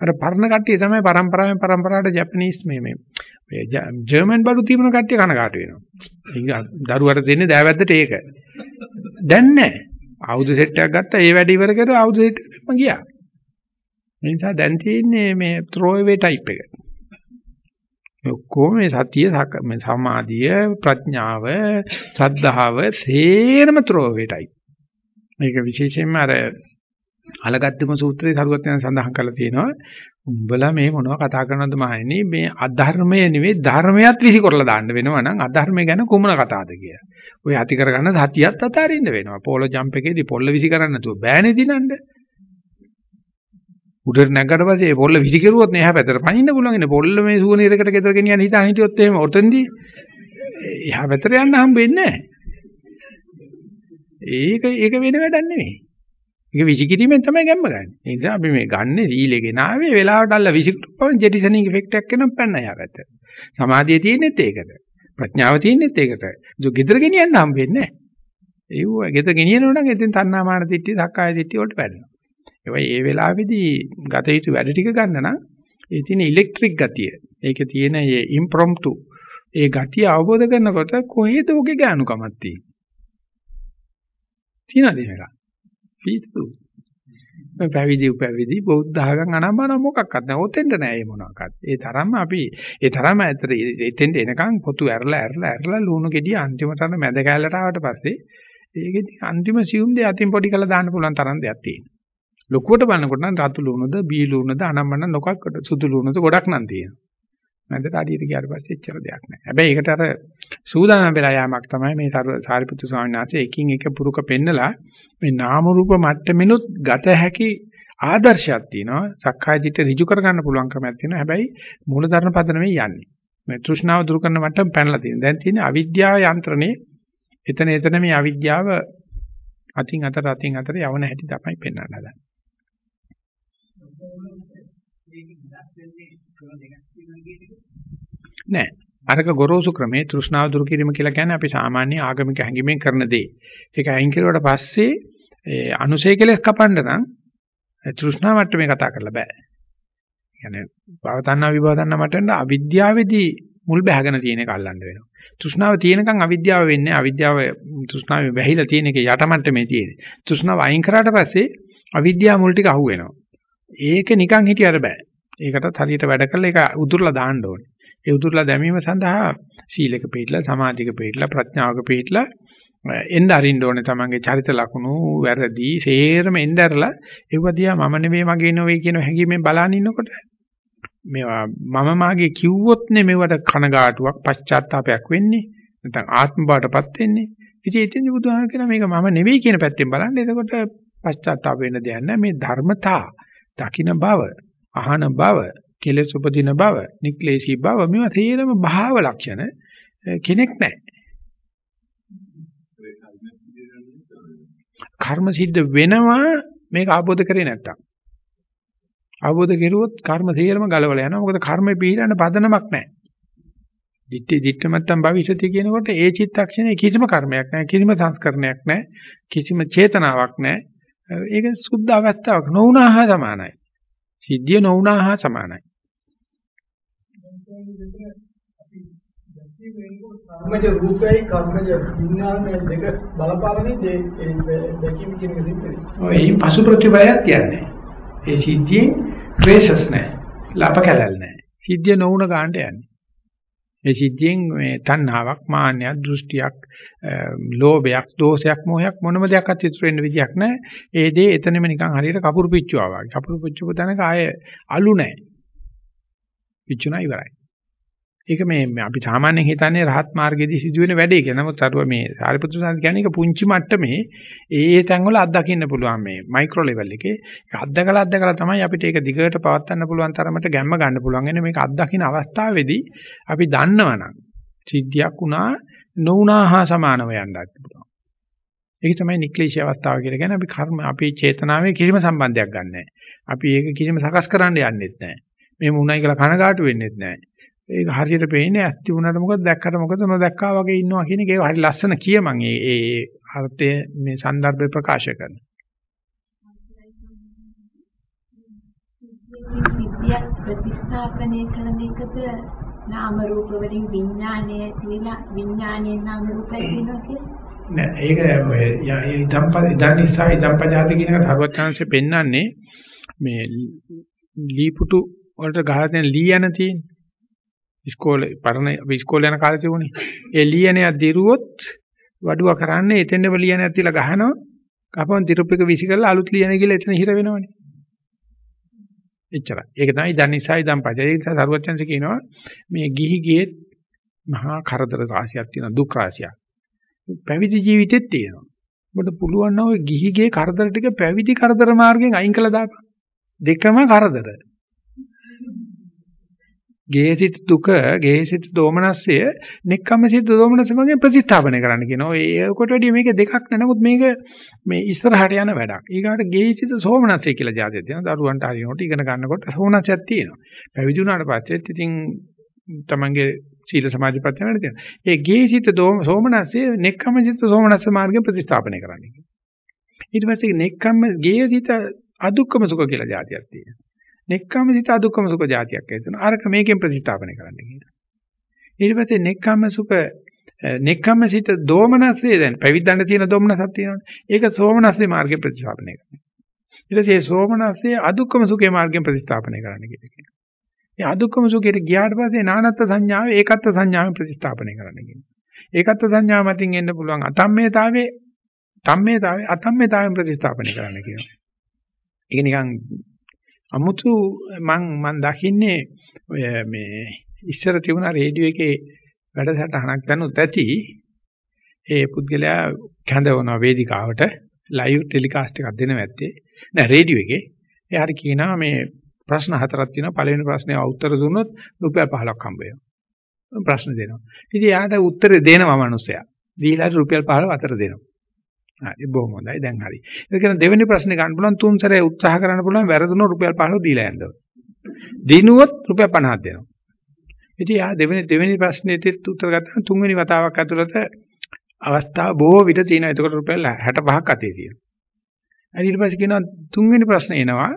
අර පරණ කට්ටිය තමයි පරම්පරාවෙන් පරම්පරාවට ජපනීස් මේ මේ ජර්මන් බඩු තිබුණ කට්ටිය කන කාට වෙනවා. දරුවට දෙන්නේ දෑවැද්දට ඒක. දැන් නැහැ. ආයුධ සෙට් එකක් ගත්තා. ඒ වැඩ ඉවර කරලා ආයුධ සෙට් එකක්ම ගියා. ඒ නිසා දැන් තියෙන්නේ මේ throw away type එක. ඔක්කොම මේ සතිය මේ සමාධිය ප්‍රඥාව ශ්‍රද්ධාව සේරම throw away type. මේක විශේෂයෙන්ම අර අලගත්තුම සූත්‍රයේ සරුවත් යන සඳහන් කරලා තියෙනවා. උඹලා මේ මොනව කතා කරනවද මහණෙනි මේ අධර්මය නෙවෙයි ධර්මයක් විසිකරලා දාන්න වෙනවා නම් අධර්මය ගැන කොමුණ කතාවද කියලා. ඔය ඇති කරගන්න සතියත් අතාරින්න වෙනවා. පෝලෝ ජම්ප් එකේදී පොල්ල විසි කරන්න නැතුව බෑනේ දිනන්න. උඩට නැගගට පස්සේ පොල්ල විසි කෙරුවොත් නේ එහා පැත්තට පනින්න පුළුවන් ඉන්නේ පොල්ල මේ සුවනීරකට ගෙදර ගෙනියන්න හිතාන හිටියොත් එහෙම ඔතෙන්දී එහා පැත්තට යන්න හම්බෙන්නේ ඒක ඒක වෙන වැඩක් නෙවෙයි. ඒක විසිකිරීමෙන් තමයි ගැම්ම ගන්න. ඒ නිසා අපි මේ ගන්න සීලේ ගෙනාවේ වෙලාවට අල්ල විසිකරපුවම ජෙටිසනින් ඉෆෙක්ට් එකක් එනම් පැන්න එහා පැත්තට. සමාධිය තියෙන්නේත් ඒකට. ප්‍රඥාව තියෙන්නේත් ඒකට. ඒක ගෙදර ගෙනියන්න හම්බෙන්නේ නැහැ. ඒව ගෙදර ගෙනියනොත් නම් එතෙන් තණ්හාමාන දිට්ඨිය, සක්කාය දිට්ඨිය වලට වැඩනවා. ඒවයි ඒ වෙලාවේදී ගත යුතු වැඩ ටික ගන්න නම් ඒ තියෙන ඉලෙක්ට්‍රික් ගතිය. ඒකේ තියෙන මේ ඉම්ප්‍රොම්ප්ටු ඒ ගතිය අවබෝධ කරනකොට කොහෙද ඔගේ ගානුකමක් තියෙන්නේ? තියනද මේක? පීතු. පැවිදි උපැවිදි බෞද්ධ ආගම් අනම්මන මොකක්වත් නැහැ. ඔතෙන්ද නැහැ මේ මොනවාක්වත්. ඒ තරම්ම අපි ඒ තරම්ම ඇතර එතෙන්ද එනකන් පොතු ඇරලා ඇරලා ඇරලා ලුණු ගෙඩිය අන්තිමට අර මැද කැලලට ආවට පස්සේ ඒකෙදි අන්තිම සියුම් දෙය අතින් පොඩි කරලා දාන්න පුළුවන් තරම් දෙයක් තියෙනවා. ලොකුවට බලනකොට නම් රතු ලුණුද බී ලුණුද අනම්මන නොකක්කට සුදු ලුණුද ගොඩක් නම් තියෙනවා. මැදට අඩියට ගියාට පස්සේ එච්චර දෙයක් නැහැ. හැබැයි ඒකට අර සූදානම් වෙලා යාමක් තමයි මේ සාරිපුත්තු ස්වාමීන් වහන්සේ එකින් එක පුරුක පෙන්නලා මේ නාම රූප මට්ටමිනුත් ගත හැකි ආදර්ශයක් තියෙනවා. සක්කාය දිට්ඨිය ඍජු කරගන්න පුළුවන් ක්‍රමයක් තියෙනවා. හැබැයි මූලධර්ම පදනමේ යන්නේ. මේ තෘෂ්ණාව දුරු කරන මට්ටම පැනලා තියෙනවා. දැන් තියෙන්නේ අවිද්‍යාව යන්ත්‍රණේ එතන එතන මේ අවිද්‍යාව අතින් අතට අතින් අතට යවන හැටි තමයි පෙන්වන්න හදන්නේ. නෑ. අරක ගොරෝසු ක්‍රමේ තෘෂ්ණාව දුරු කිරීම කියලා කියන්නේ අපි සාමාන්‍ය ආගමික හැඟීමෙන් කරන දේ. ඒක අයින් කරුවට පස්සේ ඒ අනුසය කෙලස් කපන්න නම් තෘෂ්ණා මට්ටමේ කතා කරලා බෑ. يعني භව තණ්හා විභව තණ්හා මට්ටමේ අවිද්‍යාවේදී මුල් බැහැගෙන තියෙන එක අල්ලන්න වෙනවා. තෘෂ්ණාව තියෙනකන් අවිද්‍යාව වෙන්නේ අවිද්‍යාව තෘෂ්ණාවේ වැහිලා තියෙන එක යට මට්ටමේ තියෙන්නේ. තෘෂ්ණාව අයින් කරාට පස්සේ අවිද්‍යාව මුල් ටික අහුවෙනවා. ඒක නිකන් හිටියට බෑ. ඒකටත් හරියට වැඩ කළා ඒක උදුරලා දාන්න ඕනේ. ඒ උදුරලා දැමීම සඳහා සීලක පිළිපදලා සමාධික පිළිපදලා ප්‍රඥාවක පිළිපදලා එන්න අරින්න ඕනේ තමන්ගේ චරිත ලක්ෂණු වැරදි සේරම එන්න ඇරලා ඒවදියා මම නෙවෙයි මගේ නෙවෙයි කියන හැඟීමෙන් බලන් ඉන්නකොට මේවා මම මාගේ කිව්වොත් නේ මේවට කනගාටුවක් පශ්චාත්තාවයක් වෙන්නේ. නැත්නම් ආත්ම බාටපත් වෙන්නේ. ඉතින් එතෙන්දි බුදුහාම කියන මේක මම නෙවෙයි කියන පැත්තෙන් බලන්න. එතකොට පශ්චාත්තාව වෙන්න දෙයක් නැහැ. මේ ධර්මතා දකින්න බව අහන බව කෙලෙස් උපදින බව නික්ලේශී බව මේවා තේරම භාව ලක්ෂණ කෙනෙක් නැහැ කර්ම සිද්ධ වෙනවා මේක ආબોධ කරේ නැත්තම්. ආબોධ කෙරුවොත් කර්ම සියල්ලම ගලවලා යනවා. මොකද කර්මේ පිළිඳන පදනමක් නැහැ. දිට්ඨි දිට්ඨමත්තම් භවිෂති කියනකොට ඒ චිත්තක්ෂණේ කිසිම කර්මයක් නැහැ. කිසිම සංස්කරණයක් නැහැ. කිසිම චේතනාවක් නැහැ. ඒක සුද්ධ අවස්ථාවක් නොවුනහා සමානයි. සිද්ධිය නොවුනහා සමානයි. කර්මජ රූපයයි කර්මජ විඥානය දෙක බලපාන්නේ ඒ දැකීම කියන එක සිද්ධ වෙනවා. ඔය පසු ප්‍රතිපලයක් කියන්නේ. ඒ සිද්ධියේ ක්‍රේසස් නැහැ. ලපකැලල් නැහැ. සිද්ධිය නොවුන ගන්නට යන්නේ. මේ සිද්ධියෙන් මේ තණ්හාවක්, මාන්නයක්, දෘෂ්ටියක්, ලෝභයක්, දෝෂයක්, මොහයක් මොනම දෙයක් අත්‍යතුරු වෙන්න විදියක් නැහැ. ඒ දේ එතනම නිකන් හරියට කපුරු පිච්චුවා වගේ. කපුරු පිච්චුව තැනක ආයේ අලු නැහැ. පිච්චුණා ඉවරයි. ඒක මේ අපි සාමාන්‍යයෙන් හිතන්නේ රහත් මාර්ගයේදී සිදුවෙන වැඩේ කියලා. නමුත් අරුව මේ සාරිපුත්‍ර සාන්ති කියන්නේ ඒක පුංචි මට්ටමේ ඒ ඒ තැන්වල අත්දකින්න පුළුවන් මේ මයික්‍රෝ ලෙවල් එකේ. ඒක අත්දකලා අත්දකලා තමයි අපිට ඒක දිගට පවත්වන්න පුළුවන් තරමට ගැම්ම ගන්න පුළුවන්. එන්නේ මේක අත්දකින්න අවස්ථාවේදී අපි දන්නවනම් සිද්ධියක් වුණා නොවුණා හා සමානව යන්නත් පුළුවන්. ඒක තමයි නික්ලේශී අවස්ථාව කියලා කියන්නේ අපි කර්ම අපේ චේතනාවේ කිසිම සම්බන්ධයක් ගන්නෑ. අපි ඒක කිසිම සකස් කරන්න යන්නෙත් නැහැ. මේ මුණයි කියලා කනගාටු වෙන්නෙත් නැහැ. ඒක හරියට පේන්නේ ඇස් තිබුණාට මොකද දැක්කට මොකද නොදැක්කා වගේ ඉන්නවා කියන එක ඒක හරි ලස්සන කියමන් ඒ ඒ අර්ථය මේ સંદર્ભය ප්‍රකාශ කරන. විද්‍යා ප්‍රතිස්ථාපනය කරන එක තුළ නාම රූප වලින් විඥානය ඇතිලා විඥානයෙන් නාම රූප ඇතිවෙනවා කියන්නේ නෑ ඒක ය ඉදම්පද ඉදන්නිසා ඉදම්පජාති කියන එක සර්වඥාන්සේ පෙන්වන්නේ මේ ලීපුතු වලට ගහලා තියෙන ලී යන තියෙන්නේ ඉස්කෝලේ පරණ ඉස්කෝලේ යන කාලේ තිබුණේ. ඒ ලියනයක් දිරුවොත් වඩුව කරන්නේ එතෙන්ම ලියනයක් තියලා ගහනවා. කපන් තිරුප්පක විසි කරලා අලුත් ලියන කියලා එතන හිර වෙනවනේ. එච්චරයි. ඒක තමයි දනිසයි දම්පජ. ඒ නිසා සරුවචන්ස කියනවා මේ ගිහි ගියෙත් මහා කරදර රාශියක් තියෙනවා දුක් රාශියක්. පැවිදි ජීවිතෙත් තියෙනවා. ඔබට පුළුවන් නම් ওই ගිහිගේ කරදර ටික පැවිදි කරදර මාර්ගෙන් අයින් කළා දාපන්. දෙකම කරදර. ගේසිත දුක, ගේසිත දෝමනස්සය, නෙක්ඛම්මසිත දෝමනස්ස වගේ ප්‍රතිස්ථාපනය කරන්න කියනවා. ඒකට වැඩිය මේක දෙකක් නෑ. නමුත් මේක මේ ඉස්සරහට යන වැඩක්. ඊගාට ගේසිත සෝමනස්සය කියලා જાතියක් තියෙනවා. දරුවන්ට හරිනකොට ඉගෙන ගන්නකොට සෝමනස්සයක් තියෙනවා. පැවිදි වුණාට පස්සෙත් ඉතින් තමන්ගේ සීල සමාධි ප්‍රත්‍යයන් තියෙනවා. ඒ ගේසිත සෝමනස්සය, නෙක්ඛම්මසිත සෝමනස්ස මාර්ගයෙන් ප්‍රතිස්ථාපනය කරන්න කියනවා. ඊට පස්සේ නෙක්ඛම්ම ගේසිත අදුක්කම සුඛ කියලා જાතියක් තියෙනවා. නෙක්ඛම්ම සිත අදුක්කම සුඛ જાතියක් ඇතුන. අරක මේකෙන් ප්‍රතිස්ථාපනය කරන්න කියනවා. ඊට පස්සේ නෙක්ඛම්ම සුඛ නෙක්ඛම්ම සිත දෝමනස්සේ දැන් පැවිද්දන්න තියෙන දෝමනසක් තියෙනවනේ. ඒක සෝමනස්සේ මාර්ගේ ප්‍රතිස්ථාපනය කරනවා. ඊට පස්සේ සෝමනස්සේ අදුක්කම සුඛේ මාර්ගෙන් ප්‍රතිස්ථාපනය කරන්න කියනවා. මේ අදුක්කම සුඛයට ගියාට පස්සේ නානත්ත් සංඥාව ඒකත්ත් සංඥාවෙන් ප්‍රතිස්ථාපනය කරන්න කියනවා. ඒකත්ත් සංඥාව මතින් එන්න පුළුවන් අතම්මේතාවේ තම්මේතාවේ අතම්මේතාවෙන් ප්‍රතිස්ථාපනය කරන්න කියනවා. ඒක නිකන් අමුතු මං මං දකින්නේ ඔය මේ ඉස්සර තිබුණ රේඩියෝ එකේ වැඩසටහනක් දැනුත් ඇති ඒ පුද්ගලයා කැඳවන වේදිකාවට ලයිව් ටෙලිකාස්ට් එකක් දෙනවා ඇත්තේ. නෑ රේඩියෝ එකේ. ඒ හරි කියනවා මේ ප්‍රශ්න හතරක් තියෙනවා. පළවෙනි ප්‍රශ්නේ උත්තර දුන්නොත් රුපියල් 15ක් හම්බ වෙනවා. ප්‍රශ්න දෙනවා. ඉතින් යාට උත්තර දෙනවා මනුස්සයා. දීලා රුපියල් 15 අතර දෙනවා. හරි බොහොම හොඳයි දැන් හරි. ඒක කියන දෙවෙනි ප්‍රශ්නේ ගන්න පුළුවන් තුන් සැරේ උත්සාහ කරන්න පුළුවන් වැරදුනොත් රුපියල් 15 දීලා යන්න ඕන. දිනුවොත් රුපියල් 50ක් දෙනවා. ඉතින් යා දෙවෙනි දෙවෙනි ප්‍රශ්නේට උත්තර ගත්තාම තුන්වෙනි වතාවක් ඇතුළත අවස්ථාව බොහෝ විට තියෙනවා. එතකොට රුපියල් 65ක් අතේ තියෙනවා. ඊට පස්සේ කියනවා තුන්වෙනි ප්‍රශ්නේ එනවා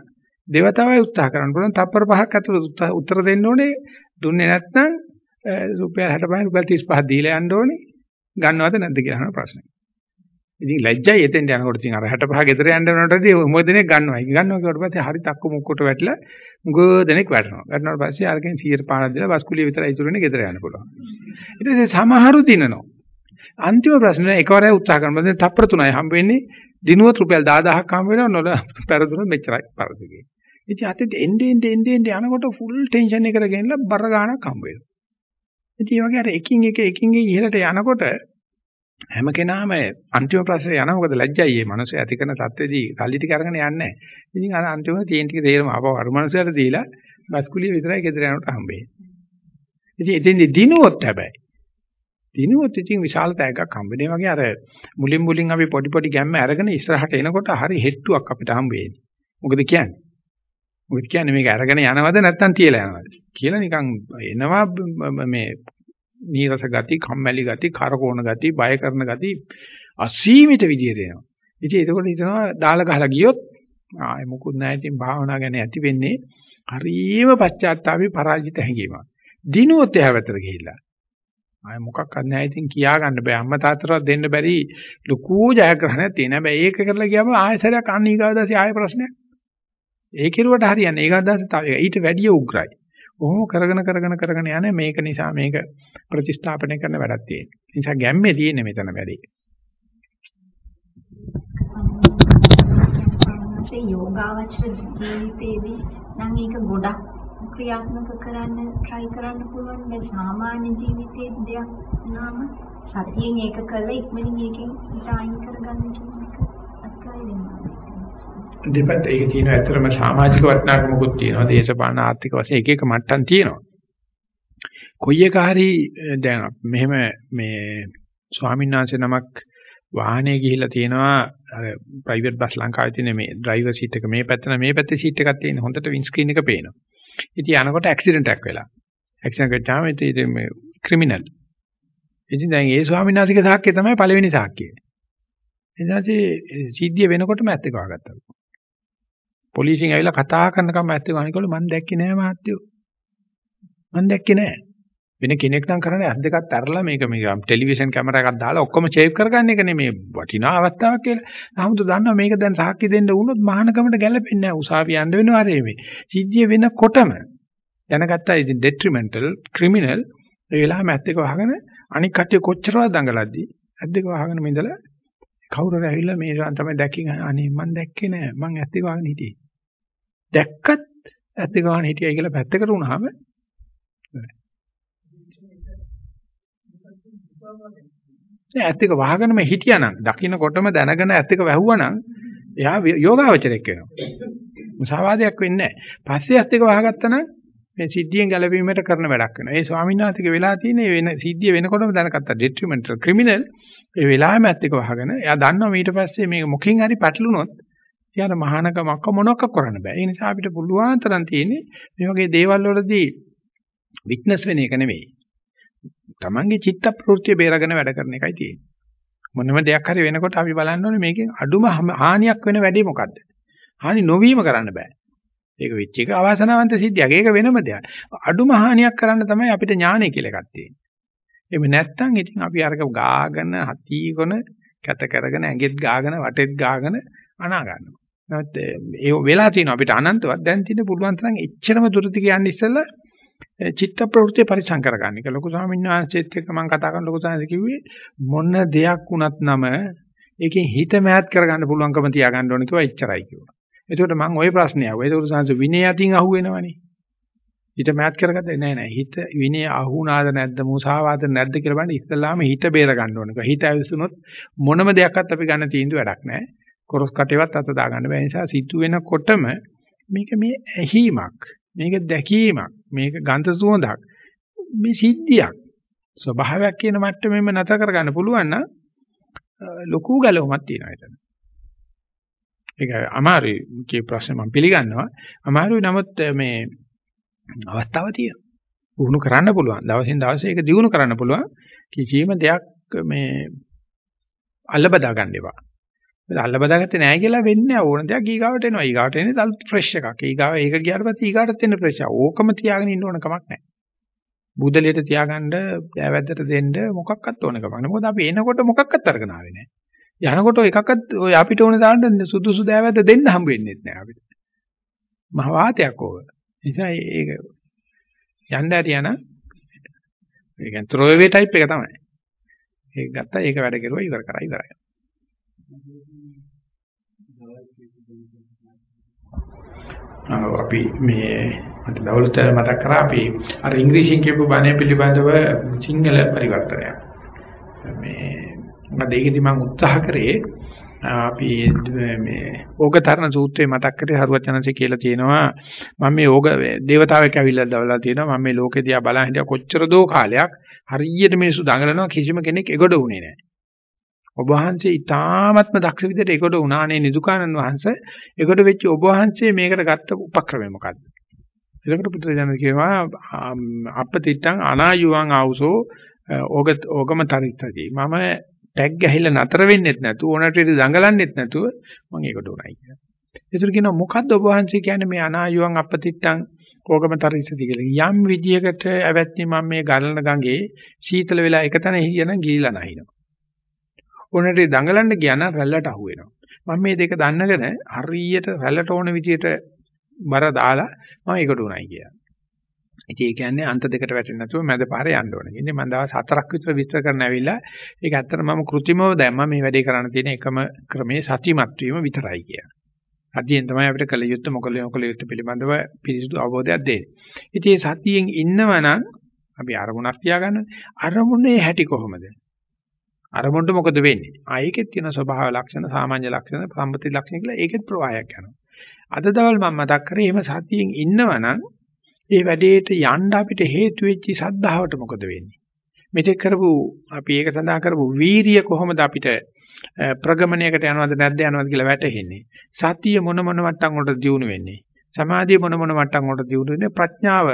දෙවතාවයි උත්සාහ කරන්න පුළුවන් තප්පර පහක් ඇතුළත උත්තර දෙන්න ඕනේ දුන්නේ නැත්නම් රුපියල් 65 රුපියල් 35 දීලා යන්න ඕනේ ගන්නවද නැද්ද කියලා අහන ප්‍රශ්නේ. ඉතින් ලැජ්ජයි එතෙන්ට යනකොට ඉතින් අර 65 ගෙදර යන්න වෙනකොටදී මොකද දෙනෙක් ගන්නවා. ඒක ගන්නවා කියවට පස්සේ හරි තක්කු මුක්කොට වැටලා මුගෝ දෙනෙක් වැටෙනවා. වැටෙනාට පස්සේ අරගෙන 100 පානක් දීලා බස්කුලිය විතරයි ඉතුරු වෙන්නේ ගෙදර යන්න පුළුවන්. ඊට පස්සේ සමහරු දිනනවා. අන්තිම ප්‍රශ්නේ එකවරයි උත්සාහ කරනවා. දැන් තප්පර තුනයි හම්බ වෙන්නේ. දිනුවත් රුපියල් 10000ක් හම්බ වෙනවා නොල පෙරදුන මෙච්චරයි පරදිගේ. ඉතින් අතෙන් එන්නේ එන්නේ එන්නේ යනකොට ෆුල් ටෙන්ෂන් එකකට ගෙනලා බර ගාණක් හම්බ වෙනවා. ඉතින් ඒ වගේ අර එකින් එක එකින් එක ඉහළට යනකොට හැම කෙනාම අන්තිම ප්‍රශ්නේ යනවා මොකද ලැජ්ජයි මේ මිනිස්සු ඇති කරන தත්ත්වෙදී සල්ලි ටික අරගෙන යන්නේ නැහැ. ඉතින් අර අන්තිමට තියෙන ටික තේරම ආපහු අර මිනිස්සුන්ට දීලා බස්කුලිය විතරයි ගෙදර යනකොට හම්බෙන්නේ. ඉතින් එතෙන්දී දිනුවොත් හැබැයි දිනුවොත් ඉතින් විශාල තෑග්ගක් හම්බෙන්නේ වගේ අර මුලින් මුලින් අපි පොඩි පොඩි ගැම්ම අරගෙන ඉස්සරහට එනකොට හරි හෙට්ටුවක් අපිට හම්බෙන්නේ. මොකද කියන්නේ? මොකද කියන්නේ මේක අරගෙන යනවද නැත්නම් තියලා යනවද? කියලා නිකන් එනවා මේ නීරස ගති, කම්මැලි ගති, කරකෝණ ගති, බය කරන ගති අසීමිත විදියට එනවා. ඉතින් ඒකෝට හිතනවා දාලා ගහලා ගියොත් ආයේ මොකුත් නැහැ ඉතින් භාවනා ගැන ඇති වෙන්නේ හරියම පශ්චාත්තාපේ පරාජිත හැඟීමක්. දිනුවොත් එහා පැත්තට ගිහිල්ලා. ආයේ මොකක්වත් නැහැ ඉතින් කියා ගන්න බෑ. අම්මා තාත්තටවත් දෙන්න බැරි ලুকু ජයග්‍රහණයක් තියෙන. හැබැයි ඒක කරලා ගියාම ආයෙසරයක් අන්න ඊගාවදාසි ආයෙ ප්‍රශ්නයක්. ඒ කෙරුවට හරියන්නේ. ඊගාවදාසි තව ඊට වැඩිය උග්‍රයි. කොහොම කරගෙන කරගෙන කරගෙන යන මේක නිසා මේක ප්‍රතිස්ථාපනය කරන වැඩක් තියෙනවා. ඒ නිසා ගැම්මේ තියෙන්නේ මෙතන වැඩි. ඒ යෝගාවචර ජීවිතේදී නම් ඒක ගොඩක් ක්‍රියාත්මක කරන්න try කරන්න පුළුවන් මේ සාමාන්‍ය ජීවිතයේ දෙයක් නාම සතියෙන් ඒක කළා ඉක්මනින් ඒකෙන් ඊට අයින් කරගන්න කියන එක අත්කයි වෙනවා. දෙපැත්ත. ඒක තියෙන ඇත්තටම සමාජික වටිනාකමකුත් තියෙනවා දේශපාලන ආර්ථික වශයෙන් එක එක මට්ටම් තියෙනවා. කොයි එක හරි දැන් මෙහෙම මේ ස්වාමීන් වහන්සේ නමක් වාහනේ ගිහිල්ලා තියෙනවා. අර ප්‍රයිවට් බස් ලංකාවේ තියෙන මේ ඩ්‍රයිවර් සීට් එක. මේ පැත්තන මේ පැත්තේ සීට් එකක් තියෙන. හොඳට වින් ස්ක්‍රීන් එක පේනවා. ඉතින් යනකොට ඇක්සිඩන්ට් එකක් වෙලා. ඇක්සිඩන්ට් එකක් ගාම ඉතින් මේ ක්‍රිමිනල් ඉතින් දැන් ඒ ස්වාමීන් වහන්සේගේ සාක්ෂිය තමයි පළවෙනි සාක්ෂිය. එදාසේ සිද්ධිය වෙනකොටම ඇත්ත එක වහගත්තා පොලිසියෙන් ඇවිල්ලා කතා කරනකම් ඇත්තේ අනිකවල මම දැක්කේ නෑ මහත්තයෝ. මම දැක්කේ නෑ. වෙන කෙනෙක් නම් කරන්නේ අත් දෙකක් අරලා මේක මේ ටෙලිවිෂන් කැමරා එකක් දාලා ඔක්කොම සේව් කරගන්න එක නෙමේ වටිනා අවස්ථාවක් කියලා. නමුත් දන්නවා මේක දැන් සාක්ෂි දෙන්න වුණොත් මහානකමට ගැලපෙන්නේ නෑ. උසාවිය යන්න වෙනවා රේ සිද්ධිය වෙනකොටම දැනගත්තා ඉතින් detrimental criminal ඒ වෙලාවෙම ඇත් දෙක වහගෙන අනික් කට්ටිය කොච්චරවත් දඟලද්දි ඇත් දෙක වහගෙන මිඳලා කවුරු හරි ඇවිල්ලා මේ තමයි දැක්කේ අනේ මම දැක්කේ නෑ මං ඇත් දෙක වහගෙන හිටියේ දැක්කත් ඇත්ත ගන්න හිටියයි කියලා පැත්තකට වුණාම නෑ ඇත්තක වහගෙනම හිටියානම් දකින්නකොටම දැනගෙන ඇත්තක වැහුවානම් එයා යෝගාවචරයක් වෙනවා. මුසාවාදයක් වෙන්නේ නෑ. පස්සේ ඇත්තක වහගත්තා නම් මේ සිද්ධියෙන් ගැලවීමට කරන වැඩක් වෙනවා. ඒ ස්වාමීන් වහන්සේගේ වෙලා තියෙන වෙන සිද්ධිය වෙනකොටම දැනගත්තා detrimental criminal ඒ වෙලාවෙම ඇත්තක වහගෙන එයා දන්නවා ඊට පස්සේ මේක මොකකින් හරි පැටලුනොත් එයාට මහානකමක් මොනවක් කරන්න බෑ. ඒ නිසා අපිට පුළුවන් තරම් තියෙන්නේ මේ වගේ දේවල් වලදී විට්නස් වෙන එක නෙවෙයි. Tamange චිත්ත ප්‍රවෘත්ති බේරගෙන වැඩ කරන එකයි තියෙන්නේ. මොනම දෙයක් හරි වෙනකොට අපි බලන්න ඕනේ මේකෙන් අඩුම හානියක් වෙන වැඩේ මොකද්ද? හානි නොවීම කරන්න බෑ. ඒක වෙච්ච එක අවාසනාවන්ත සිද්ධියක්. ඒක වෙනම දෙයක්. අඩුම හානියක් කරන්න තමයි අපිට ඥානය කියලා එකක් තියෙන්නේ. එහෙම නැත්නම් ඉතින් අපි අරක ගාගෙන හති කොන කැත කරගෙන ඇඟෙත් ගාගෙන වටෙත් ගාගෙන අනා ගන්නවා. නමුත් ඒ වෙලා තියෙනවා අපිට අනන්තවත් දැන් තියෙන පුළුවන් තරම් එච්චරම දුරට කියන්න ඉස්සෙල්ලා චිත්ත ප්‍රවෘත්ති පරිසං කරගන්න. ඒක ලොකු ස්වාමීන් වහන්සේත් එක්ක මම කතා කරන ලොකු ස්වාමීන් කිව්වේ මොන දෙයක් වුණත් නම ඒකෙන් හිත මෑත් කරගන්න පුළුවන්කම තියාගන්න ඕන කිව්වා එච්චරයි කිව්වා. එතකොට මම ওই ප්‍රශ්නේ ආවා. ඒක උසංශ විනය අතින් අහුවෙනවනේ. හිත මෑත් කරගත්තේ නෑ නෑ. හිත විනය අහුණාද නැද්ද මුසාවාද නැද්ද කියලා බලන්න ඉස්සෙල්ලාම හිත බේර ගන්න ඕන. හිත ඇවිස්සුනොත් මොනම දෙයක්වත් අපි ගන්න තීන්දුව වැඩක් නෑ. කොරස් කටේවත් අත දාගන්න බෑ. නිසා සිතු වෙනකොටම මේක මේ ඇහිීමක්, මේක දැකීමක්, මේක ගන්ධ සුවඳක්, මේ සිද්ධියක්. ස්වභාවයක් කියන මට්ටමෙම නැත කරගන්න පුළුවන් නම් ලොකු ගැලවමක් තියෙනවා එතන. ඒක අමාරුයි කිය ප්‍රශ්නේ මම පිළිගන්නවා. අමාරුයි නමුත් මේ අවස්ථාව තියෙනවා. වුණු කරන්න පුළුවන්. දවසින් දවස ඒක දිනු කරන්න පුළුවන්. කිසියම් දෙයක් මේ අල්ල බදා ගන්න එපා. අල්ල බදාගත්තේ නැහැ කියලා වෙන්නේ ඕන දෙයක් ඊගාවට එනවා. ඊගාවට එන්නේ තල් ෆ්‍රෙෂ් එකක්. ඊගාව ඒක ගියාට පස්සේ ඊගාටත් එන්න ෆ්‍රෙෂ් එකක්. ඕකම තියාගෙන ඉන්න ඕන කමක් නැහැ. බුදලියට තියාගන්න දෑවැද්දට දෙන්න මොකක්වත් ඕන කමක් නැහැ. මොකද අපි එනකොට මොකක්වත් අරගෙන ආවේ නැහැ. යනකොට එකක්වත් ඔය අපිට ඕන දාන්න සුදුසු දෑවැද්ද දෙන්න හම්බ වෙන්නේ නැහැ අපිට. මහ වාතයක් ඕක. නිසා ඒක යන්න ඇරියා නම් ඒ කියන්නේ throw away type එක තමයි. ඒක ගත්තා ඒක වැඩ කෙරුවා ඉවර කරා ඉවරයි. අපි මේ මට දවල්ට මතක් කරා අපි අර ඉංග්‍රීසියෙන් කියපු බණේ පිළිබඳව සිංහල පරිවර්තනයක්. මේ මම දෙකෙදි මම උත්සාහ කරේ අපි මේ ඕගතරණ සූත්‍රයේ මතක් කරේ හරුවචනන්සේ කියලා තියෙනවා මම මේ ඕග දේවතාවෙක් ඇවිල්ලා දවලා තියෙනවා මම මේ ලෝකෙ දිහා බලන් හිටියා කොච්චර දෝ කාලයක් හරියට මිනිස්සු දඟලනවා කිසිම කෙනෙක් එගොඩ වුණේ නැහැ. ඔබ වහන්සේ ඊ타ත්ම දක්ෂ විදිහට ඒකට උනානේ නිදුකානන් වහන්සේ ඒකට වෙච්ච ඔබ වහන්සේ මේකට ගත්ත උපක්‍රමය මොකද්ද? එතකොට පුත්‍රයන් කියනවා අපතිට්ටං අනායුවන් ආවුසෝ ඕග ඕගම තරිත්තදී මම ටැග් ගහලා නතර වෙන්නෙත් නැතුව ඕනට ඉඳ දඟලන්නෙත් නැතුව මම ඒකට උනායි කියලා. ඒතර කියනවා මොකද්ද ඔබ වහන්සේ කියන්නේ මේ අනායුවන් අපතිට්ටං ඕගම තරිස්සති කියලා. යම් විදියකට ඇවැත්නි මම මේ ගලන ගඟේ සීතල වෙලා එකතන හියන ගිහිලා නැහිනවා. ඕනට දඟලන්න ගියා නම් රැල්ලට අහු වෙනවා. මම මේ දෙක දන්නගෙන හරියට රැල්ලට ඕන විදියට බර දාලා මම ඒකට උණයි කියලා. ඉතින් ඒ කියන්නේ අන්ත දෙකට වැටෙන්නේ නැතුව මැද පාරේ යන්න ඕනේ. ඉතින් මම දවස් හතරක් විතර විස්තර කරන්න ඇවිල්ලා ඒක ඇත්තට මම કૃත්‍රිමව දැම්මා මේ වැඩේ කරන්න තියෙන එකම ක්‍රමේ සතිමත් වීම විතරයි කියලා. සතියෙන් තමයි අපිට කල යුත්තේ මොකද මොකල යුත්තේ පිළිබඳව පිරිසිදු අවබෝධයක් දෙන්නේ. ඉතින් සතියෙන් ඉන්නවනම් අපි අරමුණක් තියාගන්න අරමුණේ හැටි කොහොමද? අරමුණට මොකද වෙන්නේ? ආ ඒකෙත් තියෙන ස්වභාව ලක්ෂණ, සාමාන්‍ය ලක්ෂණ, සම්පති ලක්ෂණ කියලා ඒකෙත් ප්‍රවාහයක් යනවා. අද දවල් මම මතක් කරේ එහෙම සතියෙන් ඉන්නවනම් ඒ වැඩේට යන්න අපිට හේතු වෙච්ච සද්ධාවට මොකද වෙන්නේ? මෙතෙක් කරපු අපි ඒක සඳහා කරපු වීරිය කොහොමද අපිට ප්‍රගමණයකට යනවද නැද්ද යනවද කියලා වැටහෙන්නේ. සතිය මොන මොන මට්ටම් වලට දියුණු වෙන්නේ? සමාධිය මොන මොන මට්ටම් වලට දියුණු වෙන්නේ? ප්‍රඥාව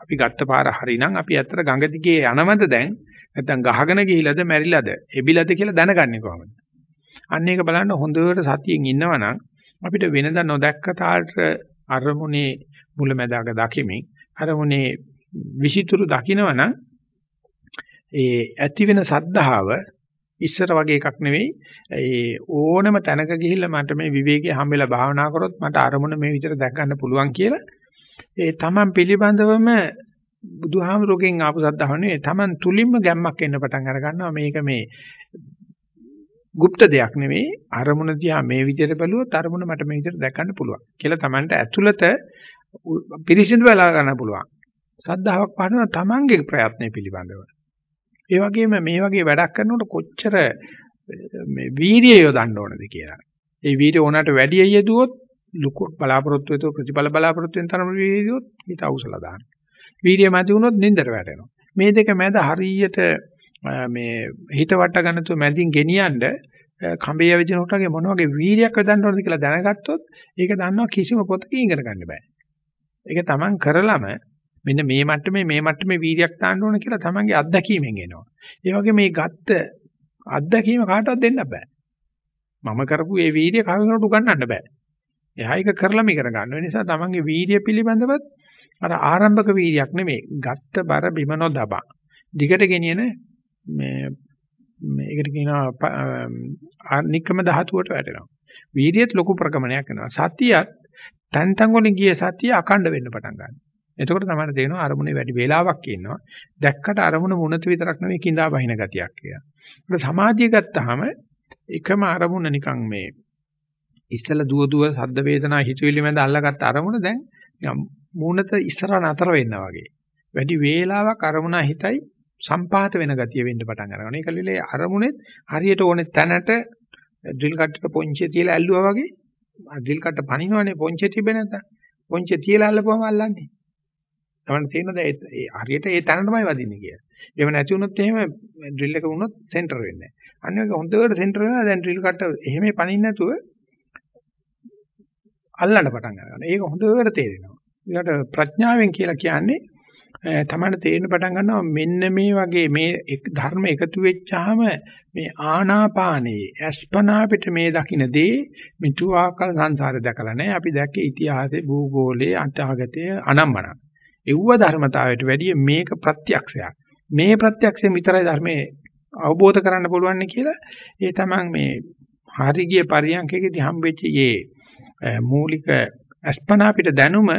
අපි ගත්ත පාර හරිනම් අපි ඇත්තට ගඟ දිගේ යනවද දැන්? නැත්නම් ගහගෙන ගිහිලාද මැරිලාද? එබිලාද කියලා දැනගන්නේ කොහොමද? අන්න ඒක බලන්න හොඳට සතියෙන් ඉන්නවනම් අපිට වෙනදා නොදැක්ක තාලට අරමුණේ මුලැමැදාක දකිමින් අරමුණේ විසිතුරු දකිනවනම් ඒ ඇති වෙන සද්ධාව ඉස්සර වගේ එකක් නෙවෙයි. ඒ ඕනම තැනක ගිහිල්ලා මට මේ විවේකයේ හම්බෙලා භාවනා කරොත් මට අරමුණ මේ විදිහට දැක ගන්න පුළුවන් කියලා. ඒ තමන් පිළිබඳවම බුදුහාමුදුරගෙන් ආපු සද්ධාව නෙවෙයි. Taman තුලින්ම ගැම්මක් එන්න පටන් අර ගන්නවා. මේක මේ গুপ্ত දෙයක් නෙවෙයි. අරමුණ තියා මේ විදිහට බැලුවොත් අරමුණ මට මේ විදිහට දැක ගන්න පුළුවන් කියලා Tamanට ඇතුළත පිරිසිදු වෙලා ගන්න පුළුවන්. සද්ධාාවක් පහනවා Tamanගේ ප්‍රයත්නය පිළිබඳව. ඒ වගේම මේ වගේ වැඩක් කරනකොට කොච්චර මේ වීරිය යොදන්න ඕනද කියලා. ඒ වීරිය ඕනට වැඩි යෙදුවොත් ලොකු බලාපොරොත්තු වෙතෝ ප්‍රතිඵල බලාපොරොත්තු වෙන තරම වීරියොත් ඊට අවසල දාන්න. වීර්යය මැදි වුණොත් නින්දට වැටෙනවා. මේ දෙක මැද හරියට මේ හිත වට ගන්නතු මැදින් ගෙනියන්න කඹේ යවිදිනකොට වගේ මොන වගේ වීර්යයක් යොදන්න ඕනද කියලා දැනගත්තොත් ඒක දන්නවා කිසිම පොතකින් ඉගෙන ගන්න බෑ. ඒක තමන් කරලම මෙන්න මේ මට්ටමේ මේ මට්ටමේ වීර්යයක් තාන්න ඕන කියලා තමන්ගේ අත්දැකීමෙන් එනවා. ඒ වගේ මේ ගත්ත අත්දැකීම කාටවත් දෙන්න බෑ. මම කරපු ඒ වීර්ය කවුරුන්ට උගන්වන්න බෑ. එහා එක කරලම ඉගෙන ගන්න. ඒ නිසා තමන්ගේ වීර්ය පිළිබඳවත් අර ආරම්භක වීර්යයක් නෙමෙයි. ගත්ත බර බිම නොදබා. දිගට ගෙනියන මේ මේකට කියනවා නික්කම ධාතුවට වැටෙනවා. වීර්යයත් ලොකු ප්‍රගමනයක් වෙනවා. සතියත් තැන් තැන් වලින් ගිය සතිය අකණ්ඩ වෙන්න පටන් ගන්නවා. එතකොට තමයි තේරෙනවා අරමුණේ වැඩි වේලාවක් ඉන්නවා. දැක්කට අරමුණ මුණත විතරක් නෙවෙයි කිඳා බහින ගතියක් කියලා. ඒක සමාධිය ගත්තාම එකම අරමුණ නිකන් මේ ඉස්සල දුව දුව සද්ද වේදනා හිතවිලි මැද අල්ලගත්ත අරමුණ දැන් මූණත ඉස්සරහ නතර වෙනවා වගේ. වැඩි වේලාවක් අරමුණ හිතයි සම්පාත වෙන ගතිය වෙන්න පටන් ගන්නවා. ඒක lilee අරමුණෙත් හරියට ඕනේ තැනට ඩ්‍රිල් කට්ටට පොන්චිය තියලා ඇල්ලුවා වගේ ඩ්‍රිල් කට්ට පනිනවනේ පොන්චිය තිබෙ නැත්නම්. පොන්චිය තියලා අල්ලපුවම අල්ලන්නේ. තමන්න තේරෙනද ඒ හරියට ඒ තැනටමයි වදින්නේ කියලා. එහෙම නැති වුණොත් එහෙම ඩ්‍රිල් එක වුණොත් සෙන්ටර් වෙන්නේ නැහැ. අන්න ඒක හොඳට සෙන්ටර් වෙනවා දැන් ඩ්‍රිල් කට්ට එහෙම පනින්න නැතුව අල්ලන්න පටන් ගන්නවා. ඒක හොඳට තේරෙනවා. ඊට ප්‍රඥාවෙන් කියලා කියන්නේ තමයි තේරෙන පටන් ගන්නවා මෙන්න මේ වගේ මේ ධර්ම එකතු වෙච්චාම මේ ආනාපානයේ අස්පනා පිට මේ දකින්න දේ මිතුආකල් සංසාරේ දැකලා නැහැ අපි දැක්කේ ඉතිහාසයේ භූගෝලයේ අන්තර්ගතයේ අනම්මන. ඒව ධර්මතාවයට වැඩිය මේක ප්‍රත්‍යක්ෂයක්. මේ ප්‍රත්‍යක්ෂයෙන් විතරයි ධර්මයේ අවබෝධ කරන්න පුළුවන් කියලා ඒ තමන් මේ හරිගිය පරියන්කේදී හම්බෙච්ච මේ මූලික අස්පනා පිට දැනුම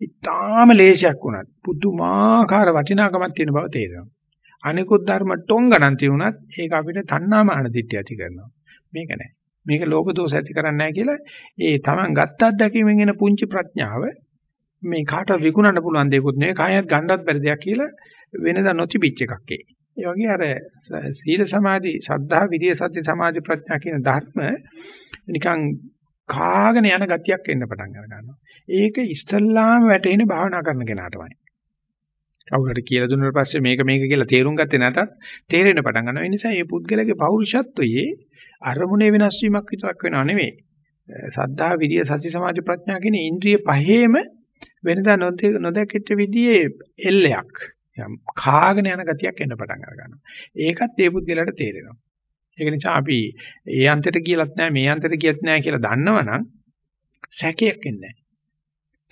ඉතාම ලේසියක් වුණත් පුදුමාකාර වටිනාකමක් තියෙන බව තේරෙනවා. අනිකුත් ධර්ම ටොංගණන් තියුණත් ඒක අපිට තණ්හාමාන දිට්ඨිය ඇති කරනවා. මේක නෑ. මේක ලෝභ දෝෂ ඇති කරන්නේ නැහැ කියලා ඒ Taman ගත්ත අත්දැකීමෙන් එන පුංචි ප්‍රඥාව මේ කාට විකුණන්න පුළුවන් දෙයක්වත් නෙවෙයි කායත් ගන්නත් බැරි දෙයක් කියලා වෙනදා නොතිබිච්ච එකක් ඒ. ඒ වගේ අර සීල සමාධි සද්ධා විරිය සති සමාධි ප්‍රඥා කියන ධර්ම නිකන් කාගෙන යන ගතියක් එන්න පටන් ගන්නවා. ඒක ඉස්සල්ලාම වැටෙන්නේ භාවනා කරන කෙනාටමයි. කවුරුහරි කියලා දුන්නාට පස්සේ මේක මේක කියලා තේරුම් ගත්තේ නැතත් තේරෙන්න පටන් ගන්නවා. ඒ නිසා මේ පුද්ගලගේ පෞරුෂත්වයේ අරමුණේ වෙනස් වීමක් විතරක් වෙනව නෙවෙයි. සද්ධා, විරිය, සති, සමාධි, ප්‍රඥා කියන ඉන්ද්‍රිය පහේම වෙනදා නොදැකිච්ච විදිහේ එල්ලයක් කාගෙන යන ගතියක් එන්න පටන් ගන්නවා. ඒකත් ඒ පුද්ගලයාට තේරෙනවා. ඒක නිසා අපි ඒ අන්තයට කියලාත් නැහැ මේ අන්තයට කියත් නැහැ කියලා දන්නවනම් සැකයක් එන්නේ නැහැ.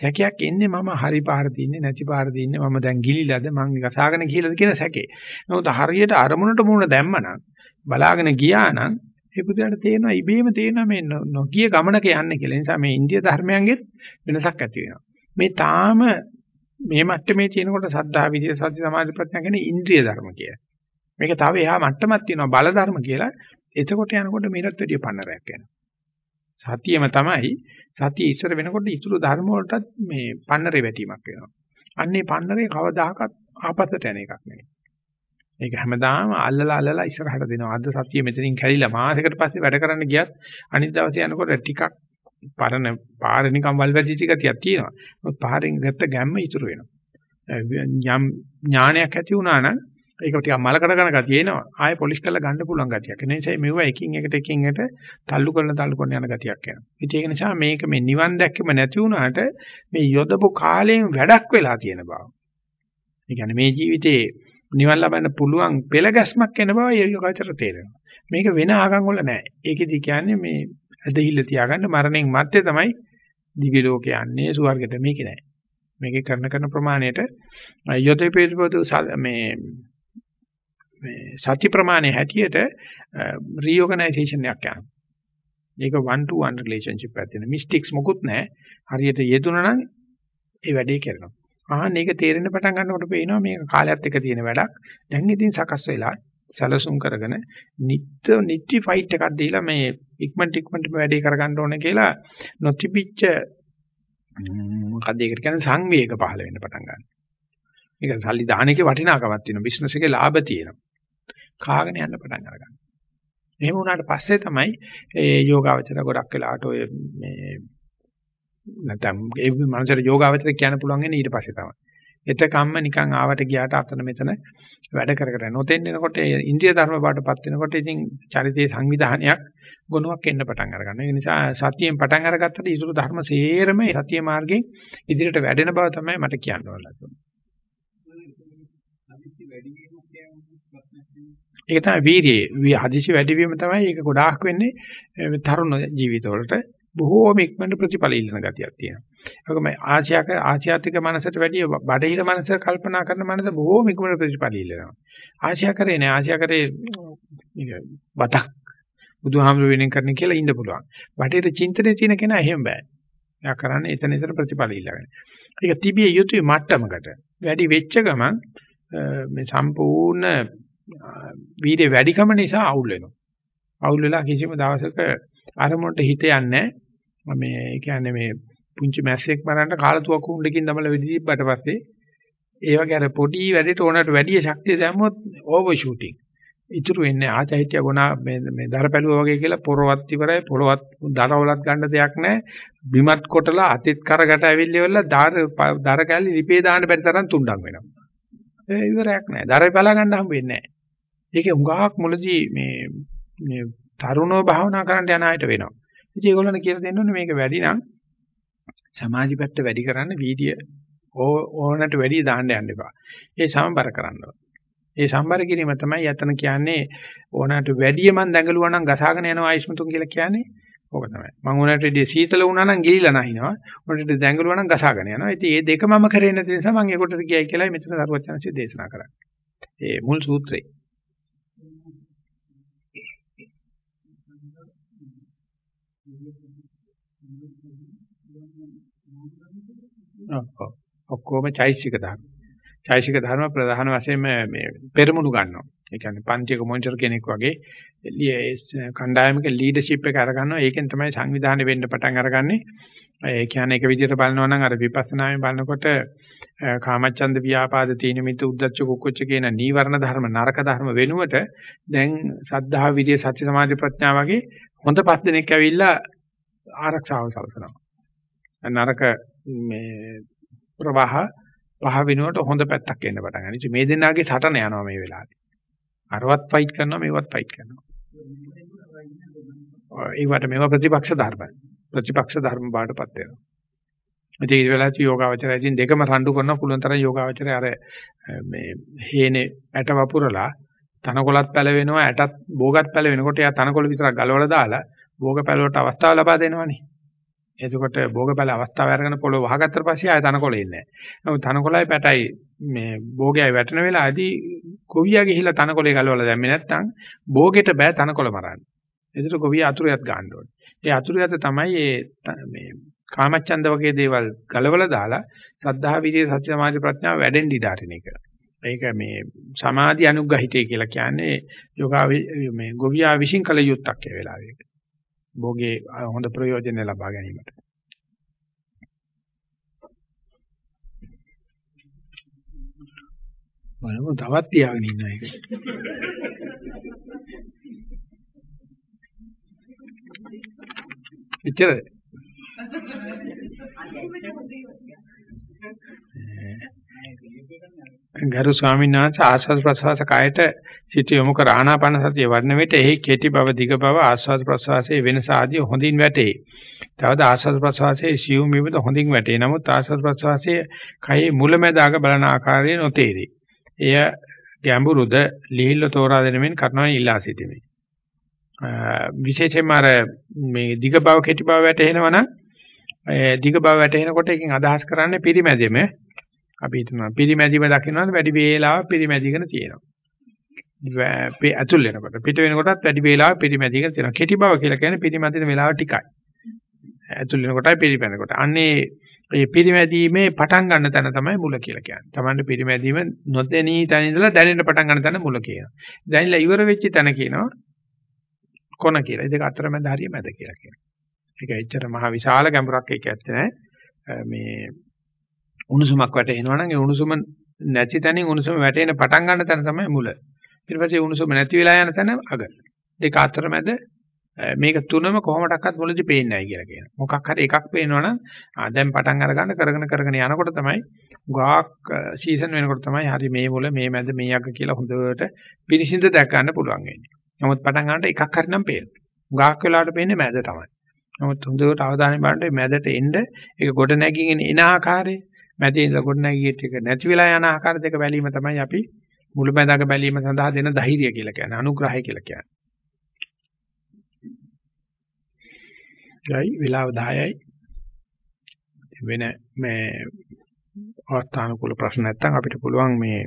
සැකයක් එන්නේ මම හරි පාර තින්නේ නැති පාර තින්නේ මම දැන් ගිලිලාද මං ගසාගෙන ගිහලාද කියන සැකේ. නමුත් හරියට අරමුණට මුණ දැම්මනම් බලාගෙන ගියා නම් ඒ පුදුරට තේරෙනවා ඉබේම තේරෙනවා මේ නොගිය ගමනක යන්නේ කියලා. ඒ නිසා මේ ඉන්දිය ධර්මයන්ගෙත් වෙනසක් ඇති වෙනවා. මේ තාම මේ මට්ටමේ තියෙනකොට සද්ධා විදිය සති සමාධි ප්‍රඥා කියන ඉන්ද්‍රිය ධර්ම කියලා. මේක තව එහා මට්ටමක් තියෙනවා බල ධර්ම කියලා. එතකොට යනකොට මේකට වැඩිය පන්නරයක් යනවා. සතියම තමයි සතිය ඉස්සර වෙනකොට ඉතුරු ධර්ම වලටත් මේ පන්නරේ වැටීමක් වෙනවා. අන්නේ පන්නරේ කවදාහකත් ආපස්සට යන එකක් නෙවෙයි. ඒක හැමදාම අල්ලලා අල්ලලා ඉස්සරහට දෙනවා. අද සතිය මෙතනින් කැරිලා මාසයකට පස්සේ වැඩ කරන්න ගියත් අනිත් දවසේ යනකොට ටිකක් පරණ පාර නිකන් වල් වැදිච්ච ගතියක් තියෙනවා. මොකද පාරෙන් ගත්ත ගැම්ම ඉතුරු වෙනවා. යම් ඥානයක් ඇති වුණා නම් ඒක ටිකක් මලකඩ කරන ගතිය එනවා. ආයෙ පොලිෂ් කරලා ගන්න පුළුවන් ගතියක්. ඒ නිසා මෙව එකින් එකට එකින් එකට තල්ලු කරන තල්ලු කරන යන ගතියක් එනවා. ඉතින් ඒක නිසා මේක මේ නිවන් දැක්කම නැති වුණාට මේ යොදපු කාලයෙන් වැඩක් වෙලා තියෙන බව. ඒ කියන්නේ මේ ජීවිතේ නිවන් ලබන්න පුළුවන් පෙළ ගැස්මක් එන බව යෝගාචර තේරෙනවා. මේක වෙන ආගම් වල නැහැ. ඒකෙදි කියන්නේ මේ ඇදහිල්ල තියාගන්න මරණයෙන් මත්තේ තමයි දිව්‍ය ලෝකේ යන්නේ සුවර්ගයට මේක නෑ. මේකේ කරන කරන ප්‍රමාණයට යොදපේපොතු මේ මේ සත්‍ය ප්‍රමාණය හැටියට රීօගනයිසේෂන් එකක් යනවා. ඒක one to one relationship එකක් තියෙන. මිස්ටික්ස් මොකුත් නැහැ. හරියට යෙදුණා නම් ඒ වැඩේ කරනවා. ආහන් මේක තේරෙන්න පටන් ගන්නකොට පේනවා මේක කාලයත් එක්ක තියෙන වැඩක්. දැන් ඉතින් සකස් වෙලා සැලසුම් කරගෙන නිත්‍ය නිටි ෆයිට් එකක් දීලා මේ ඉක්මනට ඉක්මනට වැඩේ කරගන්න ඕනේ කියලා නොතිබිච්ච මොකද ඒකට කියන්නේ සංවේග පහළ වෙන්න පටන් ගන්නවා. මේක සල්ලි දාන එකේ වටිනාකමක් තියෙනවා. බිස්නස් එකේ ලාභ තියෙනවා. කාගෙන යන්න පටන් අරගන්නවා. එහෙම වුණාට පස්සේ තමයි ඒ යෝගාවචර ගොඩක් වෙලාට ඔය මේ නැත්නම් ඒ මනසට යෝගාවචර කියන්න පුළුවන් වෙන්නේ ඊට පස්සේ තමයි. එතකම්ම නිකන් ආවට ගියාට අතන මෙතන වැඩ කර කර නොතෙන් එනකොට ඉන්ද්‍රිය ධර්ම බාටපත් වෙනකොට ඉතින් චරිතයේ සංවිධානයක් ගුණයක් එන්න පටන් අරගන්නවා. ඒ නිසා සතියෙන් පටන් අරගත්තට ඊටු ධර්ම සේරම සතිය මාර්ගයෙන් ඉදිරියට වැඩෙන බව තමයි මට කියන්න ඕන. ඒක තමයි වීර්යය. හදිසි වැඩිවීම තමයි ඒක ගොඩාක් වෙන්නේ තරුණ ජීවිතවලට බොහෝම ඉක්මනට ප්‍රතිඵල ඉල්ලන ගතියක් තියෙනවා. ඒකම ආශියාක ආශියාතික මනසට වැඩිය බඩහිර මනස කල්පනා කරන මනස බොහෝම ඉක්මනට ප්‍රතිඵල ඉල්ලනවා. ආශියා කරේ නෑ ආශියා කරේ බතක් බුදුහාමුදුරු වෙනින් කරන්න කියලා ඉන්න පුළුවන්. බටේට චින්තනයේ තියෙන කෙනා එහෙම බෑ. එයා කරන්නේ එතන එතන ප්‍රතිඵල ඉල්ලගෙන. ඒක තිබිය යුතුයි මට්ටමකට. වැඩි වෙච්ච ගමන් මේ සම්පූර්ණ වීර්ය වැඩිකම නිසා අවුල් වෙනවා. අවුල් වෙලා කිසිම දවසක අරමුණට හිත යන්නේ මේ කියන්නේ මේ පුංචි මැස්සෙක් මරන්න කාලතුවක් කුණ්ඩකින් දමලා වෙදි තිබ්බට පස්සේ ඒ වගේ අර පොඩි වැඩේට ඕනට වැඩි ශක්තිය දැම්මොත් ඕවර් ෂූටින්. ඉතුරු වෙන්නේ ආචෛත්‍ය ගුණා මේ මේ දරපැලුව වගේ කියලා පොරවත් ඉවරයි පොරවත් දරවලත් ගන්න දෙයක් නැහැ. බිමත් කොටලා අතිත් කරකට ඇවිල්ලි වෙලා දාර දර කැලි ලිපේ දාන්න බැරි තරම් තුණ්ඩම් වෙනවා. ඒ ඉවරයක් නැහැ. දරේ බලා ගන්න හම්බ වෙන්නේ නැහැ. ඒකේ උඟාක් මුලදී මේ මේ තරුණව භාවනා කරන්න යන අයට වෙනවා. ඉතින් ඒගොල්ලන්ට කියලා දෙන්න ඕනේ මේක වැඩි නම් සමාජි පැත්ත වැඩි කරන්න වීර්ය ඕනට වැඩි දාන්න යන්න එපා. ඒ සමබර කරන්න ඒ සම්බර කිරීම තමයි යතන කියන්නේ ඕනට වැඩි මන් දැඟලුවා නම් ගසාගෙන යනවා ආයෂ්මතුන් කියලා කියන්නේ. ඕක තමයි. මම ඕනට වැඩි සීතල වුණා නම් ගිලිලා නැහිනවා. ඕනට දැඟලුවා නම් ගසාගෙන යනවා. ඉතින් මේ දෙක මම කරේ නැති නිසා මම ඒකට ගියයි කියලා මෙතන සරුවචනන්සේ දේශනා කරන්නේ. ඒ මුල් සූත්‍රේ. ඔක්කොම චෛසික ධර්ම. චෛසික ධර්ම ප්‍රධාන වශයෙන් මේ පෙරමුණු ගන්නවා. ඒ කියන්නේ පන්තියක මොනිටර් කෙනෙක් වගේ කණ්ඩායමක ලීඩර්ෂිප් එක අරගන්නවා. ඒකෙන් තමයි සංවිධානය වෙන්න පටන් අරගන්නේ. ඒ කියන්නේ එක විදිහට බලනවා නම් අර විපස්සනායෙන් බලනකොට කාමච්ඡන්ද ව්‍යාපාද තීන මිත උද්දච්ච කුක්කුච්ච කියන නීවරණ ධර්ම නරක ධර්ම වෙනුවට දැන් සද්ධා විරිය සත්‍ය සමාධි ප්‍රඥා වගේ හොඳ පස් දෙනෙක් ඇවිල්ලා ආරක්ෂාව සලසනවා. නරක මේ ප්‍රවාහ පහ වෙනුවට හොඳ පැත්තක් එන්න පටන් ගන්නවා. ඉතින් මේ දෙන්නාගේ සටන යනවා මේ වෙලාවේ. අරවත් ෆයිට් කරනවා මේවත් ෆයිට් කරනවා. ඒවට මේවා ප්‍රතිපක්ෂ ධර්ම. ප්‍රතිපක්ෂ ධර්ම බාටපත් වෙනවා. ඉතින් ඒ වෙලාවට යෝගාවචරය ඉතින් දෙකම රණ්ඩු කරන පුළුවන් තරම් යෝගාවචරය අර මේ හේනේ ඇට වපුරලා තනකොළත් පැලවෙනවා ඇටත් බෝගත් පැලවෙනකොට එයා තනකොළ විතරක් ගලවලා දාලා බෝග පැලවට අවස්ථාව ලබා දෙනවනේ. එතකොට භෝගපල අවස්ථාව අරගෙන පොළොව වහගත්තට පස්සේ ආය තනකොළේ ඉන්නේ නැහැ. නමුත් තනකොළයි පැටයි මේ භෝගයයි වැටෙන වෙලාවේදී කොවියා ගිහිල්ලා තනකොළේ ගලවලා දැම්මේ නැත්නම් භෝගෙට බෑ තනකොළ මරන්න. එතකොට කොවියා අතුරුයත් ගන්න ඕනේ. ඒ අතුරුයත් තමයි මේ කාමච්ඡන්ද වගේ දේවල් ගලවලා දාලා සද්ධා විරිය සත්‍ය සමාධි ප්‍රඥාව වැඩෙන්න ඉඩ අරින එක. ඒක මේ සමාධි අනුග්‍රහිතය කියලා කියන්නේ යෝගා මේ ගොවියා විශ්ින් කළ යුත්තක් ඒ වෙලාවේ. භෝගේ හොඳ ප්‍රයෝජන ලබා ගැනීමට. බලමු තවත් තියාගෙන ඉන්න එක. එච්චරද? ගරු ස්වාමීන් වහන්සේ ආස්වාද ප්‍රසවාස කායට සිට යොමු කර ආනාපාන සතිය වර්ණ විට එහි කෙටි බව දිග බව ආස්වාද ප්‍රසවාසයේ වෙනස ආදී හොඳින් වැටේ. තවද ආස්වාද ප්‍රසවාසයේ සියුම් විවිධ හොඳින් වැටේ. නමුත් ආස්වාද ප්‍රසවාසයේ කයේ මුලැමැදාක බලන ආකාරය නොතේරේ. එය ගැඹුරුද ලිහිල්ල තෝරා දෙනමින් කරනවා ඉල්ලා සිටිමි. විශේෂයෙන්ම අර මේ දිග බව කෙටි බව වැටෙනවා නම් දිග බව වැටෙනකොට එකකින් අදහස් කරන්නේ පිරිමැදෙම අපි හිතනවා පිරිමැදිම දකින්නවාද වැඩි වේලාවක් පිරිමැදිගෙන තියෙනවා. ඇතුල් වෙනකොට පිට වෙනකොටත් වැඩි වේලාවක් පිරිමැදිගෙන තියෙනවා. කෙටි බව කියලා කියන්නේ පිරිමැදින වේලාව ටිකයි. ඇතුල් වෙනකොටයි පිරිමැදෙනකොට. අන්නේ මේ පිරිමැදීමේ පටන් ගන්න තැන තමයි මුල කියලා කියන්නේ. Tamande පිරිමැදීම නොදැනී තැන ඉඳලා දැනෙන්න පටන් ගන්න තැන මුල කියනවා. දැනෙලා ඉවර වෙච්ච තැන කියනවා කොන කියලා. ඒ දෙක අතරමැද හරිය මැද කියලා කියනවා. ඒක එච්චර මහ විශාල ගැඹුරක් ඒක ඇත්තේ මේ උණුසුමක් වැටෙනවා නම් ඒ උණුසුම නැති තැනින් උණුසුම වැටෙන පටන් ගන්න තැන තමයි මුල. ඊට පස්සේ උණුසුම නැති වෙලා යන තැන අග. දෙක අතර මැද මේක තුනම කොහොමඩක්වත් මුලදි පේන්නේ නැහැ කියලා කියනවා. මොකක් හරි එකක් පේනවනම් දැන් පටන් අරගන්න කරගෙන කරගෙන යනකොට තමයි ගාක් සීසන් වෙනකොට තමයි හරි මේ මුල මේ මැද මේ අග කියලා හොඳට පිරිසිඳ දැක ගන්න පුළුවන් වෙන්නේ. නමුත් පටන් ගන්නට එකක් හරි නම් පේනවා. ගාක් වෙලාවට පේන්නේ මැද තමයි. නමුත් හොඳට අවධානය බලනකොට මැදට එන්න ඒක ගොඩ නැගින්න එන ආකාරය මැදේ ඉඳලා ගොඩනැගියට එක නැති වෙලා යන ආකාර දෙක බැලීම තමයි අපි මුළුමැදක බැලීම සඳහා දෙන ධෛර්යය කියලා කියන්නේ අනුග්‍රහය කියලා කියන්නේ. ගයි වෙලාව 10යි වෙන මේ අවස්ථානුකූල ප්‍රශ්න නැත්නම් අපිට පුළුවන් මේ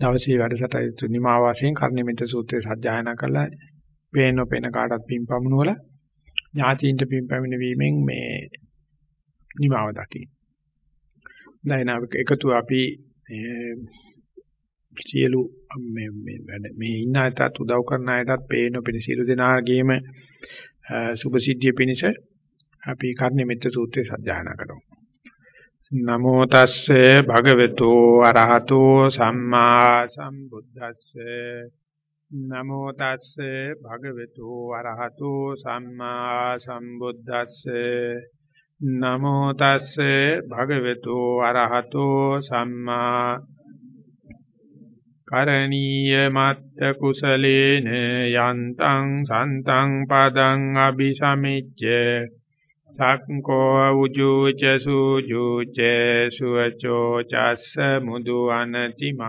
දවසේ වැඩසටහන නිමාව වශයෙන් කර්ණිමිත සූත්‍රය සජ්ජායනා කරලා පේන පේන කාටත් පින් පමුණුවලා ඥාතීන්ට පින් පැමිණ වීමෙන් මේ නිමාව දකින්න. දැන් එකතු අපි සියලු මේ මේ මේ ඉන්න අයටත් උදව් කරන අයටත් පේන පිළි සියලු දෙනාගේම සුභ සිද්ධිය පිණිස අපි කර්ණිමිත්ත සූත්‍රය සජ්ජායනා කරමු. නමෝ තස්සේ භගවතු අරහතෝ සම්මා සම්බුද්දස්සේ නමෝ තස්සේ භගවතු අරහතෝ සම්මා සම්බුද්දස්සේ නමෝ තස්සේ භගවතු අරහතෝ සම්මා කරණීය මත්ත කුසලේන යන්තං සන්තං පදං අபிසමිච්ඡ සක්කෝ උජුච සුජුච සුවචෝ චස්ස මුදු අනතිම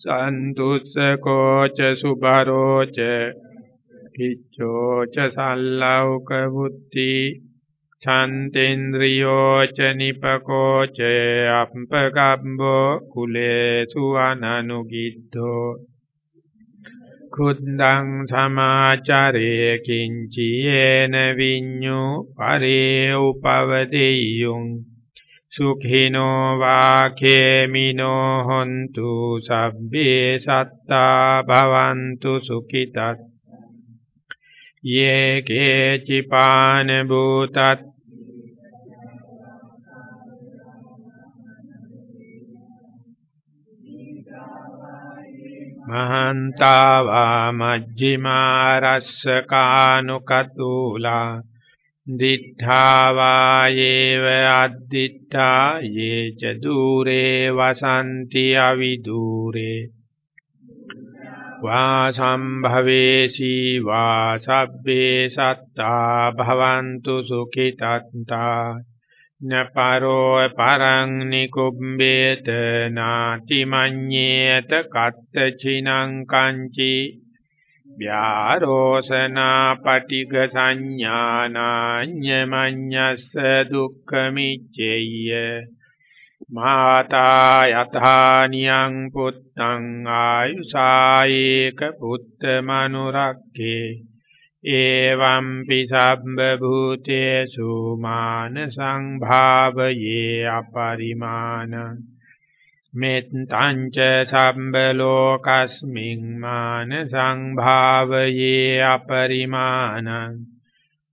සන්තුස්සකෝ ච සුබරෝ ච කිච්ඡෝ ච සල්ලෞක බුද්ධි ඡන්තේන්ද්‍රියෝ ච නිපකෝ ච අප්පකම්බෝ කුලේසු අනනුගිද්ධෝ කුද්දං සමාචරේ කිංචීන විඤ්ඤු පරේ උපවදෙය්‍යුං සුඛිනෝ වාඛේමිනෝ හොන්තු සබ්බේ සත්තා භවන්තු සුඛිතත් යේ කේචිපාන භූතත් මහන්තා වා මජ්ක්‍ධිමා රස්සකානුකතුලා දිඨා වායේව අද්දිඨා යේච দূරේ වසන්ති අවිදූරේ වා සම්භවේසි වා සබ්බේ සත්තා භවන්තු සුඛිතත්තා නපරෝ පරං නිකුම්බේත නාති මඤ්ඤේත කත්ත චිනං කංචි ව්‍යාරෝසනා පටිග සංඥානාඤ්ඤමඤ්ඤස්ස දුක්ඛමිච්ඡේය මාතා යථානියං පුත්තං ආයුසායේක පුත්ත මනුරක්කේ එවං පිසබ්බ භූතේසු මාන සංභාවයේ අපරිමාණ මෙත්තං ච සම්බ ලෝකස්මින් මාන සංභාවයේ අපරිමාණ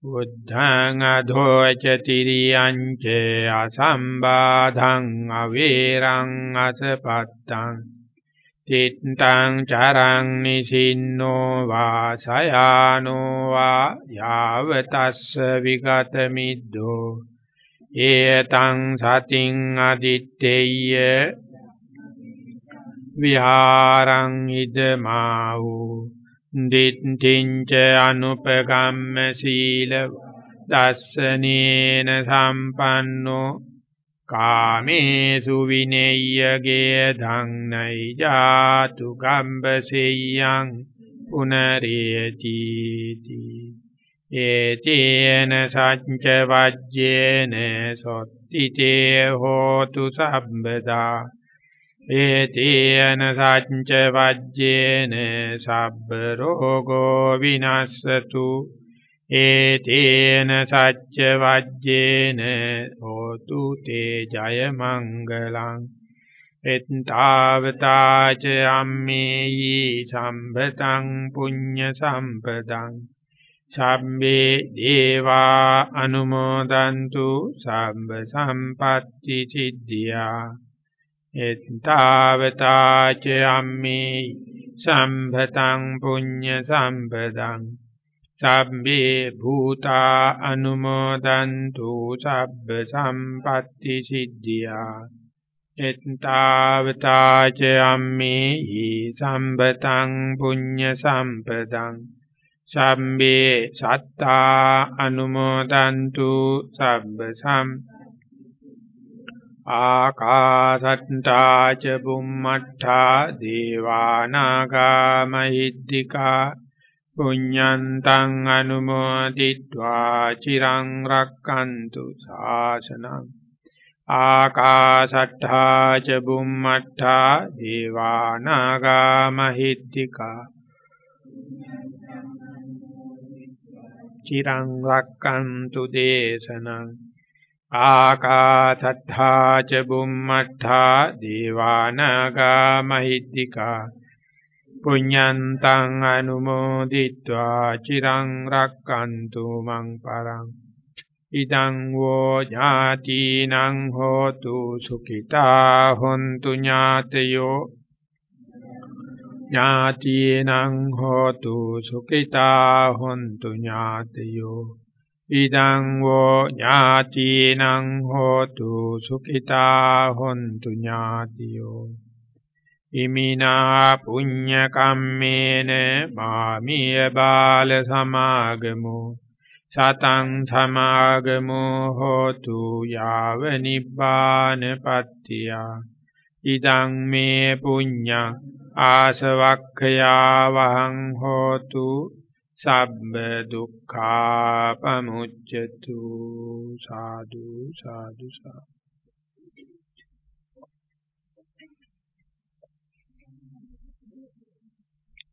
බුද්ධං අධෝච තිරියං ච අසම්බාධං අවේරං අසපත්තං තිත්තං චරං නිසින්නෝ වාසයානෝ වා යාවතස්ස විගත මිද්දෝ ඒතං සතින් අදිත්තේය විහාරං ඉදමාවු දිට්ඨින්ච අනුපගම්ම සීල දස්සනේන සම්පන්නෝ කාමේසු විනෙය්‍යගේ ධම්නයි ජාතු ගම්බසෙය්‍යං පුනරේති. ඒතේන සච්ච වජ්ජේන සොත්තිතේ හෝතු සම්බදා ඒතේන සච්ච වජ්ජේන සබ්බ රෝගෝ විනස්සතු ඒතේන සච්ච වජ්ජේන හෝතු තේ ජය මංගලං එත්තාවතාච අම්මේයි සම්බතං පුඤ්ඤ සම්පදං සම්බේ දේවා අනුමෝදන්තු සම්බ සම්පatti සිද්ධියා එත්තාවතාච අම්මේයි සම්බතං පුඤ්ඤ සම්පදං සබ්බේ භූතා අනුමෝදන්තු සබ්බ සම්පatti සිද්ධියා. එත්තාවතාච අම්මේහි සම්බතං පුඤ්ඤ සම්පදං. සම්බේ සත්තා අනුමෝදන්තු සබ්බ සම්. ආකාසට්ටා ච බුම්මට්ඨා දේවානාගා මහිද්దికා පුඤ්ඤන්තං අනුමෝදිත්වා චිරං රක්칸තු ශාසනං ආකාශට්ඨා ච බුම්මට්ඨා දේවානාගා මහිත්‍තිකා චිරං රක්칸තු දේශනං ආකාශට්ඨා ච බුම්මට්ඨා දේවානාගා මහිත්‍තිකා පුඤ්ඤන්තං අනුමෝදිත්වා චිරං රක්칸තු මං පරං. ඉදං වෝ ඥාතිනං හෝතු සුඛිතා හොන්තු ඥාතයෝ. ඥාතිනං හෝතු සුඛිතා හොන්තු ඥාතයෝ. ඉදං වෝ ඥාතිනං හෝතු සුඛිතා හොන්තු ඥාතියෝ. ඉමිනා පුඤ්ඤ කම්මේන මාමිය බාල සමාගමෝ සතං සමාගමෝ හෝතු යාව නිබ්බානපත්තිය ඉදං මේ පුඤ්ඤං ආසවක්ඛයා වහං හෝතු සබ්බ දුක්ඛා පමුච්ඡතු සාදු සාදු සාදු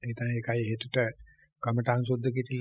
ඒ තමයි ඒකයි හෙටට කමඨාන් සුද්ධ කිතිල